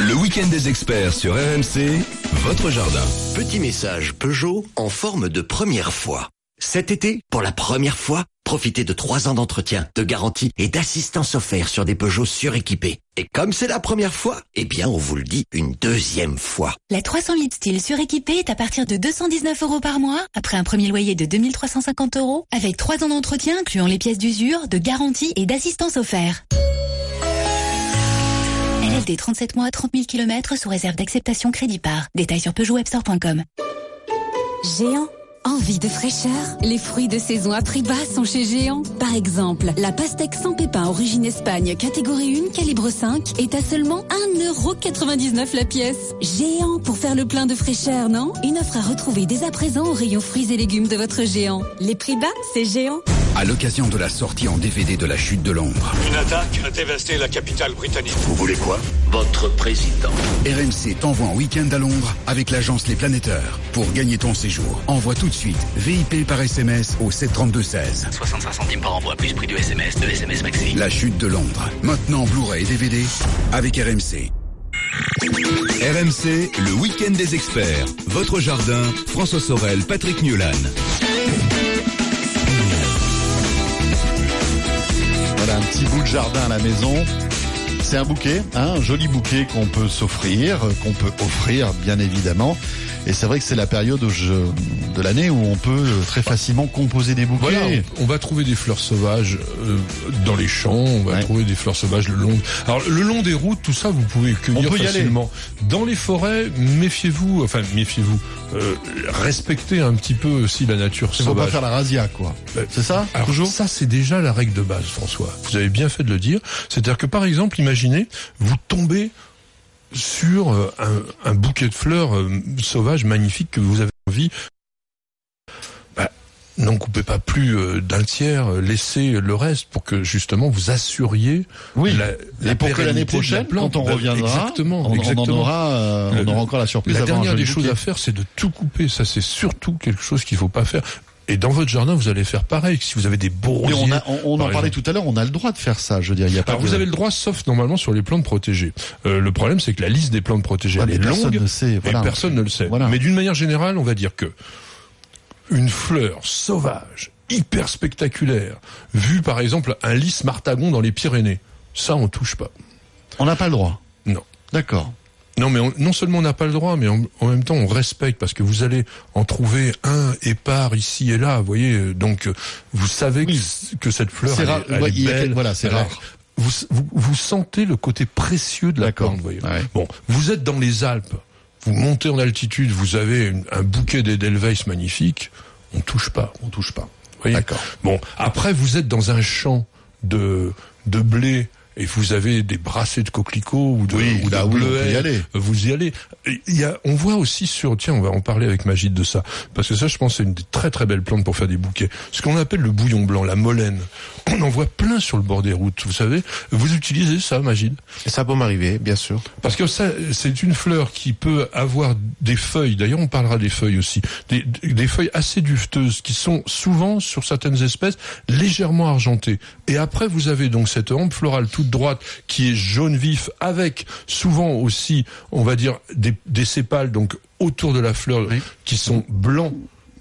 [SPEAKER 21] Le week-end des experts sur RMC, votre jardin.
[SPEAKER 42] Petit message Peugeot en forme de première fois. Cet été, pour la première fois, profitez de trois ans d'entretien, de garantie et d'assistance offerte sur des Peugeot suréquipés. Et comme c'est la première fois, eh bien on vous le dit une deuxième fois.
[SPEAKER 43] La 300 litres style suréquipée est à partir de 219 euros par mois, après un premier loyer de 2350 euros, avec 3 ans d'entretien incluant les pièces d'usure, de garantie et d'assistance offert. LLD 37 mois, 30 000 km sous réserve d'acceptation crédit par. Détails sur PeugeotWebstore.com.
[SPEAKER 41] Géant. Envie de fraîcheur? Les fruits de saison à prix bas sont chez Géant. Par exemple, la pastèque sans pépins origine Espagne, catégorie 1, calibre 5, est à seulement 1,99€ la pièce. Géant pour faire le plein de fraîcheur, non? Une offre à retrouver dès à présent au rayon fruits et légumes de votre Géant. Les prix bas, c'est Géant.
[SPEAKER 21] à l'occasion de la sortie en DVD de La Chute de Londres.
[SPEAKER 44] Une attaque a dévasté la capitale britannique.
[SPEAKER 21] Vous voulez quoi? Votre président. RMC t'envoie en week-end à Londres avec l'agence Les Planéteurs. Pour gagner ton séjour, envoie tout de suite VIP par SMS au 732-16.
[SPEAKER 45] 65 centimes par envoi, plus prix du SMS, de SMS Maxi.
[SPEAKER 21] La Chute de Londres. Maintenant Blu-ray et DVD avec RMC.
[SPEAKER 3] RMC, le week-end des experts. Votre jardin, François Sorel, Patrick Newlan.
[SPEAKER 4] Voilà un petit bout de jardin à la maison. C'est un bouquet, hein, un joli bouquet qu'on peut s'offrir, euh, qu'on peut offrir bien évidemment. Et c'est vrai que c'est la période où je, de l'année où on peut euh, très facilement composer des bouquets.
[SPEAKER 22] Voilà, on, on va trouver des fleurs sauvages euh, dans les champs, on va trouver des fleurs sauvages le long. Alors le long des routes, tout ça, vous pouvez cueillir
[SPEAKER 4] On peut y aller.
[SPEAKER 22] facilement. Dans les forêts, méfiez-vous, enfin méfiez-vous, euh, respectez un petit peu aussi la nature
[SPEAKER 4] Il faut
[SPEAKER 22] sauvage.
[SPEAKER 4] pas faire la razzia, quoi. C'est ça
[SPEAKER 22] Alors,
[SPEAKER 4] Toujours?
[SPEAKER 22] Ça, c'est déjà la règle de base, François. Vous avez bien fait de le dire. C'est-à-dire que, par exemple, imaginez, vous tombez sur euh, un, un bouquet de fleurs euh, sauvages magnifiques que vous avez envie. Bah, n'en coupez pas plus euh, d'un tiers, laissez le reste pour que justement vous assuriez
[SPEAKER 4] Oui.
[SPEAKER 22] la, la
[SPEAKER 4] Et pour que l'année
[SPEAKER 22] la
[SPEAKER 4] prochaine, quand on
[SPEAKER 22] Bah,
[SPEAKER 4] reviendra,
[SPEAKER 22] exactement,
[SPEAKER 4] on- on en
[SPEAKER 22] exactement.
[SPEAKER 4] aura, euh, on aura encore la surprise
[SPEAKER 22] La dernière des choses à faire, c'est de tout couper. Ça, c'est surtout quelque chose qu'il faut pas faire. Et dans votre jardin, vous allez faire pareil. Si vous avez des beaux
[SPEAKER 4] Mais on, a- on- on en
[SPEAKER 22] par
[SPEAKER 4] parlait tout à l'heure, on a le droit de faire ça. Je veux dire, il y a pas
[SPEAKER 22] Alors
[SPEAKER 4] de-
[SPEAKER 22] vous avez le droit, sauf normalement sur les plantes protégées. Euh, le problème, c'est que la liste des plantes protégées
[SPEAKER 4] Ouais,
[SPEAKER 22] elle
[SPEAKER 4] mais
[SPEAKER 22] est
[SPEAKER 4] personne
[SPEAKER 22] longue et personne ne le sait.
[SPEAKER 4] Voilà.
[SPEAKER 22] Mais d'une manière générale, on va dire que une fleur sauvage, hyper spectaculaire, vue par exemple un lys martagon dans les Pyrénées, ça on touche pas.
[SPEAKER 4] On n'a pas le droit.
[SPEAKER 22] Non.
[SPEAKER 4] D'accord.
[SPEAKER 22] Non, mais on- non seulement on n'a pas le droit, mais en, en même temps on respecte parce que vous allez en trouver un épars ici et là. Vous voyez, euh, donc euh, vous savez que, que cette fleur
[SPEAKER 4] C'est
[SPEAKER 22] elle
[SPEAKER 4] rare.
[SPEAKER 22] est- elle
[SPEAKER 4] Ouais,
[SPEAKER 22] est
[SPEAKER 4] a
[SPEAKER 22] belle,
[SPEAKER 4] voilà, c'est rare.
[SPEAKER 22] Vous, vous, vous sentez le côté précieux de la plante. Vous voyez. Bon, vous êtes dans les Alpes, vous montez en altitude, vous avez une- un bouquet d'Edelweiss magnifique. On touche pas.
[SPEAKER 4] On touche pas.
[SPEAKER 22] D'accord. Bon, après vous êtes dans un champ de de blé et vous avez des brassées de coquelicots ou de,
[SPEAKER 4] Oui,
[SPEAKER 22] ou de
[SPEAKER 4] oui, peut
[SPEAKER 22] bleuets,
[SPEAKER 4] y aller.
[SPEAKER 22] vous y allez. Il y a, on voit aussi sur, tiens, on va en parler avec Magide de ça, parce que ça, je pense, c'est une des très très belles plantes pour faire des bouquets. Ce qu'on appelle le bouillon blanc, la molène. On en voit plein sur le bord des routes, vous savez. Vous utilisez ça, Magide
[SPEAKER 40] Ça peut m'arriver, bien sûr.
[SPEAKER 22] Parce que ça, c'est une fleur qui peut avoir des feuilles. D'ailleurs, on parlera des feuilles aussi. Des, des feuilles assez duveteuses qui sont souvent, sur certaines espèces, légèrement argentées. Et après, vous avez donc cette hampe florale toute droite qui est jaune vif avec souvent aussi, on va dire, des, des sépales donc autour de la fleur qui sont blancs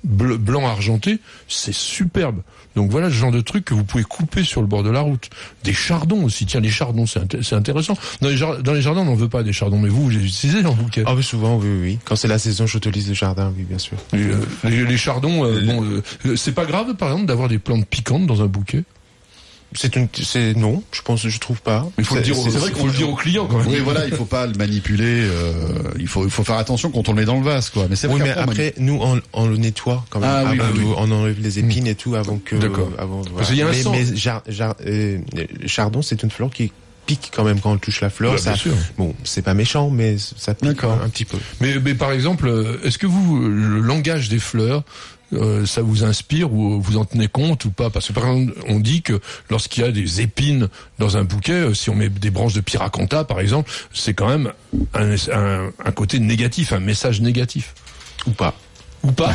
[SPEAKER 22] bleu, blanc argenté, c'est superbe. Donc voilà le genre de truc que vous pouvez couper sur le bord de la route. Des chardons aussi. Tiens, les chardons, c'est inté- c'est intéressant. Dans les, jar- dans les jardins, on n'en veut pas des chardons, mais vous, vous les utilisez dans le bouquet.
[SPEAKER 40] Ah oui, souvent, oui, oui. Quand c'est la saison, j'utilise le jardin, oui, bien sûr.
[SPEAKER 22] Les, euh, les- les chardons, euh, bon, euh, c'est pas grave, par exemple, d'avoir des plantes piquantes dans un bouquet?
[SPEAKER 40] C'est une, c'est non, je pense, je trouve pas.
[SPEAKER 22] Il faut le dire, au-
[SPEAKER 4] C'est vrai
[SPEAKER 22] faut
[SPEAKER 4] qu'on
[SPEAKER 22] le dire aux clients quand même.
[SPEAKER 4] Oui, voilà, il faut pas le manipuler. euh, il faut, il faut faire attention quand on le met dans le vase, quoi. Mais c'est
[SPEAKER 40] Oui, mais après, nous, on, on le nettoie quand même.
[SPEAKER 4] Ah oui,
[SPEAKER 40] avant
[SPEAKER 4] oui.
[SPEAKER 40] On enlève les épines et tout avant que.
[SPEAKER 22] D'accord.
[SPEAKER 40] Avant,
[SPEAKER 22] Parce qu'il y a un
[SPEAKER 40] mais,
[SPEAKER 22] sang.
[SPEAKER 40] mais jar- jar- euh, chardon, c'est une fleur qui pique quand même quand on touche la fleur.
[SPEAKER 22] Ouais,
[SPEAKER 40] ça,
[SPEAKER 22] bien sûr.
[SPEAKER 40] Bon, c'est pas méchant, mais ça pique un petit peu.
[SPEAKER 22] Mais, mais par exemple, euh, est-ce que vous, le langage des fleurs, euh, ça vous inspire ou vous en tenez compte ou pas Parce que par exemple, on dit que lorsqu'il y a des épines dans un bouquet, euh, si on met des branches de pyracantha, par exemple, c'est quand même un, un, un côté négatif, un message négatif.
[SPEAKER 40] Ou pas.
[SPEAKER 22] Ou pas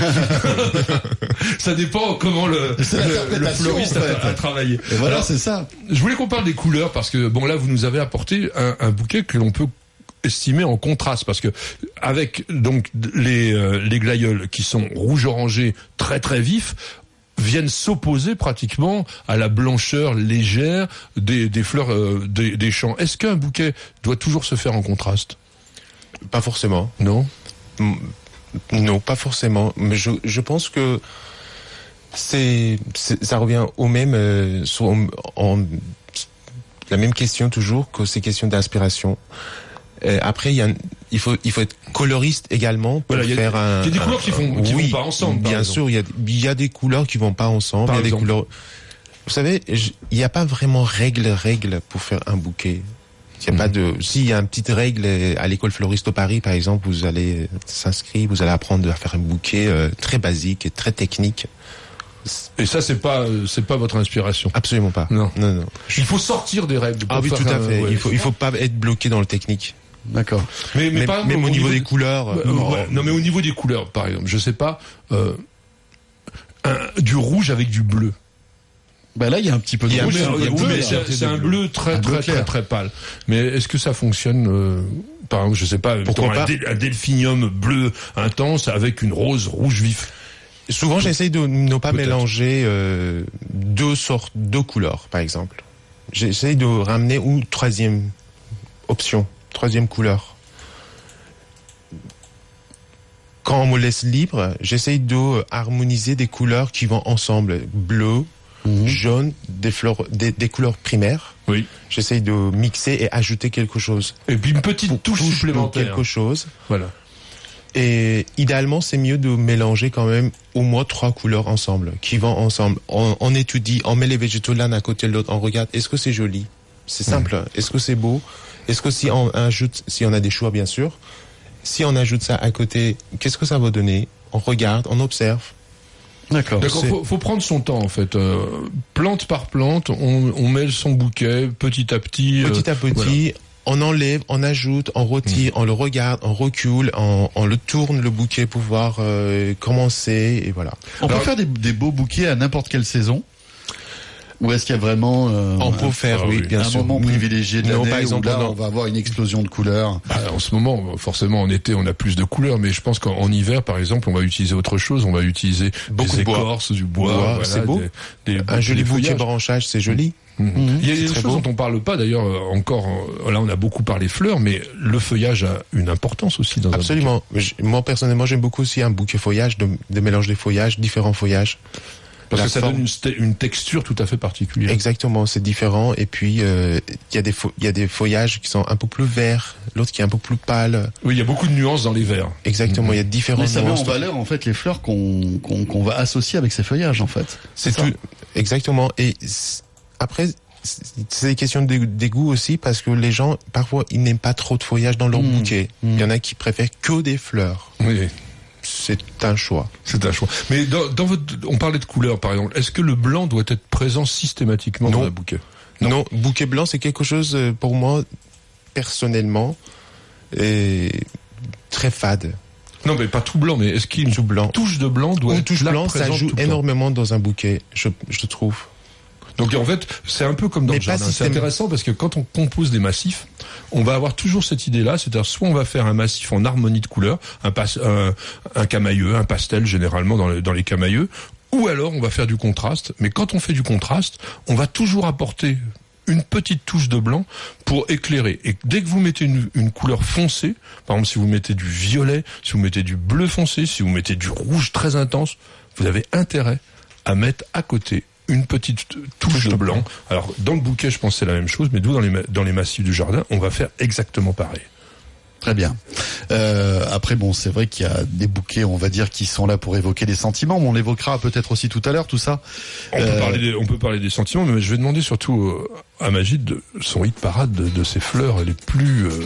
[SPEAKER 22] Ça dépend comment le, fleuriste
[SPEAKER 4] en fait.
[SPEAKER 22] a, a travaillé.
[SPEAKER 4] Et voilà, c'est ça.
[SPEAKER 22] je voulais qu'on parle des couleurs parce que bon là vous nous avez apporté un, un bouquet que l'on peut estimer en contraste parce que avec donc les euh, les glaïeuls qui sont rouge orangé très très vifs viennent s'opposer pratiquement à la blancheur légère des, des fleurs euh, des, des champs. Est-ce qu'un bouquet doit toujours se faire en contraste?
[SPEAKER 40] Pas forcément.
[SPEAKER 22] Non?
[SPEAKER 40] Mm, Non, pas forcément. Mais je, je pense que c'est, c'est- ça revient au même, euh, sur- en, en- la même question toujours que ces questions d'inspiration. Euh, après, il y a, un- il faut, il faut être coloriste également pour
[SPEAKER 22] Voilà,
[SPEAKER 40] faire un.
[SPEAKER 22] il y a des
[SPEAKER 40] un-
[SPEAKER 22] couleurs qui qui
[SPEAKER 40] oui,
[SPEAKER 22] vont pas ensemble,
[SPEAKER 40] Bien sûr, il y a, il y a des couleurs qui vont pas ensemble.
[SPEAKER 22] Par
[SPEAKER 40] il y a des
[SPEAKER 22] exemple.
[SPEAKER 40] couleurs. Vous savez, il n'y a pas vraiment règle, règle pour faire un bouquet. Il y a
[SPEAKER 22] Mhm.
[SPEAKER 40] pas de. S'il y a une petite règle euh, à l'école floriste au Paris, par exemple, vous allez s'inscrire, vous allez apprendre à faire un bouquet euh, très basique et très technique.
[SPEAKER 22] Et ça, c'est pas, euh, c'est pas votre inspiration.
[SPEAKER 40] Absolument pas.
[SPEAKER 22] Non,
[SPEAKER 40] non, non.
[SPEAKER 22] Il faut sortir des règles.
[SPEAKER 40] Ah oui, tout à fait. Il faut, il faut pas être bloqué dans le technique.
[SPEAKER 46] D'accord.
[SPEAKER 22] Mais, mais, exemple,
[SPEAKER 40] même au niveau des couleurs,
[SPEAKER 22] Bah,
[SPEAKER 40] euh, non.
[SPEAKER 22] ouais, non, mais au niveau des couleurs, par exemple, je sais pas, euh, un- du rouge avec du bleu.
[SPEAKER 46] Bah là, il y a un petit peu de rouge, là.
[SPEAKER 22] c'est un bleu très très très très pâle. Mais est-ce que ça fonctionne euh, Par exemple, je sais pas,
[SPEAKER 40] Pourquoi pas
[SPEAKER 22] dé- un delphinium bleu intense avec une rose rouge vif.
[SPEAKER 40] Souvent, j'essaye de ne pas mélanger euh, deux sortes, deux couleurs, par exemple. J'essaye de ramener une troisième option, troisième couleur. Quand on me laisse libre, j'essaye de harmoniser des couleurs qui vont ensemble. Bleu, jaune, des, fleurs, des, des couleurs primaires.
[SPEAKER 22] Oui.
[SPEAKER 40] J'essaye de mixer et ajouter quelque chose.
[SPEAKER 22] Et puis une petite touche
[SPEAKER 40] de
[SPEAKER 22] supplémentaire.
[SPEAKER 40] quelque chose.
[SPEAKER 22] Voilà.
[SPEAKER 40] Et idéalement, c'est mieux de mélanger quand même au moins trois couleurs ensemble, qui vont ensemble. On, on étudie, on met les végétaux l'un à côté de l'autre, on regarde, est-ce que c'est joli? C'est simple. Est-ce que c'est beau? Est-ce que si on ajoute, si on a des choix bien sûr, si on ajoute ça à côté, qu'est-ce que ça va donner? On regarde, on observe.
[SPEAKER 46] D'accord.
[SPEAKER 22] D'accord, faut, faut prendre son temps en fait. Euh, plante par plante, on, on mêle son bouquet petit à petit. euh,
[SPEAKER 40] Petit à petit,
[SPEAKER 22] voilà.
[SPEAKER 40] on enlève, on ajoute, on retire, on le regarde, on recule, on, on le tourne le bouquet pour voir euh, comment c'est et voilà.
[SPEAKER 46] On peut faire des, des beaux bouquets à n'importe quelle saison Ou est-ce qu'il y a vraiment euh, un-
[SPEAKER 40] faire, oui, bien
[SPEAKER 46] un
[SPEAKER 40] sûr.
[SPEAKER 46] moment privilégié de l'année
[SPEAKER 40] par exemple,
[SPEAKER 46] où là,
[SPEAKER 40] non.
[SPEAKER 46] on va avoir une explosion de couleurs
[SPEAKER 22] Bah, en ce moment, forcément, en été, on a plus de couleurs, mais je pense qu'en en hiver, par exemple, on va utiliser autre chose. On va utiliser
[SPEAKER 40] Beaucoup
[SPEAKER 22] des
[SPEAKER 40] de bois.
[SPEAKER 22] du bois.
[SPEAKER 40] Bois,
[SPEAKER 22] voilà,
[SPEAKER 40] c'est beau.
[SPEAKER 22] des- des-
[SPEAKER 40] Un joli
[SPEAKER 22] des
[SPEAKER 40] bouquet branchage, c'est joli.
[SPEAKER 22] Mhm. Il y a des choses
[SPEAKER 40] beau.
[SPEAKER 22] dont on parle pas d'ailleurs encore. euh, Là, on a beaucoup parlé fleurs, mais le feuillage a une importance aussi dans un
[SPEAKER 40] Absolument. Moi, personnellement, j'aime beaucoup aussi un bouquet feuillage, de, de mélange des feuillages, différents feuillages.
[SPEAKER 22] Parce
[SPEAKER 40] La
[SPEAKER 22] que ça
[SPEAKER 40] forme-
[SPEAKER 22] donne une, texture tout à fait particulière.
[SPEAKER 40] Exactement, c'est différent. Et puis, euh, il y, a des y a des feuillages qui sont un peu plus verts, l'autre qui est un peu plus pâle.
[SPEAKER 22] Oui, il y a beaucoup de nuances dans les verts.
[SPEAKER 40] Exactement, il y a différentes
[SPEAKER 46] Mais ça met en
[SPEAKER 40] nuances.
[SPEAKER 46] valeur en fait les fleurs qu'on qu'on va associer avec ces feuillages en fait.
[SPEAKER 40] C'est
[SPEAKER 46] ça
[SPEAKER 40] tout, exactement. Et après, c'est des questions de, des goûts aussi parce que les gens, parfois, ils n'aiment pas trop de feuillage dans leur
[SPEAKER 22] Hmm.
[SPEAKER 40] bouquet. Il y en a qui préfèrent que des fleurs.
[SPEAKER 22] Oui.
[SPEAKER 40] C'est un choix.
[SPEAKER 22] C'est un choix. Mais dans, dans votre, on parlait de couleurs, par exemple. Est-ce que le blanc doit être présent systématiquement dans un bouquet
[SPEAKER 40] Non. bouquet blanc, c'est quelque chose, euh, pour moi, personnellement, est très fade.
[SPEAKER 22] Non, mais pas tout blanc, mais est-ce qu'une
[SPEAKER 40] Tout blanc.
[SPEAKER 22] touche de blanc doit
[SPEAKER 40] Une
[SPEAKER 22] être
[SPEAKER 40] touche blanc, ça joue énormément dans un bouquet, je, je trouve.
[SPEAKER 22] Donc en fait, c'est un peu comme dans
[SPEAKER 40] Mais
[SPEAKER 22] le jardin. C'est intéressant parce que quand on compose des massifs, on va avoir toujours cette idée-là, c'est-à-dire soit on va faire un massif en harmonie de couleurs, un, pas- un, un camailleux, un pastel généralement dans les, dans les camailleux, ou alors on va faire du contraste. Mais quand on fait du contraste, on va toujours apporter une petite touche de blanc pour éclairer. Et dès que vous mettez une, une couleur foncée, par exemple si vous mettez du violet, si vous mettez du bleu foncé, si vous mettez du rouge très intense, vous avez intérêt à mettre à côté une petite touche de blanc. Alors dans le bouquet, je c'est la même chose, mais nous dans les dans les massifs du jardin, on va faire exactement pareil.
[SPEAKER 46] Très bien. Euh, après, bon, c'est vrai qu'il y a des bouquets, on va dire, qui sont là pour évoquer des sentiments, mais on l'évoquera peut-être aussi tout à l'heure, tout ça.
[SPEAKER 22] On, peut
[SPEAKER 46] Euh,
[SPEAKER 22] parler des, on peut parler des sentiments, mais je vais demander surtout euh, à Magid de son hit parade de, de ses fleurs les plus euh,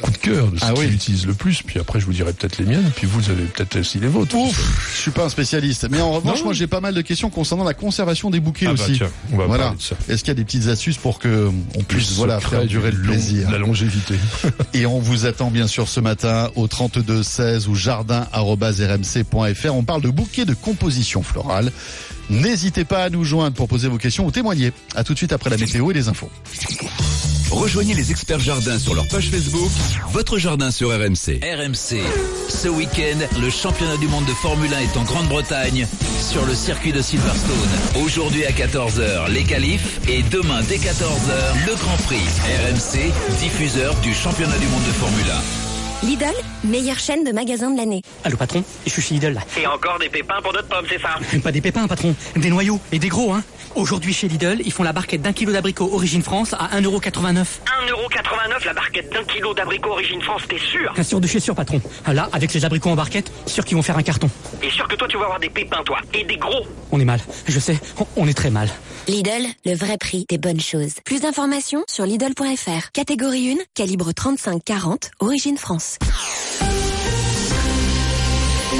[SPEAKER 22] coup de cœur, de ce
[SPEAKER 46] Ah oui.
[SPEAKER 22] qu'il utilise le plus. Puis après, je vous dirai peut-être les miennes, puis vous avez peut-être aussi les vôtres.
[SPEAKER 46] Ouf, je suis pas un spécialiste, mais en revanche,
[SPEAKER 22] Non.
[SPEAKER 46] moi, j'ai pas mal de questions concernant la conservation des bouquets
[SPEAKER 22] Ah bah
[SPEAKER 46] aussi.
[SPEAKER 22] tiens, on va
[SPEAKER 46] voilà. Est-ce qu'il y a des petites astuces pour que on puisse,
[SPEAKER 22] Le
[SPEAKER 46] voilà, faire durer
[SPEAKER 22] du
[SPEAKER 46] le
[SPEAKER 22] long-
[SPEAKER 46] plaisir
[SPEAKER 22] La longévité.
[SPEAKER 46] Et on vous attend bien sûr ce matin au 32 16 ou jardin@rmc.fr. On parle de bouquets de composition florale. N'hésitez pas à nous joindre pour poser vos questions ou témoigner. À tout de suite après la météo et les infos.
[SPEAKER 3] Rejoignez les experts jardins sur leur page Facebook, votre jardin sur RMC. RMC, ce week-end, le championnat du monde de Formule 1 est en Grande-Bretagne sur le circuit de Silverstone. Aujourd'hui à 14h, les qualifs et demain dès 14h, le Grand Prix. RMC, diffuseur du championnat du monde de Formule 1.
[SPEAKER 47] Lidl, meilleure chaîne de magasins de l'année.
[SPEAKER 48] Allô patron, je suis chez Lidl là.
[SPEAKER 45] Et encore des pépins pour notre pomme, c'est ça
[SPEAKER 48] Pas des pépins patron, des noyaux et des gros hein. Aujourd'hui chez Lidl, ils font la barquette d'un kilo d'abricots Origine France à 1,89€.
[SPEAKER 45] 1,89€ la barquette d'un kilo d'abricots Origine France, t'es sûr
[SPEAKER 48] Bien sûr de chez sûr patron. Là, avec les abricots en barquette, sûr qu'ils vont faire un carton.
[SPEAKER 45] Et sûr que toi tu vas avoir des pépins toi, et des gros
[SPEAKER 48] On est mal, je sais, on est très mal.
[SPEAKER 47] Lidl, le vrai prix des bonnes choses. Plus d'informations sur Lidl.fr. Catégorie 1, calibre 35-40, origine France.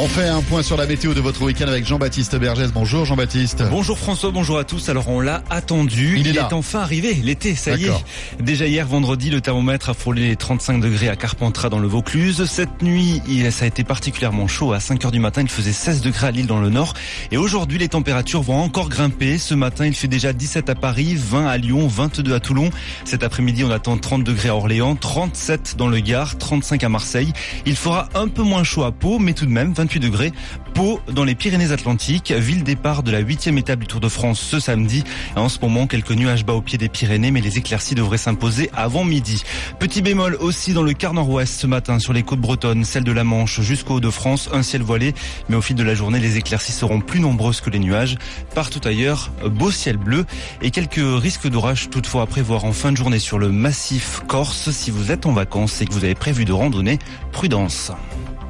[SPEAKER 4] On fait un point sur la météo de votre week-end avec Jean-Baptiste Bergès. Bonjour Jean-Baptiste.
[SPEAKER 5] Bonjour François, bonjour à tous. Alors on l'a attendu,
[SPEAKER 4] il est,
[SPEAKER 5] enfin arrivé, l'été, ça y est. Déjà hier vendredi, le thermomètre a frôlé les 35 degrés à Carpentras dans le Vaucluse. Cette nuit, ça a été particulièrement chaud. À 5 heures du matin, il faisait 16 degrés à Lille dans le nord. Et aujourd'hui, les températures vont encore grimper. Ce matin, il fait déjà 17 à Paris, 20 à Lyon, 22 à Toulon. Cet après-midi, on attend 30 degrés à Orléans, 37 dans le Gard, 35 à Marseille. Il fera un peu moins chaud à Pau, mais tout de même 28 degrés. Pau dans les Pyrénées-Atlantiques, ville départ de la huitième étape du Tour de France ce samedi. En ce moment, quelques nuages bas au pied des Pyrénées, mais les éclaircies devraient s'imposer avant midi. Petit bémol aussi dans le quart nord-ouest ce matin sur les côtes bretonnes, celle de la Manche jusqu'au Hauts-de-France, un ciel voilé, mais au fil de la journée, les éclaircies seront plus nombreuses que les nuages. Partout ailleurs, beau ciel bleu et quelques risques d'orage toutefois à prévoir en fin de journée sur le massif corse. Si vous êtes en vacances et que vous avez prévu de randonner, prudence.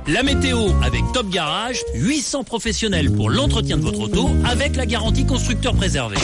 [SPEAKER 6] La météo avec Top Garage, 800 professionnels pour l'entretien de votre auto avec la garantie constructeur préservé.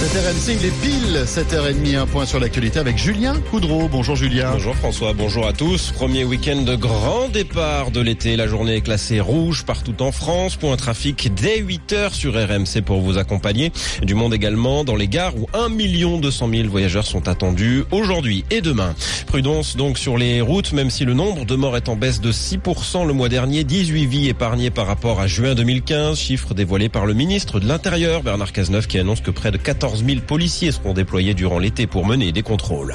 [SPEAKER 4] RMC, il est pile 7h30, un point sur l'actualité avec Julien Coudreau. Bonjour Julien.
[SPEAKER 7] Bonjour François, bonjour à tous. Premier week-end de grand départ de l'été. La journée est classée rouge partout en France. Point trafic dès 8h sur RMC pour vous accompagner. Du monde également dans les gares où 1 200 000 voyageurs sont attendus aujourd'hui et demain. Prudence donc sur les routes, même si le nombre de morts est en baisse de 6% le mois dernier. 18 vies épargnées par rapport à juin 2015. Chiffre dévoilé par le ministre de l'Intérieur, Bernard Cazeneuve, qui annonce que près de 14 14 000 policiers seront déployés durant l'été pour mener des contrôles.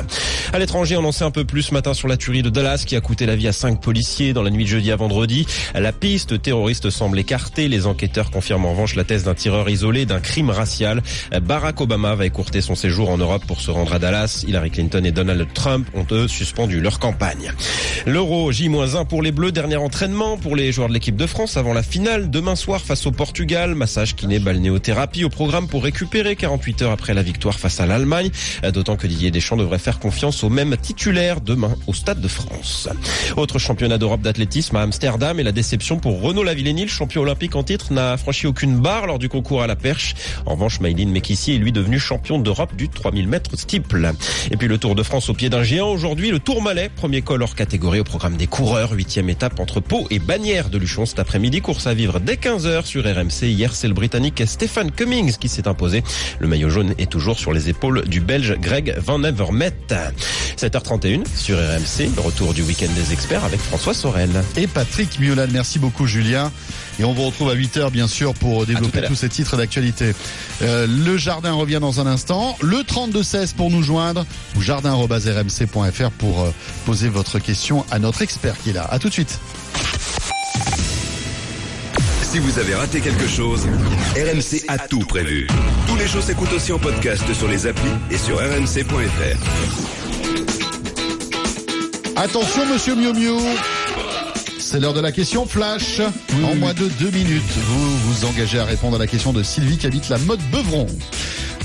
[SPEAKER 7] À l'étranger, on en sait un peu plus ce matin sur la tuerie de Dallas qui a coûté la vie à cinq policiers dans la nuit de jeudi à vendredi. La piste terroriste semble écartée. Les enquêteurs confirment en revanche la thèse d'un tireur isolé d'un crime racial. Barack Obama va écourter son séjour en Europe pour se rendre à Dallas. Hillary Clinton et Donald Trump ont eux suspendu leur campagne. L'Euro J-1 pour les Bleus. Dernier entraînement pour les joueurs de l'équipe de France avant la finale demain soir face au Portugal. Massage kiné, balnéothérapie au programme pour récupérer 48 heures après la victoire face à l'Allemagne. D'autant que Didier Deschamps devrait faire confiance au même titulaire demain au Stade de France. Autre championnat d'Europe d'athlétisme à Amsterdam et la déception pour Renaud Lavillenie, le champion olympique en titre, n'a franchi aucune barre lors du concours à la perche. En revanche, Maïline Mekissi est lui devenu champion d'Europe du 3000 mètres steeple. Et puis le Tour de France au pied d'un géant. Aujourd'hui, le Tour Malais, premier col hors catégorie au programme des coureurs. Huitième étape entre Pau et Bagnères de Luchon cet après-midi. Course à vivre dès 15h sur RMC. Hier, c'est le Britannique Stéphane Cummings qui s'est imposé. Le maillot jaune est toujours sur les épaules du Belge Greg Van Evermet. 7h31 sur RMC, le retour du week-end des experts avec François Sorel.
[SPEAKER 4] Et Patrick Miolan, merci beaucoup Julien. Et on vous retrouve à 8h bien sûr pour développer tous ces titres d'actualité. Euh, le jardin revient dans un instant. Le 32-16 pour nous joindre ou jardin.rmc.fr pour euh, poser votre question à notre expert qui est là. A tout de suite.
[SPEAKER 3] Si vous avez raté quelque chose, RMC a tout prévu. Tous les shows s'écoutent aussi en podcast sur les applis et sur rmc.fr.
[SPEAKER 4] Attention, monsieur Miu Miu. C'est l'heure de la question flash. en moins de deux minutes, vous vous engagez à répondre à la question de Sylvie qui habite la mode Beuvron.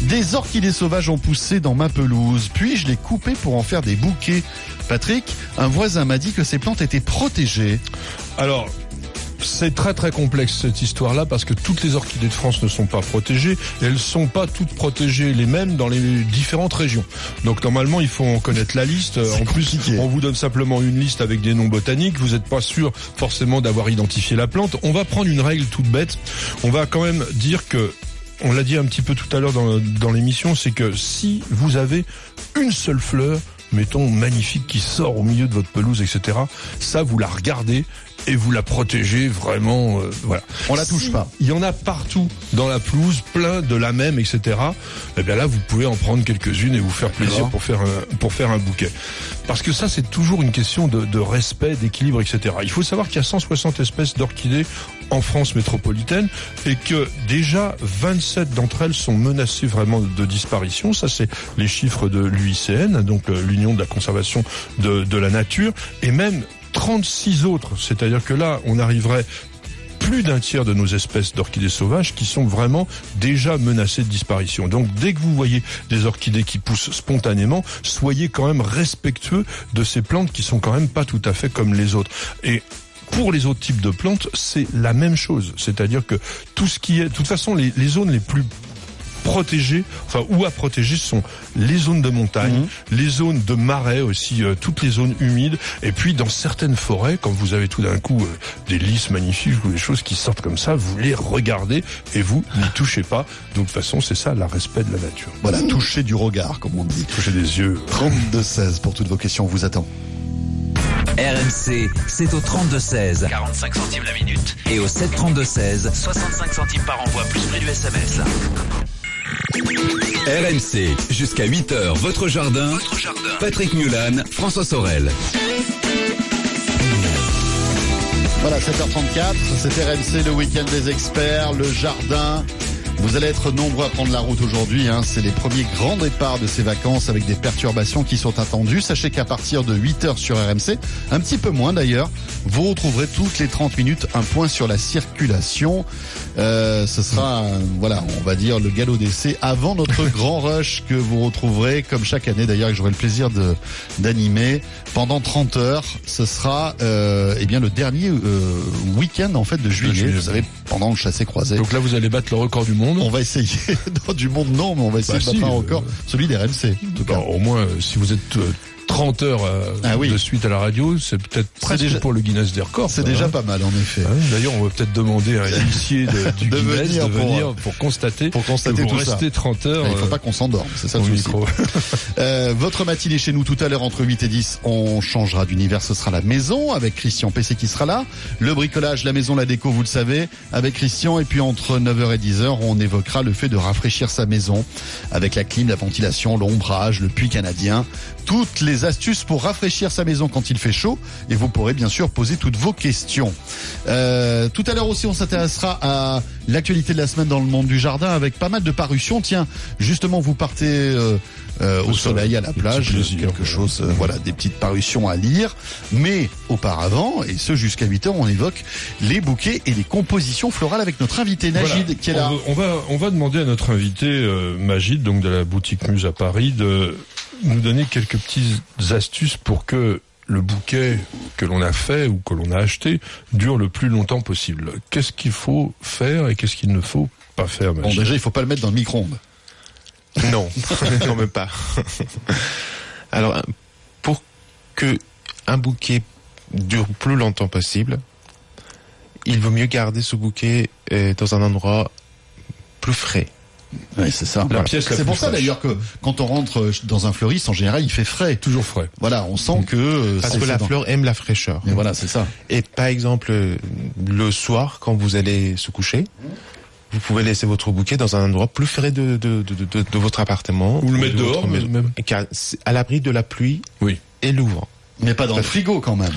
[SPEAKER 4] Des orchidées sauvages ont poussé dans ma pelouse, puis je les coupées pour en faire des bouquets? Patrick, un voisin m'a dit que ces plantes étaient protégées.
[SPEAKER 22] Alors, c'est très très complexe cette histoire-là parce que toutes les orchidées de France ne sont pas protégées et elles sont pas toutes protégées les mêmes dans les différentes régions. Donc normalement il faut en connaître la liste. En plus on vous donne simplement une liste avec des noms botaniques. Vous n'êtes pas sûr forcément d'avoir identifié la plante. On va prendre une règle toute bête. On va quand même dire que on l'a dit un petit peu tout à l'heure dans, dans l'émission, c'est que si vous avez une seule fleur, mettons magnifique qui sort au milieu de votre pelouse, etc. Ça, vous la regardez et vous la protégez vraiment. Euh, voilà.
[SPEAKER 4] On la touche pas.
[SPEAKER 22] Il y en a partout dans la pelouse, plein de la même, etc. Et eh bien là, vous pouvez en prendre quelques-unes et vous faire plaisir pour faire un, pour faire un bouquet. Parce que ça, c'est toujours une question de, de respect, d'équilibre, etc. Il faut savoir qu'il y a 160 espèces d'orchidées en France métropolitaine et que déjà 27 d'entre elles sont menacées vraiment de disparition. Ça, c'est les chiffres de l'UICN, donc euh, l'Union de la conservation de, de la nature, et même 36 autres. C'est-à-dire que là, on arriverait plus d'un tiers de nos espèces d'orchidées sauvages qui sont vraiment déjà menacées de disparition. Donc dès que vous voyez des orchidées qui poussent spontanément, soyez quand même respectueux de ces plantes qui sont quand même pas tout à fait comme les autres. Et pour les autres types de plantes, c'est la même chose. C'est-à-dire que tout ce qui est, de toute façon, les, les zones les plus protéger, enfin ou à protéger, ce sont les zones de montagne, les zones de marais aussi, euh, toutes les zones humides, et puis dans certaines forêts, quand vous avez tout d'un coup euh, des lys magnifiques ou des choses qui sortent comme ça, vous les regardez et vous n'y touchez pas. Donc de toute façon, c'est ça, le respect de la nature.
[SPEAKER 4] Voilà, toucher du regard, comme on dit.
[SPEAKER 22] Toucher des yeux.
[SPEAKER 4] 32-16 pour toutes vos questions, on vous attend.
[SPEAKER 49] RMC, c'est au 32-16.
[SPEAKER 50] 45 centimes la minute.
[SPEAKER 49] Et au 732-16.
[SPEAKER 50] 65 centimes par envoi, plus prix du SMS.
[SPEAKER 3] RMC, jusqu'à 8h, votre jardin.
[SPEAKER 50] Votre jardin.
[SPEAKER 3] Patrick Mulan, François Sorel.
[SPEAKER 4] Voilà, 7h34, c'est RMC, le week-end des experts, le jardin. Vous allez être nombreux à prendre la route aujourd'hui. Hein. C'est les premiers grands départs de ces vacances avec des perturbations qui sont attendues. Sachez qu'à partir de 8h sur RMC, un petit peu moins d'ailleurs, vous retrouverez toutes les 30 minutes un point sur la circulation. Euh, ce sera, euh, voilà, on va dire le galop d'essai avant notre grand rush que vous retrouverez comme chaque année d'ailleurs et que j'aurai le plaisir de d'animer pendant 30 heures. Ce sera euh, eh bien le dernier euh, week-end en fait de juillet. Vous savez, pendant le chassé croisé.
[SPEAKER 22] Donc là, vous allez battre le record du monde.
[SPEAKER 4] On va essayer. Non, du monde, non, mais on va essayer
[SPEAKER 22] Bah
[SPEAKER 4] de battre
[SPEAKER 22] si,
[SPEAKER 4] un
[SPEAKER 22] euh.
[SPEAKER 4] Celui des RMC. en tout cas.
[SPEAKER 22] Bah, au moins, euh, si vous êtes euh, 30 heures euh,
[SPEAKER 4] Ah oui.
[SPEAKER 22] de suite à la radio, c'est peut-être presque
[SPEAKER 4] déjà-
[SPEAKER 22] pour le Guinness des records.
[SPEAKER 4] C'est déjà
[SPEAKER 22] hein.
[SPEAKER 4] pas mal, en effet.
[SPEAKER 22] Hein, D'ailleurs, on va peut-être demander à de, du
[SPEAKER 4] De
[SPEAKER 22] Guinness
[SPEAKER 4] venir
[SPEAKER 22] de
[SPEAKER 4] pour,
[SPEAKER 22] venir
[SPEAKER 4] euh,
[SPEAKER 22] pour, constater,
[SPEAKER 4] pour constater
[SPEAKER 22] que vous
[SPEAKER 4] tout ça.
[SPEAKER 22] restez 30 heures.
[SPEAKER 4] Mais il faut
[SPEAKER 22] euh,
[SPEAKER 4] pas qu'on s'endorme, c'est ça le souci.
[SPEAKER 22] micro.
[SPEAKER 4] Euh, votre matinée chez nous tout à l'heure entre 8 et 10, on changera d'univers, ce sera la maison avec Christian PC qui sera là. Le bricolage, la maison, la déco, vous le savez, avec Christian. Et puis entre 9h et 10h, on évoquera le fait de rafraîchir sa maison avec la clim, la ventilation, l'ombrage, le puits canadien. Toutes les astuces pour rafraîchir sa maison quand il fait chaud. Et vous pourrez bien sûr poser toutes vos questions. Euh, tout à l'heure aussi, on s'intéressera à l'actualité de la semaine dans le monde du jardin avec pas mal de parutions. Tiens, justement, vous partez euh, euh, au soleil, à la plage,
[SPEAKER 22] plaisir,
[SPEAKER 4] quelque chose, euh, voilà, des petites parutions à lire. Mais auparavant, et ce jusqu'à 8 heures, on évoque les bouquets et les compositions florales avec notre invité Najid
[SPEAKER 22] Voilà.
[SPEAKER 4] qui est là.
[SPEAKER 22] On, va, on va on va demander à notre invité euh, Magid, donc de la boutique Muse à Paris, de nous donner quelques petites astuces pour que le bouquet que l'on a fait ou que l'on a acheté dure le plus longtemps possible. Qu'est-ce qu'il faut faire et qu'est-ce qu'il ne faut pas faire,
[SPEAKER 4] Bon, déjà, il faut pas le mettre dans le micro-ondes.
[SPEAKER 40] Non, quand même pas. Alors, pour que un bouquet dure plus longtemps possible, il vaut mieux garder ce bouquet euh, dans un endroit plus frais.
[SPEAKER 4] Oui, c'est ça. Voilà. C'est pour ça d'ailleurs que quand on rentre euh, dans un fleuriste, en général, il fait frais.
[SPEAKER 22] Toujours frais.
[SPEAKER 4] Voilà, on sent que euh,
[SPEAKER 40] Parce que la fleur aime la fraîcheur.
[SPEAKER 4] Et voilà, c'est ça.
[SPEAKER 40] Et par exemple, euh, le soir, quand vous allez se coucher, vous pouvez laisser votre bouquet dans un endroit plus frais de, de, de, de, de votre appartement.
[SPEAKER 22] Ou le mettre dehors, même.
[SPEAKER 40] Car à l'abri de la pluie
[SPEAKER 22] Oui.
[SPEAKER 40] et le vent.
[SPEAKER 4] Mais pas dans le frigo quand même.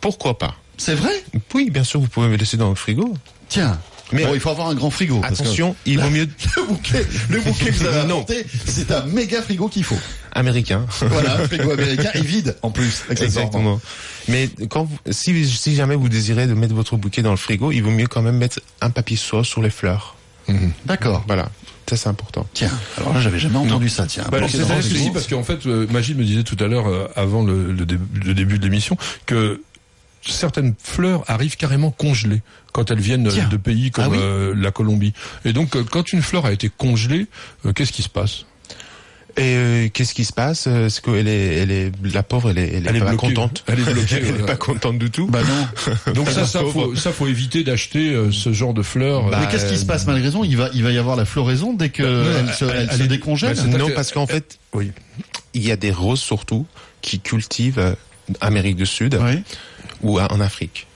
[SPEAKER 40] Pourquoi pas?
[SPEAKER 4] C'est vrai?
[SPEAKER 40] Oui, bien sûr, vous pouvez me laisser dans le frigo.
[SPEAKER 4] Tiens.
[SPEAKER 40] Mais-
[SPEAKER 4] bon, il faut avoir un grand frigo. parce que
[SPEAKER 40] Attention, il vaut mieux
[SPEAKER 4] le bouquet, le bouquet que vous avez
[SPEAKER 40] Non.
[SPEAKER 4] apporté, c'est un méga frigo qu'il faut.
[SPEAKER 40] américain.
[SPEAKER 4] Voilà, un frigo américain et vide en plus.
[SPEAKER 40] Exactement. Mais quand vous, si, si jamais vous désirez de mettre votre bouquet dans le frigo, il vaut mieux quand même mettre un papier soie sur les fleurs.
[SPEAKER 4] D'accord.
[SPEAKER 40] Voilà, ça c'est important.
[SPEAKER 4] Tiens, alors là, j'avais jamais entendu ça. Tiens,
[SPEAKER 22] Bah, c'est parce qu'en fait, euh, Magid me disait tout à l'heure, euh, avant le, le dé- le début de l'émission, que certaines fleurs arrivent carrément congelées quand elles viennent
[SPEAKER 4] Tiens.
[SPEAKER 22] de pays comme
[SPEAKER 4] Ah oui
[SPEAKER 22] euh, la Colombie. Et donc, euh, quand une fleur a été congelée, euh, qu'est-ce qui se passe?
[SPEAKER 40] Et euh, qu'est-ce qui se passe? C'est qu'elle est, elle est, la pauvre, elle est, elle est
[SPEAKER 22] Elle est
[SPEAKER 40] pas
[SPEAKER 22] bloquée.
[SPEAKER 40] contente?
[SPEAKER 22] Elle est bloquée,
[SPEAKER 40] elle est pas contente du tout?
[SPEAKER 4] Bah non.
[SPEAKER 22] Donc ça, ça faut, ça faut éviter d'acheter euh, ce genre de fleurs.
[SPEAKER 40] Bah,
[SPEAKER 4] Mais qu'est-ce qui se passe? malgré tout Il va, il va y avoir la floraison dès que
[SPEAKER 22] Bah, non,
[SPEAKER 4] elle se,
[SPEAKER 22] elle-
[SPEAKER 4] elle
[SPEAKER 22] elle
[SPEAKER 4] se
[SPEAKER 22] est-
[SPEAKER 4] décongèle.
[SPEAKER 22] bah,
[SPEAKER 40] non, parce qu'en fait,
[SPEAKER 22] oui.
[SPEAKER 40] il y a des roses surtout qui cultivent Amérique du Sud
[SPEAKER 4] Oui.
[SPEAKER 40] Ou à- en Afrique.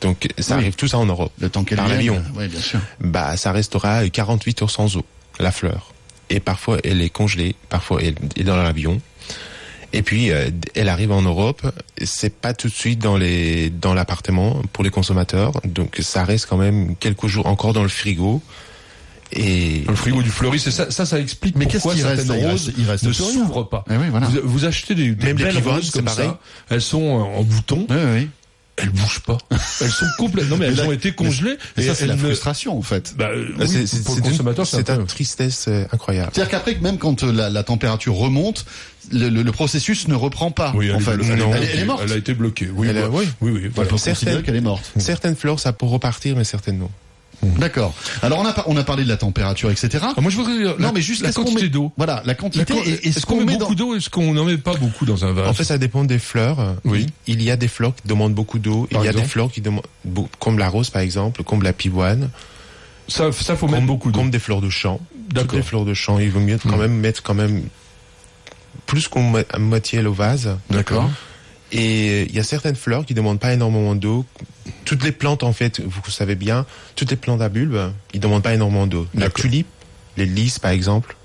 [SPEAKER 40] Donc ça
[SPEAKER 4] Oui.
[SPEAKER 40] arrive tout ça en Europe.
[SPEAKER 4] Le temps qu'elle
[SPEAKER 40] Par l'avion.
[SPEAKER 4] Oui, bien sûr.
[SPEAKER 40] Bah, ça restera 48 heures sans eau, la fleur. Et parfois, elle est congelée, parfois, elle est dans l'avion. Et puis, euh, elle arrive en Europe. C'est pas tout de suite dans les dans l'appartement pour les consommateurs. Donc, ça reste quand même quelques jours encore dans le frigo. Et
[SPEAKER 22] Dans le frigo du fleuriste, ça, ça, ça explique
[SPEAKER 4] Mais qu'est-ce
[SPEAKER 22] pourquoi
[SPEAKER 4] reste?
[SPEAKER 22] Certaines
[SPEAKER 4] Il
[SPEAKER 22] roses
[SPEAKER 4] reste- il reste
[SPEAKER 22] ne s'ouvrent pas.
[SPEAKER 4] Eh oui, voilà.
[SPEAKER 22] vous, vous achetez des, des
[SPEAKER 40] Même les
[SPEAKER 22] belles roses
[SPEAKER 40] c'est
[SPEAKER 22] comme
[SPEAKER 40] pareil.
[SPEAKER 22] ça, elles sont en bouton,
[SPEAKER 4] Oui, oui.
[SPEAKER 22] Elles bougent pas. elles sont complètement, mais elles
[SPEAKER 4] là-
[SPEAKER 22] ont été congelées.
[SPEAKER 4] Et ça, c'est la
[SPEAKER 22] ne-
[SPEAKER 4] frustration, en fait.
[SPEAKER 22] Bah, euh, oui,
[SPEAKER 40] c'est c'est-
[SPEAKER 22] pour
[SPEAKER 40] c'est
[SPEAKER 22] le
[SPEAKER 40] une-
[SPEAKER 22] consommateur, c'est un
[SPEAKER 40] une tristesse euh, incroyable.
[SPEAKER 4] C'est-à-dire qu'après, même quand euh, la, la température remonte, le, le- le processus ne reprend pas.
[SPEAKER 22] Oui, elle,
[SPEAKER 4] en
[SPEAKER 22] est
[SPEAKER 4] fait.
[SPEAKER 22] elle,
[SPEAKER 40] Non.
[SPEAKER 22] est
[SPEAKER 4] Elle, elle est morte.
[SPEAKER 22] Elle a été bloquée. Oui,
[SPEAKER 40] Elle a-
[SPEAKER 22] bah,
[SPEAKER 40] oui.
[SPEAKER 22] oui, oui, voilà.
[SPEAKER 40] Certaines-
[SPEAKER 4] qu'elle est morte.
[SPEAKER 40] Certaines fleurs, ça peut repartir, mais certaines non.
[SPEAKER 4] D'accord. Alors on a on a parlé de la température, etc.
[SPEAKER 22] Ah, moi, je voudrais
[SPEAKER 4] Non,
[SPEAKER 22] la,
[SPEAKER 4] mais juste
[SPEAKER 22] la quantité
[SPEAKER 4] met-
[SPEAKER 22] d'eau.
[SPEAKER 4] Voilà, la quantité.
[SPEAKER 22] La- Est-ce qu'on
[SPEAKER 4] qu'on
[SPEAKER 22] met
[SPEAKER 4] met dans-
[SPEAKER 22] beaucoup d'eau Est-ce qu'on n'en met pas beaucoup dans un vase
[SPEAKER 40] En fait, ça dépend des fleurs.
[SPEAKER 22] Oui.
[SPEAKER 40] Il il y a des fleurs qui demandent beaucoup d'eau. Il y a
[SPEAKER 22] exemple
[SPEAKER 40] des fleurs qui demandent, comme la rose par exemple, comme la pivoine.
[SPEAKER 22] Ça, ça faut mettre
[SPEAKER 40] comme,
[SPEAKER 22] beaucoup d'eau.
[SPEAKER 40] Comme des fleurs de champ.
[SPEAKER 22] D'accord.
[SPEAKER 40] les fleurs de champ, il vaut mieux quand même mettre quand même plus qu'on moitié le vase.
[SPEAKER 22] D'accord.
[SPEAKER 40] Et il y a certaines fleurs qui demandent pas énormément d'eau. Toutes les plantes, en fait, vous savez bien, toutes les plantes à bulbes, ils demandent pas énormément d'eau. La tulipe, les lys, par exemple.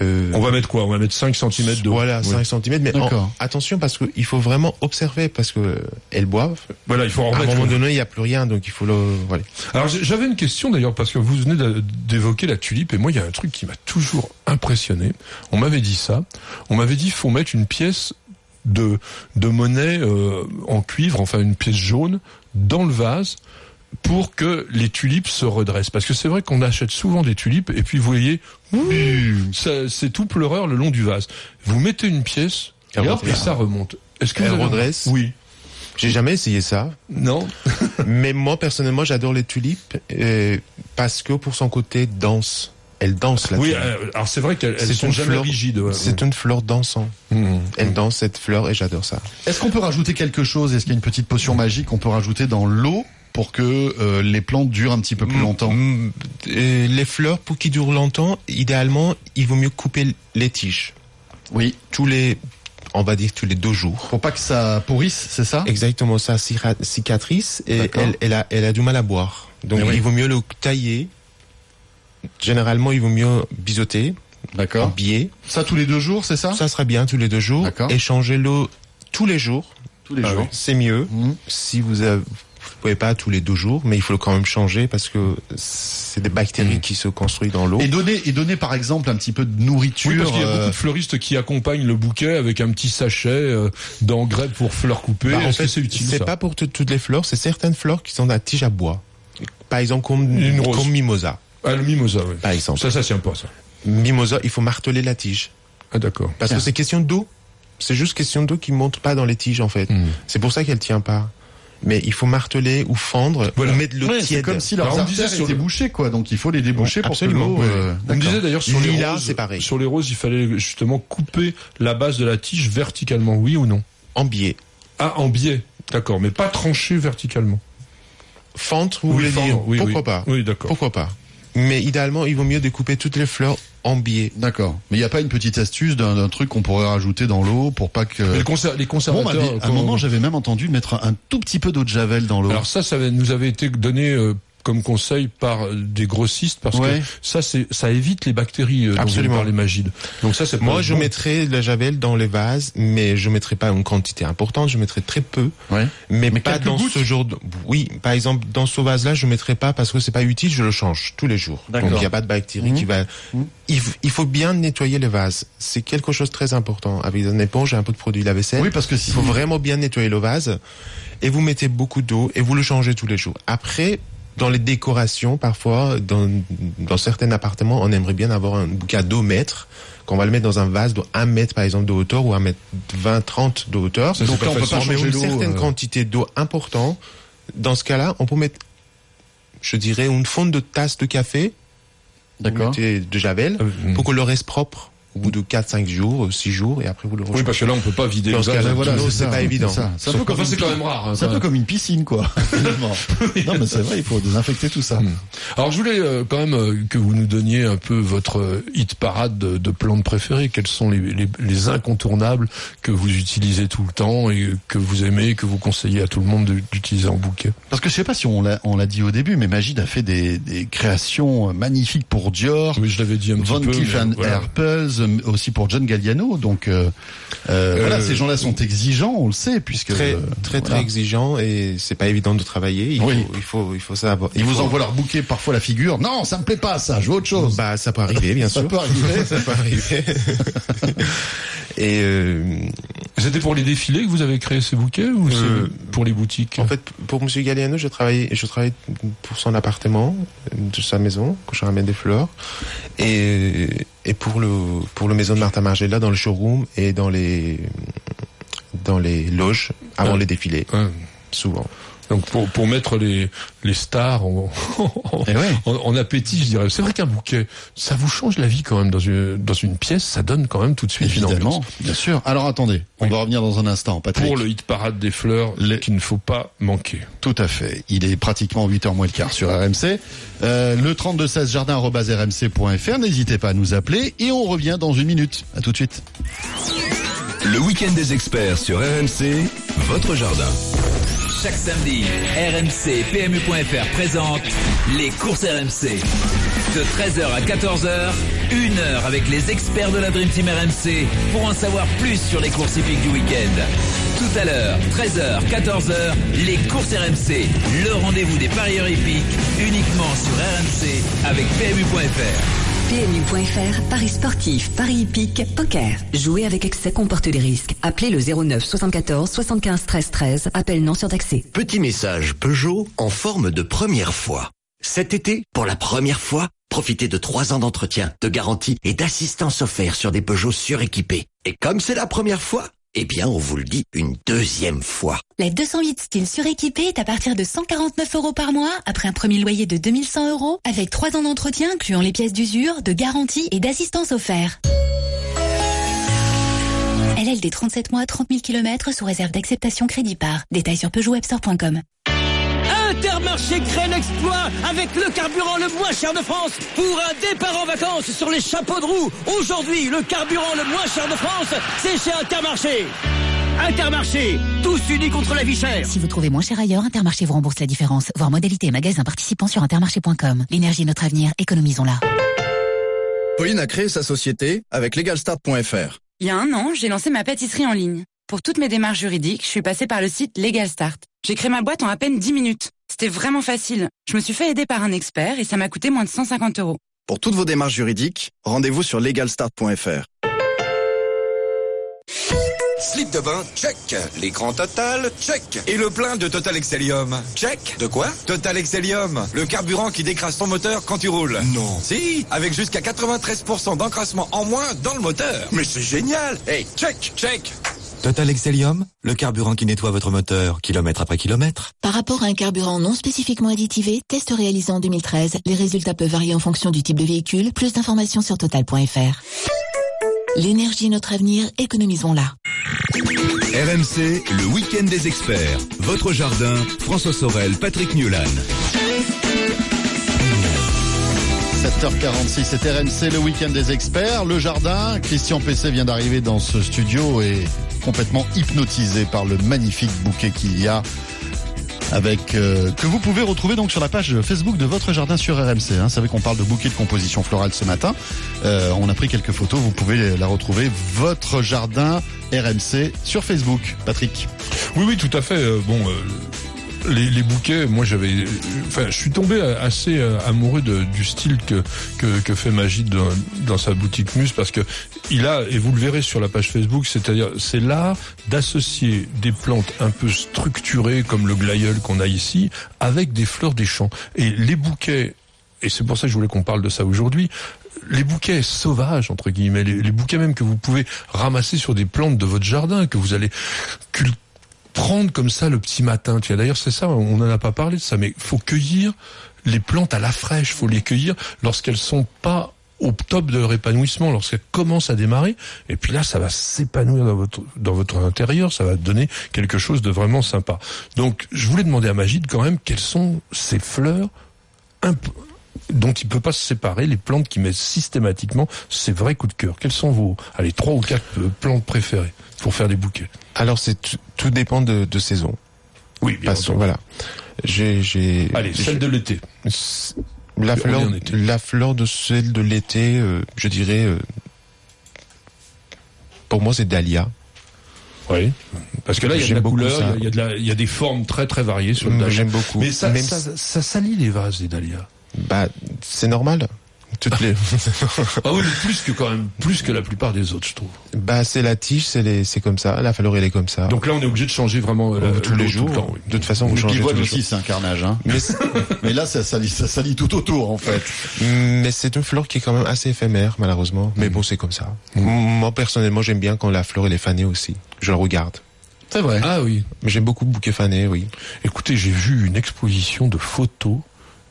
[SPEAKER 40] euh,
[SPEAKER 22] On va mettre quoi? On va mettre 5 cm d'eau.
[SPEAKER 40] Voilà,
[SPEAKER 22] Oui.
[SPEAKER 40] 5 cm. Mais en- attention, parce qu'il faut vraiment observer, parce que euh, elles boivent.
[SPEAKER 22] Voilà, il faut en
[SPEAKER 40] À un moment donné, il n'y a plus rien, donc il faut le... Voilà.
[SPEAKER 22] Alors j'avais une question d'ailleurs parce que vous venez d'évoquer la tulipe et moi il y a un truc qui m'a toujours impressionné. On m'avait dit ça. On m'avait dit faut mettre une pièce de de monnaie euh, en cuivre, enfin une pièce jaune dans le vase pour que les tulipes se redressent. Parce que c'est vrai qu'on achète souvent des tulipes et puis vous voyez, c'est tout pleureur le long du vase. Vous mettez une pièce et, hop,
[SPEAKER 40] redresse.
[SPEAKER 22] et ça remonte. Est-ce que
[SPEAKER 40] Elle
[SPEAKER 22] vous avez-
[SPEAKER 40] redresse
[SPEAKER 22] Oui.
[SPEAKER 40] J'ai jamais essayé ça.
[SPEAKER 22] Non.
[SPEAKER 40] Mais moi, personnellement, j'adore les tulipes euh, parce que pour son côté dense. Elle danse, la
[SPEAKER 22] Oui, euh, alors c'est vrai qu'elles sont
[SPEAKER 40] une
[SPEAKER 22] jamais
[SPEAKER 40] fleur-
[SPEAKER 22] rigides. ouais.
[SPEAKER 40] C'est une fleur dansante.
[SPEAKER 22] Mmh.
[SPEAKER 40] Elle danse cette fleur et j'adore ça.
[SPEAKER 4] Est-ce qu'on peut rajouter quelque chose? Est-ce qu'il y a une petite potion magique qu'on peut rajouter dans l'eau pour que euh, les plantes durent un petit peu plus longtemps?
[SPEAKER 40] Mm, euh, les fleurs, pour qu'ils durent longtemps, idéalement, il vaut mieux couper les tiges.
[SPEAKER 4] Oui.
[SPEAKER 40] Tous les, on va dire tous les deux jours.
[SPEAKER 4] Pour pas que ça pourrisse, c'est ça?
[SPEAKER 40] Exactement, ça cicatrice et elle, elle, a, elle a du mal à boire. Donc
[SPEAKER 4] Eh oui.
[SPEAKER 40] il vaut mieux le tailler. Généralement, il vaut mieux biseauter,
[SPEAKER 4] D'accord.
[SPEAKER 40] biais.
[SPEAKER 4] Ça tous les deux jours, c'est ça
[SPEAKER 40] Ça serait bien tous les deux jours.
[SPEAKER 4] D'accord.
[SPEAKER 40] Et changer l'eau tous les jours.
[SPEAKER 4] Tous les
[SPEAKER 40] Ah
[SPEAKER 4] jours.
[SPEAKER 40] oui, C'est mieux.
[SPEAKER 4] Mhm.
[SPEAKER 40] Si vous avez, vous pouvez pas tous les deux jours, mais il faut quand même changer parce que c'est des bactéries qui se construisent dans l'eau.
[SPEAKER 4] Et donner, et donner par exemple un petit peu de nourriture.
[SPEAKER 22] Oui, parce qu'il y a
[SPEAKER 4] euh,
[SPEAKER 22] beaucoup de fleuristes qui accompagnent le bouquet avec un petit sachet euh, d'engrais pour fleurs coupées.
[SPEAKER 40] Bah, en fait,
[SPEAKER 22] c'est utile
[SPEAKER 40] c'est
[SPEAKER 22] ça
[SPEAKER 40] pas pour tout- toutes les fleurs, c'est certaines fleurs qui sont à tige à bois. Par exemple, comme,
[SPEAKER 22] Une rose.
[SPEAKER 40] comme mimosa.
[SPEAKER 22] Ah, le mimosa, oui.
[SPEAKER 40] Par exemple.
[SPEAKER 22] Ça, ça tient pas, ça.
[SPEAKER 40] Mimosa, il faut marteler la tige.
[SPEAKER 22] Ah, d'accord.
[SPEAKER 40] Parce que c'est question d'eau. C'est juste question d'eau qui monte pas dans les tiges, en fait.
[SPEAKER 22] Hmm.
[SPEAKER 40] C'est pour ça qu'elle tient pas. Mais il faut marteler ou fendre
[SPEAKER 22] Voilà.
[SPEAKER 40] ou mettre l'eau
[SPEAKER 4] ouais, c'est comme si leurs artères étaient
[SPEAKER 22] le-
[SPEAKER 4] bouchées, quoi. Donc il faut les déboucher pour que l'eau.
[SPEAKER 40] ouais.
[SPEAKER 4] euh,
[SPEAKER 22] On me disait d'ailleurs sur les roses,
[SPEAKER 40] c'est pareil.
[SPEAKER 22] sur les roses, il fallait justement couper la base de la tige verticalement, oui ou non?
[SPEAKER 40] En biais.
[SPEAKER 22] Ah, en biais, d'accord, mais pas tranché verticalement.
[SPEAKER 40] Fendre, vous
[SPEAKER 22] Oui,
[SPEAKER 40] voulez
[SPEAKER 22] fendre,
[SPEAKER 40] dire
[SPEAKER 22] oui,
[SPEAKER 40] Pourquoi
[SPEAKER 22] oui.
[SPEAKER 40] pas
[SPEAKER 22] Oui, d'accord.
[SPEAKER 40] Pourquoi pas Mais idéalement, il vaut mieux découper toutes les fleurs en biais.
[SPEAKER 4] D'accord. Mais il n'y a pas une petite astuce d'un truc qu'on pourrait rajouter dans l'eau pour pas que.
[SPEAKER 22] Mais les, conser- les
[SPEAKER 4] Bon,
[SPEAKER 22] conservateurs.
[SPEAKER 4] bah, à un moment, j'avais même entendu mettre un tout petit peu d'eau de javel dans l'eau.
[SPEAKER 22] Alors ça, ça nous avait été donné euh, comme conseil par des grossistes parce
[SPEAKER 4] Ouais.
[SPEAKER 22] que ça, c'est ça évite les bactéries euh, dont vous
[SPEAKER 40] Absolument.
[SPEAKER 22] parlez Magide. Donc ça, c'est
[SPEAKER 40] Moi, je
[SPEAKER 22] bon.
[SPEAKER 40] mettrais la javel dans les vases, mais je mettrais pas une quantité importante. Je mettrais très peu,
[SPEAKER 4] Ouais.
[SPEAKER 40] mais,
[SPEAKER 4] Mais
[SPEAKER 40] pas dans
[SPEAKER 4] gouttes
[SPEAKER 40] ce genre. De... Oui, par exemple, dans ce vase-là, je mettrais pas parce que c'est pas utile. Je le change tous les jours. Donc il n'y a pas de bactéries qui va.
[SPEAKER 4] Mhm.
[SPEAKER 40] Il, faut bien nettoyer les vases. C'est quelque chose de très important. Avec une éponge et un peu de produit lave-vaisselle.
[SPEAKER 4] Oui, parce que si.
[SPEAKER 40] Il faut vraiment bien nettoyer le vase et vous mettez beaucoup d'eau et vous le changez tous les jours. Après, dans les décorations, parfois, dans, dans certains appartements, on aimerait bien avoir un bouquet à 2 mètres qu'on va le mettre dans un vase de 1 mètre, par exemple, de hauteur ou 1 mètre 20, 30 de hauteur.
[SPEAKER 22] Ça,
[SPEAKER 4] Donc là, on peut pas changer
[SPEAKER 40] une certaine
[SPEAKER 4] euh,
[SPEAKER 40] quantité d'eau importante. Dans ce cas-là, on peut mettre, je dirais, une fonte de tasse de café,
[SPEAKER 4] D'accord.
[SPEAKER 40] de javel,
[SPEAKER 22] Euh,
[SPEAKER 40] pour que le reste propre au bout de 4, 5 jours, 6 jours, et après vous le
[SPEAKER 22] Oui,
[SPEAKER 40] rechangez.
[SPEAKER 22] parce que là, on peut pas vider
[SPEAKER 40] Dans
[SPEAKER 22] le
[SPEAKER 40] cas-là,
[SPEAKER 4] voilà, c'est
[SPEAKER 40] pas évident.
[SPEAKER 4] c'est ça. C'est un peu comme
[SPEAKER 22] c'est quand même rare.
[SPEAKER 4] C'est un peu comme une piscine, quoi. non, mais c'est vrai, il faut désinfecter tout ça.
[SPEAKER 22] Hmm. Alors, je voulais euh, quand même euh, que vous nous donniez un peu votre euh, hit parade de, de plantes préférées. Quels sont les, les, les incontournables que vous utilisez tout le temps et que vous aimez, que vous conseillez à tout le monde de- d'utiliser en bouquet?
[SPEAKER 4] Parce que je sais pas si on l'a, on l'a dit au début, mais Magid a fait des, des créations magnifiques pour Dior.
[SPEAKER 22] Oui, je l'avais dit un petit
[SPEAKER 4] Von
[SPEAKER 22] peu.
[SPEAKER 4] Cleef
[SPEAKER 22] mais
[SPEAKER 4] and
[SPEAKER 22] voilà.
[SPEAKER 4] Arpels, euh, aussi pour John Galliano. Donc euh, euh, voilà,
[SPEAKER 22] Euh,
[SPEAKER 4] ces gens-là sont exigeants, on le sait, puisque
[SPEAKER 40] très,
[SPEAKER 4] euh,
[SPEAKER 40] très, très
[SPEAKER 4] voilà.
[SPEAKER 40] exigeant et c'est pas évident de travailler. Il
[SPEAKER 4] Oui.
[SPEAKER 40] faut, il faut, il faut savoir.
[SPEAKER 4] Ils
[SPEAKER 40] il
[SPEAKER 4] vous envoient leur bouquet parfois la figure. Non, ça me plaît pas, ça. Je veux autre chose.
[SPEAKER 40] Bah, ça peut arriver, bien
[SPEAKER 4] Ça
[SPEAKER 40] sûr.
[SPEAKER 4] peut arriver.
[SPEAKER 40] ça peut arriver. et euh,
[SPEAKER 22] C'était pour les défilés que vous avez créé ces bouquets ou
[SPEAKER 40] Euh,
[SPEAKER 22] c'est pour les boutiques?
[SPEAKER 40] en fait, pour Monsieur Galliano, je travaille, je travaille pour son appartement, de sa maison, quand je ramène des fleurs, et, et pour le pour le maison de Martha Margiela dans le showroom et dans les dans les loges avant
[SPEAKER 22] Ouais.
[SPEAKER 40] les défilés,
[SPEAKER 22] Ouais.
[SPEAKER 40] souvent.
[SPEAKER 22] Donc pour, pour mettre les, les stars en, en,
[SPEAKER 4] Eh
[SPEAKER 22] en- en appétit, je dirais. C'est vrai qu'un bouquet, ça vous change la vie quand même dans une, dans une pièce, ça donne quand même tout de suite une
[SPEAKER 4] Évidemment,
[SPEAKER 22] ambiance.
[SPEAKER 4] bien sûr. Alors attendez, on va revenir dans un instant, Patrick.
[SPEAKER 22] Pour le hit parade des fleurs qu'il ne faut pas manquer.
[SPEAKER 4] Tout à fait. Il est pratiquement 8h moins le quart sur RMC. Euh, le 3216 jardin@rmc.fr. N'hésitez pas à nous appeler et on revient dans une minute. À tout de suite.
[SPEAKER 51] Le week-end des experts sur RMC, votre jardin.
[SPEAKER 3] Chaque samedi, RMC PMU.fr présente les courses RMC. De 13h à 14h, une heure avec les experts de la Dream Team RMC pour en savoir plus sur les courses hippiques du week-end. Tout à l'heure, 13h, 14h, les courses RMC, le rendez-vous des parieurs hippiques uniquement sur RMC avec PMU.fr.
[SPEAKER 41] PMU.fr, Paris sportif, Paris hippique, poker. Jouer avec excès comporte des risques. Appelez le 09 74 75 13 13. Appel non surtaxé.
[SPEAKER 42] Petit message Peugeot en forme de première fois. Cet été, pour la première fois, profitez de trois ans d'entretien, de garantie et d'assistance offerte sur des Peugeot suréquipés. Et comme c'est la première fois, eh bien, on vous le dit une deuxième fois.
[SPEAKER 43] La 208 style suréquipée est à partir de 149 euros par mois, après un premier loyer de 2100 euros, avec 3 ans d'entretien incluant les pièces d'usure, de garantie et d'assistance offert. LLD 37 mois, 30 000 km sous réserve d'acceptation crédit par. Détails sur peugeotwebstore.com.
[SPEAKER 52] Intermarché crée l'exploit avec le carburant le moins cher de France pour un départ en vacances sur les chapeaux de roue. Aujourd'hui, le carburant le moins cher de France, c'est chez Intermarché. Intermarché, tous unis contre la vie chère.
[SPEAKER 43] Si vous trouvez moins cher ailleurs, Intermarché vous rembourse la différence. Voir modalité et magasin participant sur intermarché.com. L'énergie est notre avenir, économisons-la.
[SPEAKER 53] Pauline a créé sa société avec legalstart.fr.
[SPEAKER 18] Il y a un an, j'ai lancé ma pâtisserie en ligne. Pour toutes mes démarches juridiques, je suis passée par le site Legal Start. J'ai créé ma boîte en à peine 10 minutes. C'était vraiment facile. Je me suis fait aider par un expert et ça m'a coûté moins de 150 euros.
[SPEAKER 53] Pour toutes vos démarches juridiques, rendez-vous sur legalstart.fr.
[SPEAKER 13] Slip de bain, check. L'écran total, check. Et le plein de Total Excellium, check. De quoi? Total Excellium, le carburant qui décrase ton moteur quand tu roules. Non. Si, avec jusqu'à 93% d'encrassement en moins dans le moteur. Mais c'est génial. Hey, check, check.
[SPEAKER 54] Total Excellium, le carburant qui nettoie votre moteur kilomètre après kilomètre.
[SPEAKER 55] Par rapport à un carburant non spécifiquement additivé, test réalisé en 2013, les résultats peuvent varier en fonction du type de véhicule. Plus d'informations sur total.fr. L'énergie est notre avenir, économisons-la.
[SPEAKER 51] RMC, le week-end des experts. Votre jardin, François Sorel, Patrick Newland.
[SPEAKER 4] 7h46, c'est RMC, le week-end des experts. Le jardin, Christian PC vient d'arriver dans ce studio et complètement hypnotisé par le magnifique bouquet qu'il y a avec euh, que vous pouvez retrouver donc sur la page Facebook de votre jardin sur RMC. Hein. Vous savez qu'on parle de bouquet de composition florale ce matin. Euh, on a pris quelques photos, vous pouvez la retrouver. Votre jardin RMC sur Facebook. Patrick.
[SPEAKER 22] Oui, oui, tout à fait. Euh, bon. les, bouquets, moi j'avais, enfin, je suis tombé assez amoureux du style que, que fait Magid dans, dans sa boutique Muse parce que il a et vous le verrez sur la page Facebook, c'est-à-dire c'est l'art d'associer des plantes un peu structurées comme le glaïeul qu'on a ici avec des fleurs des champs et les bouquets et c'est pour ça que je voulais qu'on parle de ça aujourd'hui. Les bouquets sauvages, entre guillemets, les, bouquets même que vous pouvez ramasser sur des plantes de votre jardin, que vous allez prendre comme ça le petit matin. Vois, d'ailleurs, c'est ça, on n'en a pas parlé de ça, mais faut cueillir les plantes à la fraîche. Faut les cueillir lorsqu'elles sont pas au top de leur épanouissement, lorsqu'elles commencent à démarrer. Et puis là, ça va s'épanouir dans votre, dans votre intérieur. Ça va donner quelque chose de vraiment sympa. Donc, je voulais demander à Magide quand même quelles sont ces fleurs dont il peut pas se séparer, les plantes qui mettent systématiquement ses vrais coups de cœur? Quelles sont vos, allez, trois ou quatre euh, plantes préférées pour faire des bouquets?
[SPEAKER 40] Alors c'est tout, dépend de, de saison.
[SPEAKER 22] Oui, bien
[SPEAKER 40] Passons, voilà. J'ai, j'ai.
[SPEAKER 22] Allez,
[SPEAKER 40] j'ai-
[SPEAKER 22] celle de l'été.
[SPEAKER 40] La fleur, la fleur de celle de l'été, euh, je dirais. euh, pour moi, c'est Dahlia.
[SPEAKER 22] Oui. Parce que là, il y a de la couleur, il y a de la, il y a des formes très très variées sur le
[SPEAKER 40] Mm,
[SPEAKER 22] dahlia.
[SPEAKER 40] j'aime beaucoup.
[SPEAKER 22] Mais ça,
[SPEAKER 40] Même
[SPEAKER 22] ça,
[SPEAKER 40] si-
[SPEAKER 22] ça salit les vases, les dahlias.
[SPEAKER 40] Bah, c'est normal. Toutes les.
[SPEAKER 22] ah oui, mais plus que quand même, plus que la plupart des autres, je trouve.
[SPEAKER 40] bah, c'est la tige, c'est les, c'est comme ça. La fleur, elle est comme ça.
[SPEAKER 22] Donc là, on est obligé de changer vraiment euh,
[SPEAKER 40] tous les jours.
[SPEAKER 22] le temps, oui.
[SPEAKER 40] De toute façon, vous
[SPEAKER 4] Le
[SPEAKER 40] changez
[SPEAKER 4] aussi, c'est un carnage. Hein.
[SPEAKER 40] Mais,
[SPEAKER 4] Mais là, ça salit, ça salit tout autour, en fait.
[SPEAKER 40] mais c'est une fleur qui est quand même assez éphémère, malheureusement. Mais bon, c'est comme ça. Moi, personnellement, j'aime bien quand la fleur, elle est fanée aussi. Je la regarde.
[SPEAKER 4] C'est vrai.
[SPEAKER 22] Ah oui.
[SPEAKER 40] Mais j'aime beaucoup le bouquet fané, oui.
[SPEAKER 22] Écoutez, j'ai vu une exposition de photos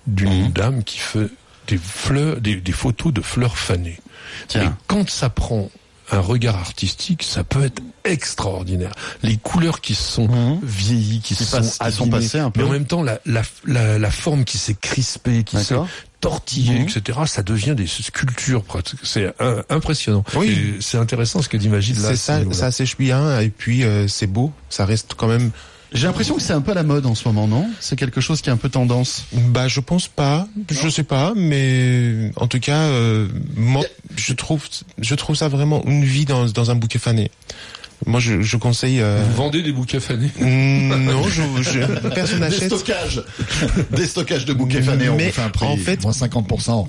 [SPEAKER 22] d'une
[SPEAKER 4] Mhm.
[SPEAKER 22] dame qui fait des fleurs, des, des photos de fleurs fanées.
[SPEAKER 4] Tiens.
[SPEAKER 22] Et quand ça prend un regard artistique, ça peut être extraordinaire. Les couleurs qui sont vieillies, qui, sont
[SPEAKER 4] qui sont passées un peu.
[SPEAKER 22] mais en même temps la, la, la, la forme qui s'est crispée, qui s'est tortillée,
[SPEAKER 4] Mhm.
[SPEAKER 22] etc. Ça devient des sculptures pratiques. C'est euh, impressionnant.
[SPEAKER 40] Oui.
[SPEAKER 22] C'est intéressant ce que dit Magid là.
[SPEAKER 40] C'est
[SPEAKER 22] ce
[SPEAKER 40] ça, ça sèche bien et puis euh, c'est beau. Ça reste quand même.
[SPEAKER 4] J'ai l'impression que c'est un peu à la mode en ce moment, non? C'est quelque chose qui est un peu tendance.
[SPEAKER 40] Bah, je pense pas. Je sais pas, mais en tout cas, euh, moi, je trouve, je trouve ça vraiment une vie dans, dans un bouquet fané. Moi, je, je conseille. euh,
[SPEAKER 22] Vous vendez des bouquets fanés?
[SPEAKER 40] Mm, Non, je, je- personne
[SPEAKER 4] Des
[SPEAKER 40] n'achète.
[SPEAKER 4] stockages, des stockages de bouquets fanés. On
[SPEAKER 40] Mais
[SPEAKER 4] vous fait un prix
[SPEAKER 40] en fait-
[SPEAKER 4] moins 50%.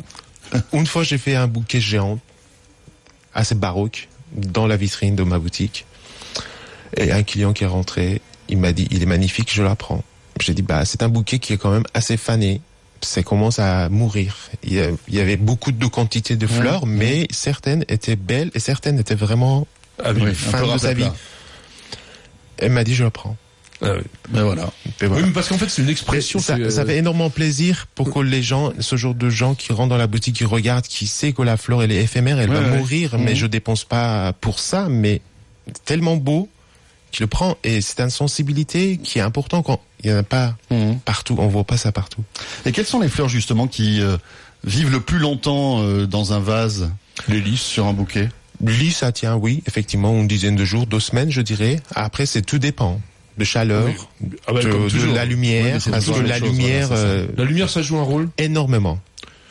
[SPEAKER 40] Une fois, j'ai fait un bouquet géant, assez baroque, dans la vitrine de ma boutique. Et un client qui est rentré, il m'a dit, il est magnifique, je l'apprends. J'ai dit, bah, c'est un bouquet qui est quand même assez fané. Ça commence à mourir. Il y avait beaucoup de quantité de fleurs, mais certaines étaient belles et certaines étaient vraiment
[SPEAKER 22] Ah oui,
[SPEAKER 40] fin de sa vie. Elle m'a dit, je l'apprends.
[SPEAKER 22] Ah oui.
[SPEAKER 4] Ben voilà.
[SPEAKER 22] Oui, mais parce qu'en fait, c'est une expression.
[SPEAKER 40] ça,
[SPEAKER 22] euh,
[SPEAKER 40] ça fait énormément plaisir pour que les gens, ce genre de gens qui rentrent dans la boutique, qui regardent, qui sait que la fleur elle est éphémère, elle
[SPEAKER 4] Ouais,
[SPEAKER 40] va
[SPEAKER 4] ouais.
[SPEAKER 40] mourir, mais
[SPEAKER 4] Mhm.
[SPEAKER 40] je dépense pas pour ça, mais tellement beau qu'il le prend et c'est une sensibilité qui est important quand il y en a pas
[SPEAKER 4] Mhm.
[SPEAKER 40] partout, on voit pas ça partout.
[SPEAKER 4] Et quelles sont les fleurs justement qui euh, vivent le plus longtemps euh, dans un vase?
[SPEAKER 22] Les lys.
[SPEAKER 4] sur un bouquet?
[SPEAKER 40] Lit, ça tient, oui, effectivement, une dizaine de jours, deux semaines, je dirais. Après, c'est tout dépend de chaleur,
[SPEAKER 22] Ah bah,
[SPEAKER 40] de, la lumière, parce que
[SPEAKER 4] la chose,
[SPEAKER 40] lumière,
[SPEAKER 4] voilà, c'est ça.
[SPEAKER 40] euh,
[SPEAKER 22] La lumière, ça joue un rôle?
[SPEAKER 40] énormément.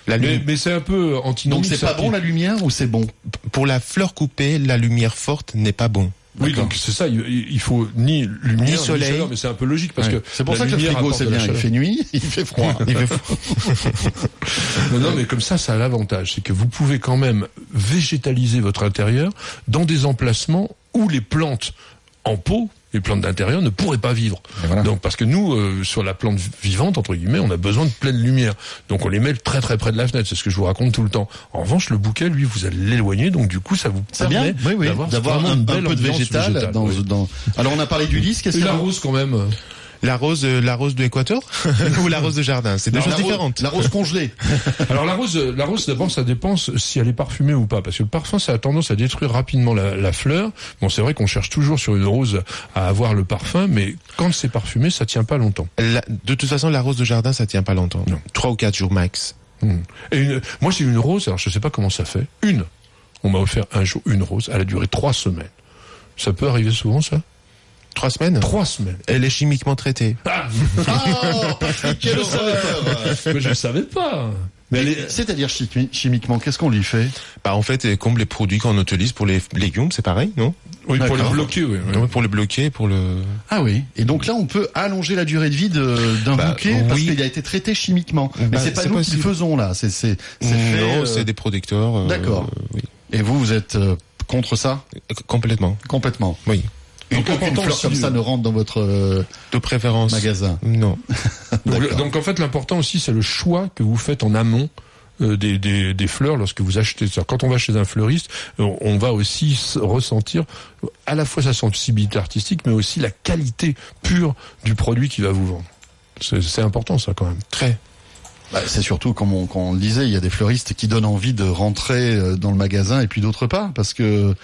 [SPEAKER 40] La
[SPEAKER 22] Mais,
[SPEAKER 40] lumière,
[SPEAKER 22] mais c'est un peu
[SPEAKER 4] Donc
[SPEAKER 22] antinomique.
[SPEAKER 4] c'est pas bon la lumière ou c'est bon?
[SPEAKER 40] Pour la fleur coupée, la lumière forte n'est pas bon.
[SPEAKER 22] Oui, donc c'est ça. Il, faut ni lumière
[SPEAKER 40] Ni
[SPEAKER 22] ni
[SPEAKER 40] soleil.
[SPEAKER 22] chaleur, mais c'est un peu logique parce
[SPEAKER 4] Ouais.
[SPEAKER 22] que
[SPEAKER 4] C'est pour ça que le frigo c'est bien, il fait nuit, il fait froid.
[SPEAKER 40] Il fait
[SPEAKER 22] Non, non, mais comme ça, ça a l'avantage, c'est que vous pouvez quand même végétaliser votre intérieur dans des emplacements où les plantes en pot, les plantes d'intérieur, ne pourraient pas vivre.
[SPEAKER 4] Voilà.
[SPEAKER 22] Donc, parce que nous, euh, sur la plante vivante, entre guillemets, on a besoin de pleine lumière. Donc, on les met très très près de la fenêtre. C'est ce que je vous raconte tout le temps. En revanche, le bouquet, lui, vous allez l'éloigner. Donc, du coup, ça vous permet
[SPEAKER 4] bien, oui, oui,
[SPEAKER 22] d'avoir
[SPEAKER 4] un, peu de végétal. dans,
[SPEAKER 22] oui.
[SPEAKER 4] dans... Alors on a parlé du lys, qu'est-ce
[SPEAKER 22] Et
[SPEAKER 4] qu'il y
[SPEAKER 22] la
[SPEAKER 4] a
[SPEAKER 22] rose, quand même.
[SPEAKER 40] La rose, euh, la rose de l'Équateur ou la rose de jardin, c'est deux
[SPEAKER 4] Alors,
[SPEAKER 40] choses différentes.
[SPEAKER 4] La rose congelée.
[SPEAKER 22] Alors la rose, la rose d'abord ça dépend si elle est parfumée ou pas, parce que le parfum ça a tendance à détruire rapidement la, la fleur. Bon c'est vrai qu'on cherche toujours sur une rose à avoir le parfum, mais quand c'est parfumé ça tient pas longtemps.
[SPEAKER 40] La- de toute façon, la rose de jardin, ça tient pas longtemps.
[SPEAKER 22] Non.
[SPEAKER 40] Trois ou quatre jours max.
[SPEAKER 22] Hmm. Et une, moi j'ai une rose, alors je sais pas comment ça fait, une. On m'a offert un jour une rose, elle a duré trois semaines. Ça peut arriver souvent ça?
[SPEAKER 40] Trois semaines
[SPEAKER 22] Trois semaines.
[SPEAKER 40] Elle est chimiquement traitée.
[SPEAKER 22] Ah,
[SPEAKER 4] Oh, Patrick, quelle horreur
[SPEAKER 22] mais je ne savais pas. Mais est,
[SPEAKER 4] C'est-à-dire chimi- chimiquement, qu'est-ce qu'on lui fait
[SPEAKER 40] Bah, en fait, comme les produits qu'on utilise pour les légumes, c'est pareil, non
[SPEAKER 22] oui, pour les bloquer, oui. oui.
[SPEAKER 40] Non, Pour les bloquer, pour le...
[SPEAKER 4] Ah oui. Et donc là, on peut allonger la durée de vie d'un
[SPEAKER 40] Bah,
[SPEAKER 4] bouquet parce
[SPEAKER 40] oui.
[SPEAKER 4] qu'il a été traité chimiquement. Mais
[SPEAKER 40] Bah,
[SPEAKER 4] c'est pas nous qui
[SPEAKER 40] possible.
[SPEAKER 4] le faisons là. C'est
[SPEAKER 40] non,
[SPEAKER 4] euh,
[SPEAKER 40] c'est des producteurs. euh,
[SPEAKER 4] D'accord.
[SPEAKER 40] oui.
[SPEAKER 4] Et vous, vous êtes euh, contre ça
[SPEAKER 40] Complètement,
[SPEAKER 4] complètement.
[SPEAKER 40] oui.
[SPEAKER 4] Donc
[SPEAKER 22] Donc,
[SPEAKER 4] aucune fleur comme ça
[SPEAKER 22] euh,
[SPEAKER 4] ne rentre dans votre euh,
[SPEAKER 40] De préférence.
[SPEAKER 4] magasin.
[SPEAKER 40] Non.
[SPEAKER 22] Donc, en fait, l'important aussi, c'est le choix que vous faites en amont euh, des, des, des fleurs lorsque vous achetez. C'est-à-dire, Quand on va chez un fleuriste, on, on va aussi ressentir à la fois sa sensibilité artistique, mais aussi la qualité pure du produit qu'il va vous vendre. C'est c'est important ça quand même.
[SPEAKER 40] Très.
[SPEAKER 4] Bah, c'est surtout, comme on, comme on le disait, il y a des fleuristes qui donnent envie de rentrer euh, dans le magasin et puis d'autres pas, parce que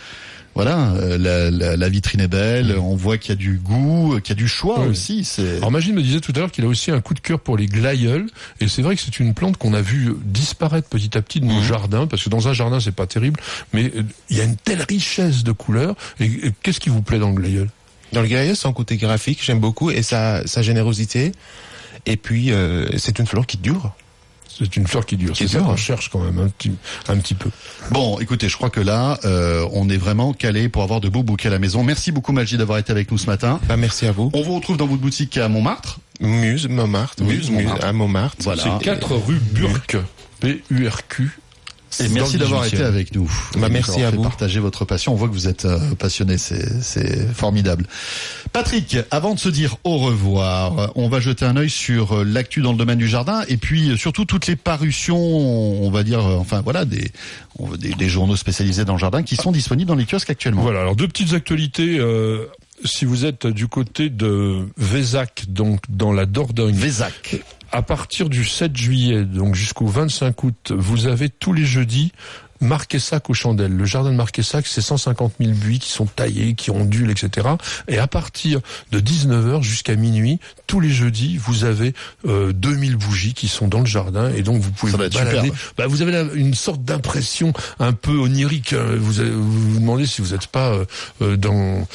[SPEAKER 4] voilà, euh, la, la, la vitrine est belle, on voit qu'il y a du goût, euh, qu'il y a du choix
[SPEAKER 22] Oui.
[SPEAKER 4] aussi. C'est
[SPEAKER 22] Alors Magine me disait tout à l'heure qu'il a aussi un coup de cœur pour les glaïeuls, et c'est vrai que c'est une plante qu'on a vu disparaître petit à petit de nos
[SPEAKER 4] Mhm.
[SPEAKER 22] jardins, parce que dans un jardin c'est pas terrible, mais euh, il y a une telle richesse de couleurs. Et, et qu'est-ce qui vous plaît dans le glaïeul?
[SPEAKER 40] Dans le glaïeul, son côté graphique, j'aime beaucoup, et sa, sa générosité. Et puis, euh, c'est une fleur qui dure.
[SPEAKER 22] C'est une fleur qui dure. C'est ça qu'on cherche quand même un petit, un petit peu.
[SPEAKER 4] Bon, écoutez, je crois que là, euh, on est vraiment calé pour avoir de beaux bouquets à la maison. Merci beaucoup, Malji, d'avoir été avec nous ce matin.
[SPEAKER 40] Bah, merci à vous.
[SPEAKER 4] On vous retrouve dans votre boutique à Montmartre.
[SPEAKER 40] Muse, Montmartre.
[SPEAKER 4] Muse, Montmartre.
[SPEAKER 40] à Montmartre.
[SPEAKER 4] Voilà.
[SPEAKER 22] C'est 4 rue Burke, P-U-R-Q.
[SPEAKER 4] Et merci d'avoir
[SPEAKER 22] 18e.
[SPEAKER 4] été avec nous.
[SPEAKER 40] Bah, merci
[SPEAKER 4] d'avoir
[SPEAKER 40] à vous.
[SPEAKER 4] Partager votre passion. On voit que vous êtes euh, passionné. C'est, c'est formidable. Patrick, avant de se dire au revoir, on va jeter un œil sur euh, l'actu dans le domaine du jardin et puis euh, surtout toutes les parutions, on va dire, enfin voilà, des, on- des, des journaux spécialisés dans le jardin qui sont disponibles dans les kiosques actuellement.
[SPEAKER 22] Voilà, alors deux petites actualités. euh, si vous êtes du côté de Vézac, donc dans la Dordogne.
[SPEAKER 4] Vézac.
[SPEAKER 22] À partir du 7 juillet, donc jusqu'au 25 août, vous avez tous les jeudis Marquessac aux chandelles. Le jardin de Marquessac, c'est 150 000 buis qui sont taillés, qui ondulent, etc. Et à partir de 19h jusqu'à minuit, tous les jeudis, vous avez euh, 2000 bougies qui sont dans le jardin et donc vous pouvez
[SPEAKER 4] Ça
[SPEAKER 22] vous balader. Bah, vous avez là une sorte d'impression un peu onirique. hein. Vous vous vous demandez si vous n'êtes pas euh, euh, dans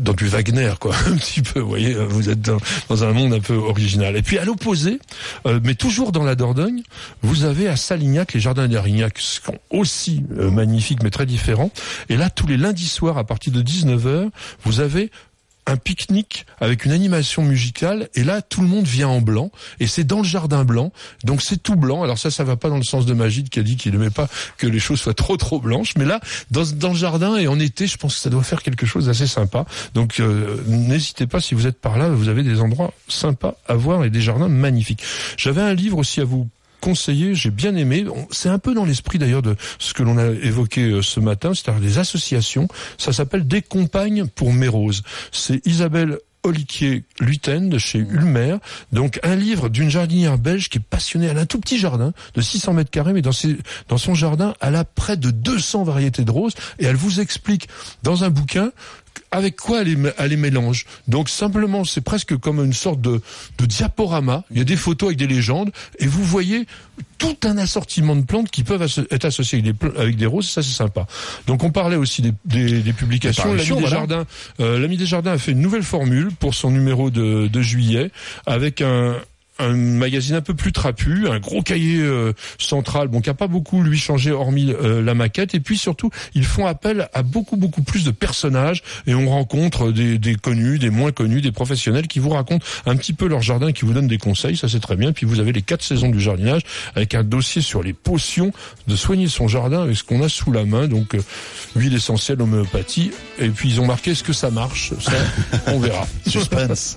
[SPEAKER 22] dans du Wagner, quoi, un petit peu. Vous voyez, euh, vous êtes dans, un monde un peu original. Et puis à l'opposé, euh, mais toujours dans la Dordogne, vous avez à Salignac les jardins d'Arignac, qui sont aussi euh, magnifiques mais très différents. Et là, tous les lundis soirs, à partir de 19h, vous avez un pique-nique avec une animation musicale et là tout le monde vient en blanc et c'est dans le jardin blanc. Donc c'est tout blanc. Alors ça ça va pas dans le sens de Magide qui a dit qu'il aimait pas que les choses soient trop trop blanches mais là dans, dans le jardin et en été je pense que ça doit faire quelque chose d'assez sympa. Donc euh, n'hésitez pas si vous êtes par là vous avez des endroits sympas à voir et des jardins magnifiques. J'avais un livre aussi à vous conseiller, j'ai bien aimé. C'est un peu dans l'esprit d'ailleurs de ce que l'on a évoqué euh, ce matin, c'est-à-dire des associations. Ça s'appelle Des compagnes pour Mérose. C'est Isabelle Oliquier Luten de chez Ulmer. Donc un livre d'une jardinière belge qui est passionnée. Elle a un tout petit jardin de 600 mètres carrés, mais dans, ses, dans son jardin, elle a près de 200 variétés de roses et elle vous explique dans un bouquin avec quoi elle les, elle les mélange. Donc simplement, c'est presque comme une sorte de, de diaporama. Il y a des photos avec des légendes et vous voyez tout un assortiment de plantes qui peuvent asso- être associées avec des, avec des roses. Ça, c'est sympa. Donc on parlait aussi des, des, des publications. L'ami des,
[SPEAKER 4] voilà.
[SPEAKER 22] jardins, euh, l'ami des jardins a fait une nouvelle formule pour son numéro de, de juillet avec un un magazine un peu plus trapu, un gros cahier euh, central, bon qui a pas beaucoup lui changé hormis euh, la maquette, et puis surtout ils font appel à beaucoup beaucoup plus de personnages et on rencontre des, des connus, des moins connus, des professionnels qui vous racontent un petit peu leur jardin, qui vous donnent des conseils, ça c'est très bien. Puis vous avez les quatre saisons du jardinage avec un dossier sur les potions de soigner son jardin avec ce qu'on a sous la main, donc euh, huile essentielle, homéopathie, et puis ils ont marqué est-ce que ça marche, ça on verra.
[SPEAKER 4] Suspense.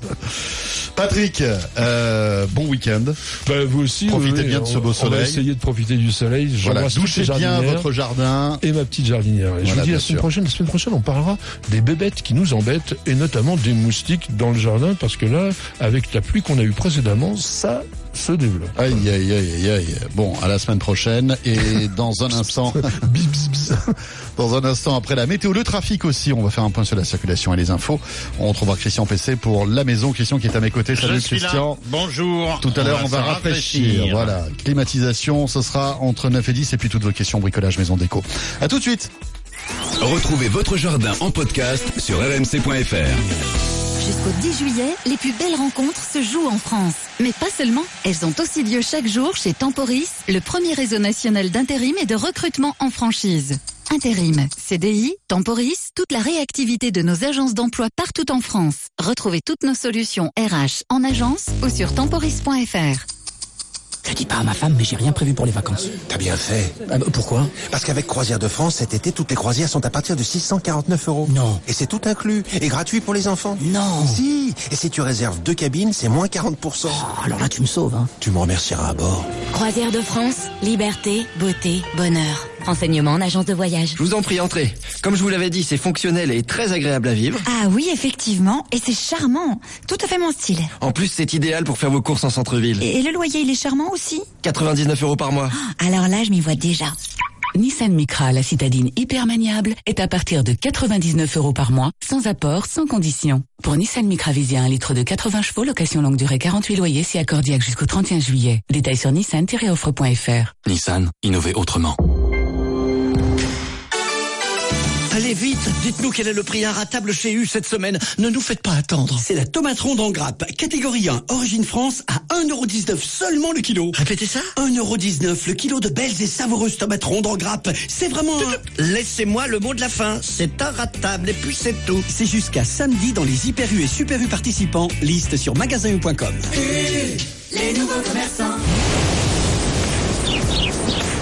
[SPEAKER 4] Patrick, euh, bon week-end.
[SPEAKER 22] Bah, vous aussi.
[SPEAKER 4] Profitez
[SPEAKER 22] oui,
[SPEAKER 4] bien de ce beau
[SPEAKER 22] on- On
[SPEAKER 4] soleil.
[SPEAKER 22] va essayer de profiter du soleil.
[SPEAKER 4] Voilà,
[SPEAKER 22] J'embrasse toutes
[SPEAKER 4] douchez
[SPEAKER 22] les
[SPEAKER 4] bien votre jardin.
[SPEAKER 22] Et ma petite jardinière. Et je
[SPEAKER 4] Voilà,
[SPEAKER 22] vous dis la semaine
[SPEAKER 4] sûr.
[SPEAKER 22] prochaine, la semaine prochaine, on parlera des bébêtes qui nous embêtent et notamment des moustiques dans le jardin parce que là, avec la pluie qu'on a eue précédemment, ça se développe.
[SPEAKER 4] Aïe, aïe, aïe, aïe, aïe. Bon, à la semaine prochaine. Et dans un instant, dans un instant après la météo, le trafic aussi, on va faire un point sur la circulation et les infos. On retrouvera Christian PC pour la maison. Christian qui est à mes côtés. Salut
[SPEAKER 56] Je suis là.
[SPEAKER 4] Christian.
[SPEAKER 56] Bonjour.
[SPEAKER 4] Tout à l'heure, on va
[SPEAKER 56] se
[SPEAKER 4] rafraîchir. Voilà. Climatisation, ce sera entre 9 et 10 et puis toutes vos questions bricolage maison déco. À tout de suite.
[SPEAKER 3] Retrouvez votre jardin en podcast sur rmc.fr.
[SPEAKER 57] Jusqu'au 10 juillet, les plus belles rencontres se jouent en France. Mais pas seulement, elles ont aussi lieu chaque jour chez Temporis, le premier réseau national d'intérim et de recrutement en franchise. Intérim, CDI, Temporis, toute la réactivité de nos agences d'emploi partout en France. Retrouvez toutes nos solutions RH en agence ou sur temporis.fr.
[SPEAKER 58] Je dis pas à ma femme, mais j'ai rien prévu pour les vacances.
[SPEAKER 59] T'as bien fait.
[SPEAKER 58] Ah bah, pourquoi
[SPEAKER 59] Parce qu'avec Croisière de France, cet été, toutes les croisières sont à partir de 649 euros.
[SPEAKER 58] Non.
[SPEAKER 59] Et c'est tout inclus. Et gratuit pour les enfants.
[SPEAKER 58] Non.
[SPEAKER 59] Si. Et si tu réserves deux cabines, c'est moins 40%.
[SPEAKER 58] alors là, tu me sauves. Hein.
[SPEAKER 59] Tu me remercieras à bord.
[SPEAKER 55] Croisière de France, liberté, beauté, bonheur. Renseignements en agence de voyage.
[SPEAKER 60] Je vous en prie, entrez. Comme je vous l'avais dit, c'est fonctionnel et très agréable à vivre.
[SPEAKER 61] Ah oui, effectivement, et c'est charmant. Tout à fait mon style.
[SPEAKER 60] En plus, c'est idéal pour faire vos courses en centre-ville.
[SPEAKER 61] Et, et le loyer, il est charmant aussi
[SPEAKER 60] 99 euros par mois.
[SPEAKER 61] Alors là, je m'y vois déjà.
[SPEAKER 18] Nissan Micra, la citadine hyper maniable, est à partir de 99 euros par mois, sans apport, sans condition. Pour Nissan Micra Visia, un litre de 80 chevaux, location longue durée 48 loyers, si accordiaque jusqu'au 31 juillet. Détails sur nissan-offre.fr.
[SPEAKER 39] Nissan, innover autrement.
[SPEAKER 62] Allez vite, dites-nous quel est le prix inratable chez U cette semaine. Ne nous faites pas attendre.
[SPEAKER 63] C'est la tomate ronde en grappe, catégorie 1, origine France, à 1,19€ seulement le kilo.
[SPEAKER 62] Répétez ça
[SPEAKER 63] 1,19€ le kilo de belles et savoureuses tomates rondes en grappe. C'est vraiment un...
[SPEAKER 62] Laissez-moi le mot de la fin. C'est inratable et puis c'est tout.
[SPEAKER 63] C'est jusqu'à samedi dans les Hyper U et Super U participants. Liste sur magasin.com.
[SPEAKER 64] les nouveaux commerçants.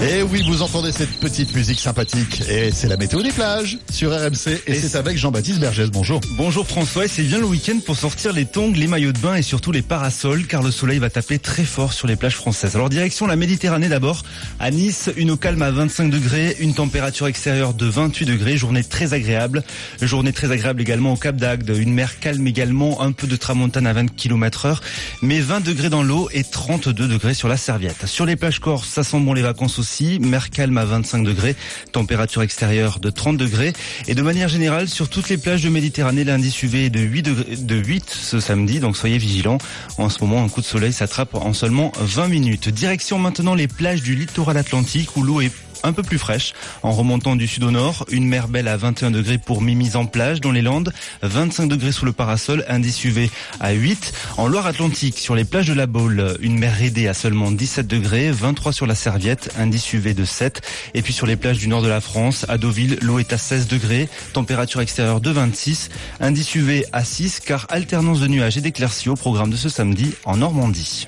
[SPEAKER 4] Et oui, vous entendez cette petite musique sympathique. Et c'est la météo des plages sur RMC. Et, c'est avec Jean-Baptiste Bergès. Bonjour.
[SPEAKER 5] Bonjour François. Et c'est bien le week-end pour sortir les tongs, les maillots de bain et surtout les parasols, car le soleil va taper très fort sur les plages françaises. Alors direction la Méditerranée d'abord. À Nice, une eau calme à 25 degrés, une température extérieure de 28 degrés, journée très agréable. Journée très agréable également au Cap d'Agde, une mer calme également, un peu de tramontane à 20 km heure, mais 20 degrés dans l'eau et 32 degrés sur la serviette. Sur les plages corse, ça sent bon les vacances aussi mer calme à 25 degrés, température extérieure de 30 degrés. Et de manière générale, sur toutes les plages de Méditerranée, l'indice UV est de 8, de 8 ce samedi, donc soyez vigilants. En ce moment, un coup de soleil s'attrape en seulement 20 minutes. Direction maintenant les plages du littoral atlantique où l'eau est un peu plus fraîche. En remontant du sud au nord, une mer belle à 21 degrés pour Mimise en plage dans les Landes, 25 degrés sous le parasol, indice UV à 8. En Loire-Atlantique, sur les plages de la Baule, une mer raidée à seulement 17 degrés, 23 sur la Serviette, indice UV de 7. Et puis sur les plages du nord de la France, à Deauville, l'eau est à 16 degrés, température extérieure de 26, indice UV à 6 car alternance de nuages et d'éclaircies au programme de ce samedi en Normandie.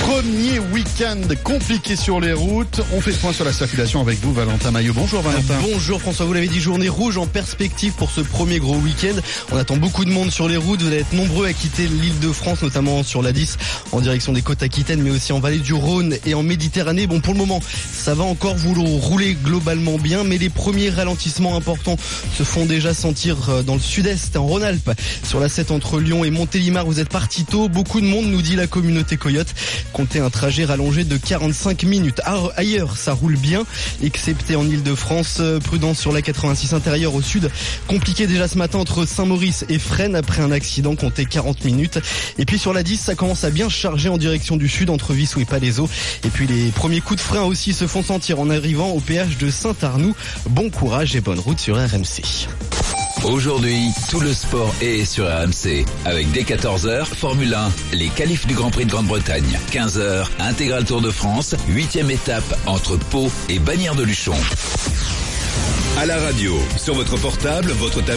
[SPEAKER 4] Premier week-end compliqué sur les routes. On fait point sur la circulation avec vous, Valentin Maillot. Bonjour Valentin.
[SPEAKER 59] Bonjour François, vous l'avez dit, journée rouge en perspective pour ce premier gros week-end. On attend beaucoup de monde sur les routes. Vous allez être nombreux à quitter l'île de France, notamment sur la 10, en direction des côtes aquitaines, mais aussi en vallée du Rhône et en Méditerranée. Bon, pour le moment, ça va encore vous rouler globalement bien, mais les premiers ralentissements importants se font déjà sentir euh, dans le sud-est, en Rhône-Alpes. Sur la 7 entre Lyon et Montélimar, vous êtes parti tôt. Beaucoup de monde, nous dit la communauté Coyote comptez un trajet rallongé de 45 minutes. Ah, ailleurs, ça roule bien, excepté en Ile-de-France. Euh, prudence sur la 86 intérieure au sud. Compliqué déjà ce matin entre Saint-Maurice et Fresnes après un accident, comptez 40 minutes. Et puis sur la 10, ça commence à bien charger en direction du sud entre Vissou et Palaiso. Et puis les premiers coups de frein aussi se font sentir en arrivant au péage de Saint-Arnoux. Bon courage et bonne route sur RMC.
[SPEAKER 3] Aujourd'hui, tout le sport est sur RMC. Avec dès 14h, Formule 1, les qualifs du Grand Prix de Grande-Bretagne. 15h, Intégral Tour de France, 8 étape entre Pau et Bagnères de Luchon.
[SPEAKER 65] À la radio, sur votre portable, votre tablette.